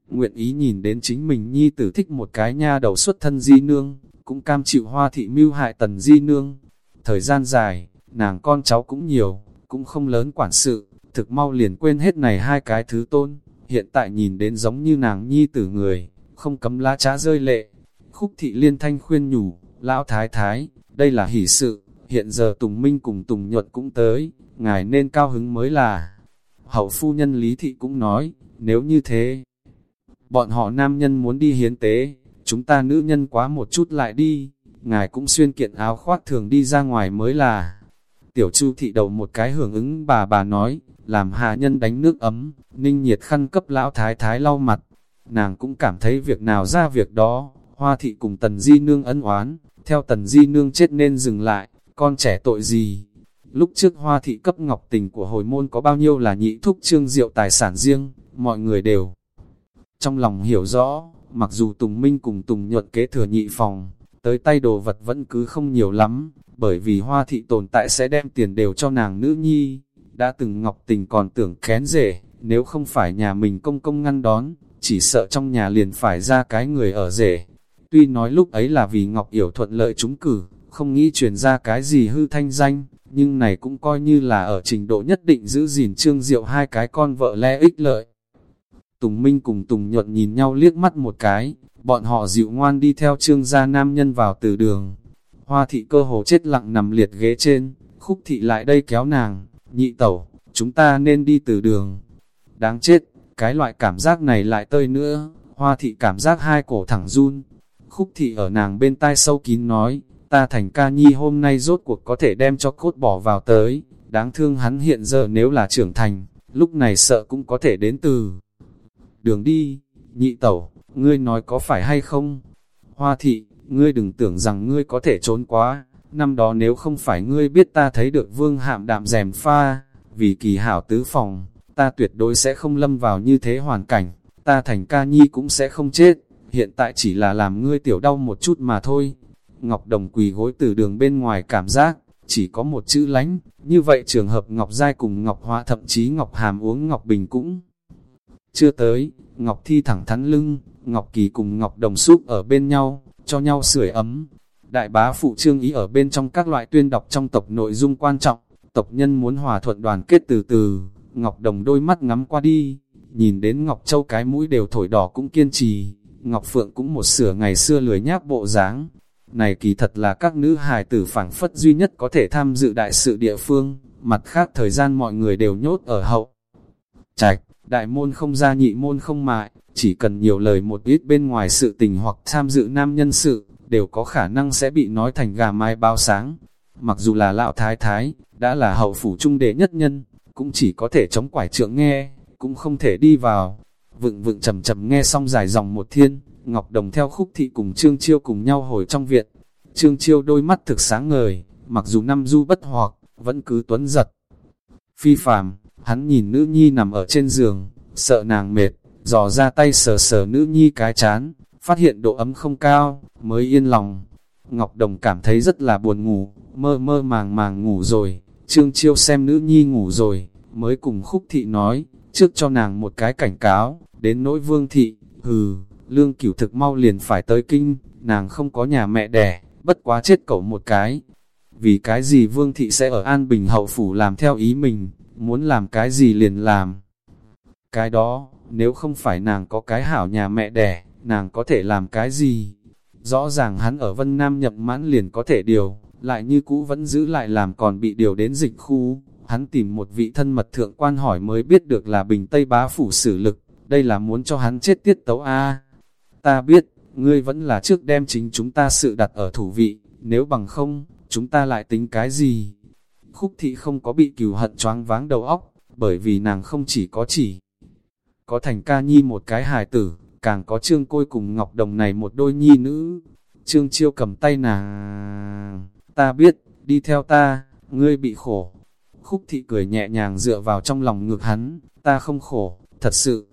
Nguyện ý nhìn đến chính mình nhi tử thích một cái nha đầu xuất thân di nương, cũng cam chịu hoa thị mưu hại tần di nương. Thời gian dài, nàng con cháu cũng nhiều, cũng không lớn quản sự, thực mau liền quên hết này hai cái thứ tôn, hiện tại nhìn đến giống như nàng nhi tử người, không cấm lá trá rơi lệ. Khúc thị liên thanh khuyên nhủ, lão thái thái, đây là hỷ sự, hiện giờ Tùng Minh cùng Tùng Nhuận cũng tới, ngài nên cao hứng mới là. Hậu phu nhân Lý Thị cũng nói, nếu như thế, bọn họ nam nhân muốn đi hiến tế, chúng ta nữ nhân quá một chút lại đi, ngài cũng xuyên kiện áo khoác thường đi ra ngoài mới là. Tiểu Chu thị đầu một cái hưởng ứng bà bà nói, làm hạ nhân đánh nước ấm, ninh nhiệt khăn cấp lão thái thái lau mặt. Nàng cũng cảm thấy việc nào ra việc đó, hoa thị cùng tần di nương ân oán, theo tần di nương chết nên dừng lại, con trẻ tội gì, Lúc trước hoa thị cấp ngọc tình của hồi môn có bao nhiêu là nhị thúc trương diệu tài sản riêng, mọi người đều trong lòng hiểu rõ, mặc dù Tùng Minh cùng Tùng nhuận kế thừa nhị phòng, tới tay đồ vật vẫn cứ không nhiều lắm, bởi vì hoa thị tồn tại sẽ đem tiền đều cho nàng nữ nhi. Đã từng ngọc tình còn tưởng kén rể, nếu không phải nhà mình công công ngăn đón, chỉ sợ trong nhà liền phải ra cái người ở rể. Tuy nói lúc ấy là vì Ngọc Yểu thuận lợi trúng cử, không nghĩ truyền ra cái gì hư thanh danh, nhưng này cũng coi như là ở trình độ nhất định giữ gìn trương diệu hai cái con vợ lẽ ích lợi. Tùng Minh cùng Tùng Nhuận nhìn nhau liếc mắt một cái, bọn họ dịu ngoan đi theo trương gia nam nhân vào từ đường. Hoa thị cơ hồ chết lặng nằm liệt ghế trên, khúc thị lại đây kéo nàng, nhị tẩu, chúng ta nên đi từ đường. Đáng chết, cái loại cảm giác này lại tơi nữa, hoa thị cảm giác hai cổ thẳng run. Khúc thị ở nàng bên tai sâu kín nói, ta thành ca nhi hôm nay rốt cuộc có thể đem cho cốt bỏ vào tới, đáng thương hắn hiện giờ nếu là trưởng thành, lúc này sợ cũng có thể đến từ. Đường đi, nhị tẩu, ngươi nói có phải hay không? Hoa thị, ngươi đừng tưởng rằng ngươi có thể trốn quá, năm đó nếu không phải ngươi biết ta thấy được vương hạm đạm rèm pha, vì kỳ hảo tứ phòng, ta tuyệt đối sẽ không lâm vào như thế hoàn cảnh, ta thành ca nhi cũng sẽ không chết, hiện tại chỉ là làm ngươi tiểu đau một chút mà thôi. Ngọc Đồng quỳ gối từ đường bên ngoài cảm giác, chỉ có một chữ lánh, như vậy trường hợp Ngọc Giai cùng Ngọc Hoa thậm chí Ngọc Hàm uống Ngọc Bình cũng chưa tới, Ngọc Thi thẳng thắn lưng, Ngọc Kỳ cùng Ngọc Đồng xúc ở bên nhau, cho nhau sưởi ấm. Đại bá phụ trương ý ở bên trong các loại tuyên đọc trong tộc nội dung quan trọng, tộc nhân muốn hòa thuận đoàn kết từ từ, Ngọc Đồng đôi mắt ngắm qua đi, nhìn đến Ngọc Châu cái mũi đều thổi đỏ cũng kiên trì, Ngọc Phượng cũng một sửa ngày xưa lười nhác bộ dáng. Này kỳ thật là các nữ hài tử phảng phất duy nhất có thể tham dự đại sự địa phương, mặt khác thời gian mọi người đều nhốt ở hậu. Trạch, đại môn không ra nhị môn không mại, chỉ cần nhiều lời một ít bên ngoài sự tình hoặc tham dự nam nhân sự, đều có khả năng sẽ bị nói thành gà mai bao sáng. Mặc dù là lão thái thái, đã là hậu phủ trung đệ nhất nhân, cũng chỉ có thể chống quải trượng nghe, cũng không thể đi vào. Vựng vựng trầm trầm nghe xong dài dòng một thiên, Ngọc Đồng theo khúc thị cùng Trương Chiêu cùng nhau hồi trong viện. Trương Chiêu đôi mắt thực sáng ngời, mặc dù năm du bất hoặc, vẫn cứ tuấn giật. Phi phàm, hắn nhìn nữ nhi nằm ở trên giường, sợ nàng mệt, dò ra tay sờ sờ nữ nhi cái chán, phát hiện độ ấm không cao, mới yên lòng. Ngọc Đồng cảm thấy rất là buồn ngủ, mơ mơ màng màng ngủ rồi, Trương Chiêu xem nữ nhi ngủ rồi, mới cùng khúc thị nói, trước cho nàng một cái cảnh cáo, đến nỗi vương thị, hừ, lương cửu thực mau liền phải tới kinh, nàng không có nhà mẹ đẻ, bất quá chết cậu một cái. Vì cái gì vương thị sẽ ở An Bình hậu phủ làm theo ý mình, muốn làm cái gì liền làm. Cái đó, nếu không phải nàng có cái hảo nhà mẹ đẻ, nàng có thể làm cái gì? Rõ ràng hắn ở Vân Nam nhập mãn liền có thể điều, lại như cũ vẫn giữ lại làm còn bị điều đến dịch khu. Hắn tìm một vị thân mật thượng quan hỏi mới biết được là bình Tây bá phủ xử lực, đây là muốn cho hắn chết tiết tấu A. Ta biết, ngươi vẫn là trước đem chính chúng ta sự đặt ở thủ vị, nếu bằng không, chúng ta lại tính cái gì? Khúc thị không có bị cừu hận choáng váng đầu óc, bởi vì nàng không chỉ có chỉ có thành ca nhi một cái hài tử, càng có trương côi cùng ngọc đồng này một đôi nhi nữ. Trương chiêu cầm tay nàng, ta biết, đi theo ta, ngươi bị khổ. Khúc thị cười nhẹ nhàng dựa vào trong lòng ngực hắn, ta không khổ, thật sự.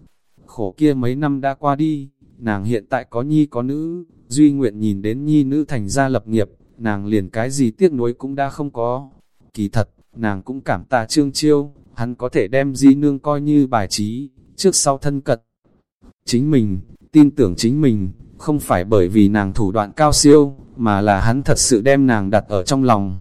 Khổ kia mấy năm đã qua đi, nàng hiện tại có nhi có nữ, duy nguyện nhìn đến nhi nữ thành gia lập nghiệp, nàng liền cái gì tiếc nuối cũng đã không có. Kỳ thật, nàng cũng cảm tạ trương chiêu, hắn có thể đem di nương coi như bài trí, trước sau thân cật. Chính mình, tin tưởng chính mình, không phải bởi vì nàng thủ đoạn cao siêu, mà là hắn thật sự đem nàng đặt ở trong lòng.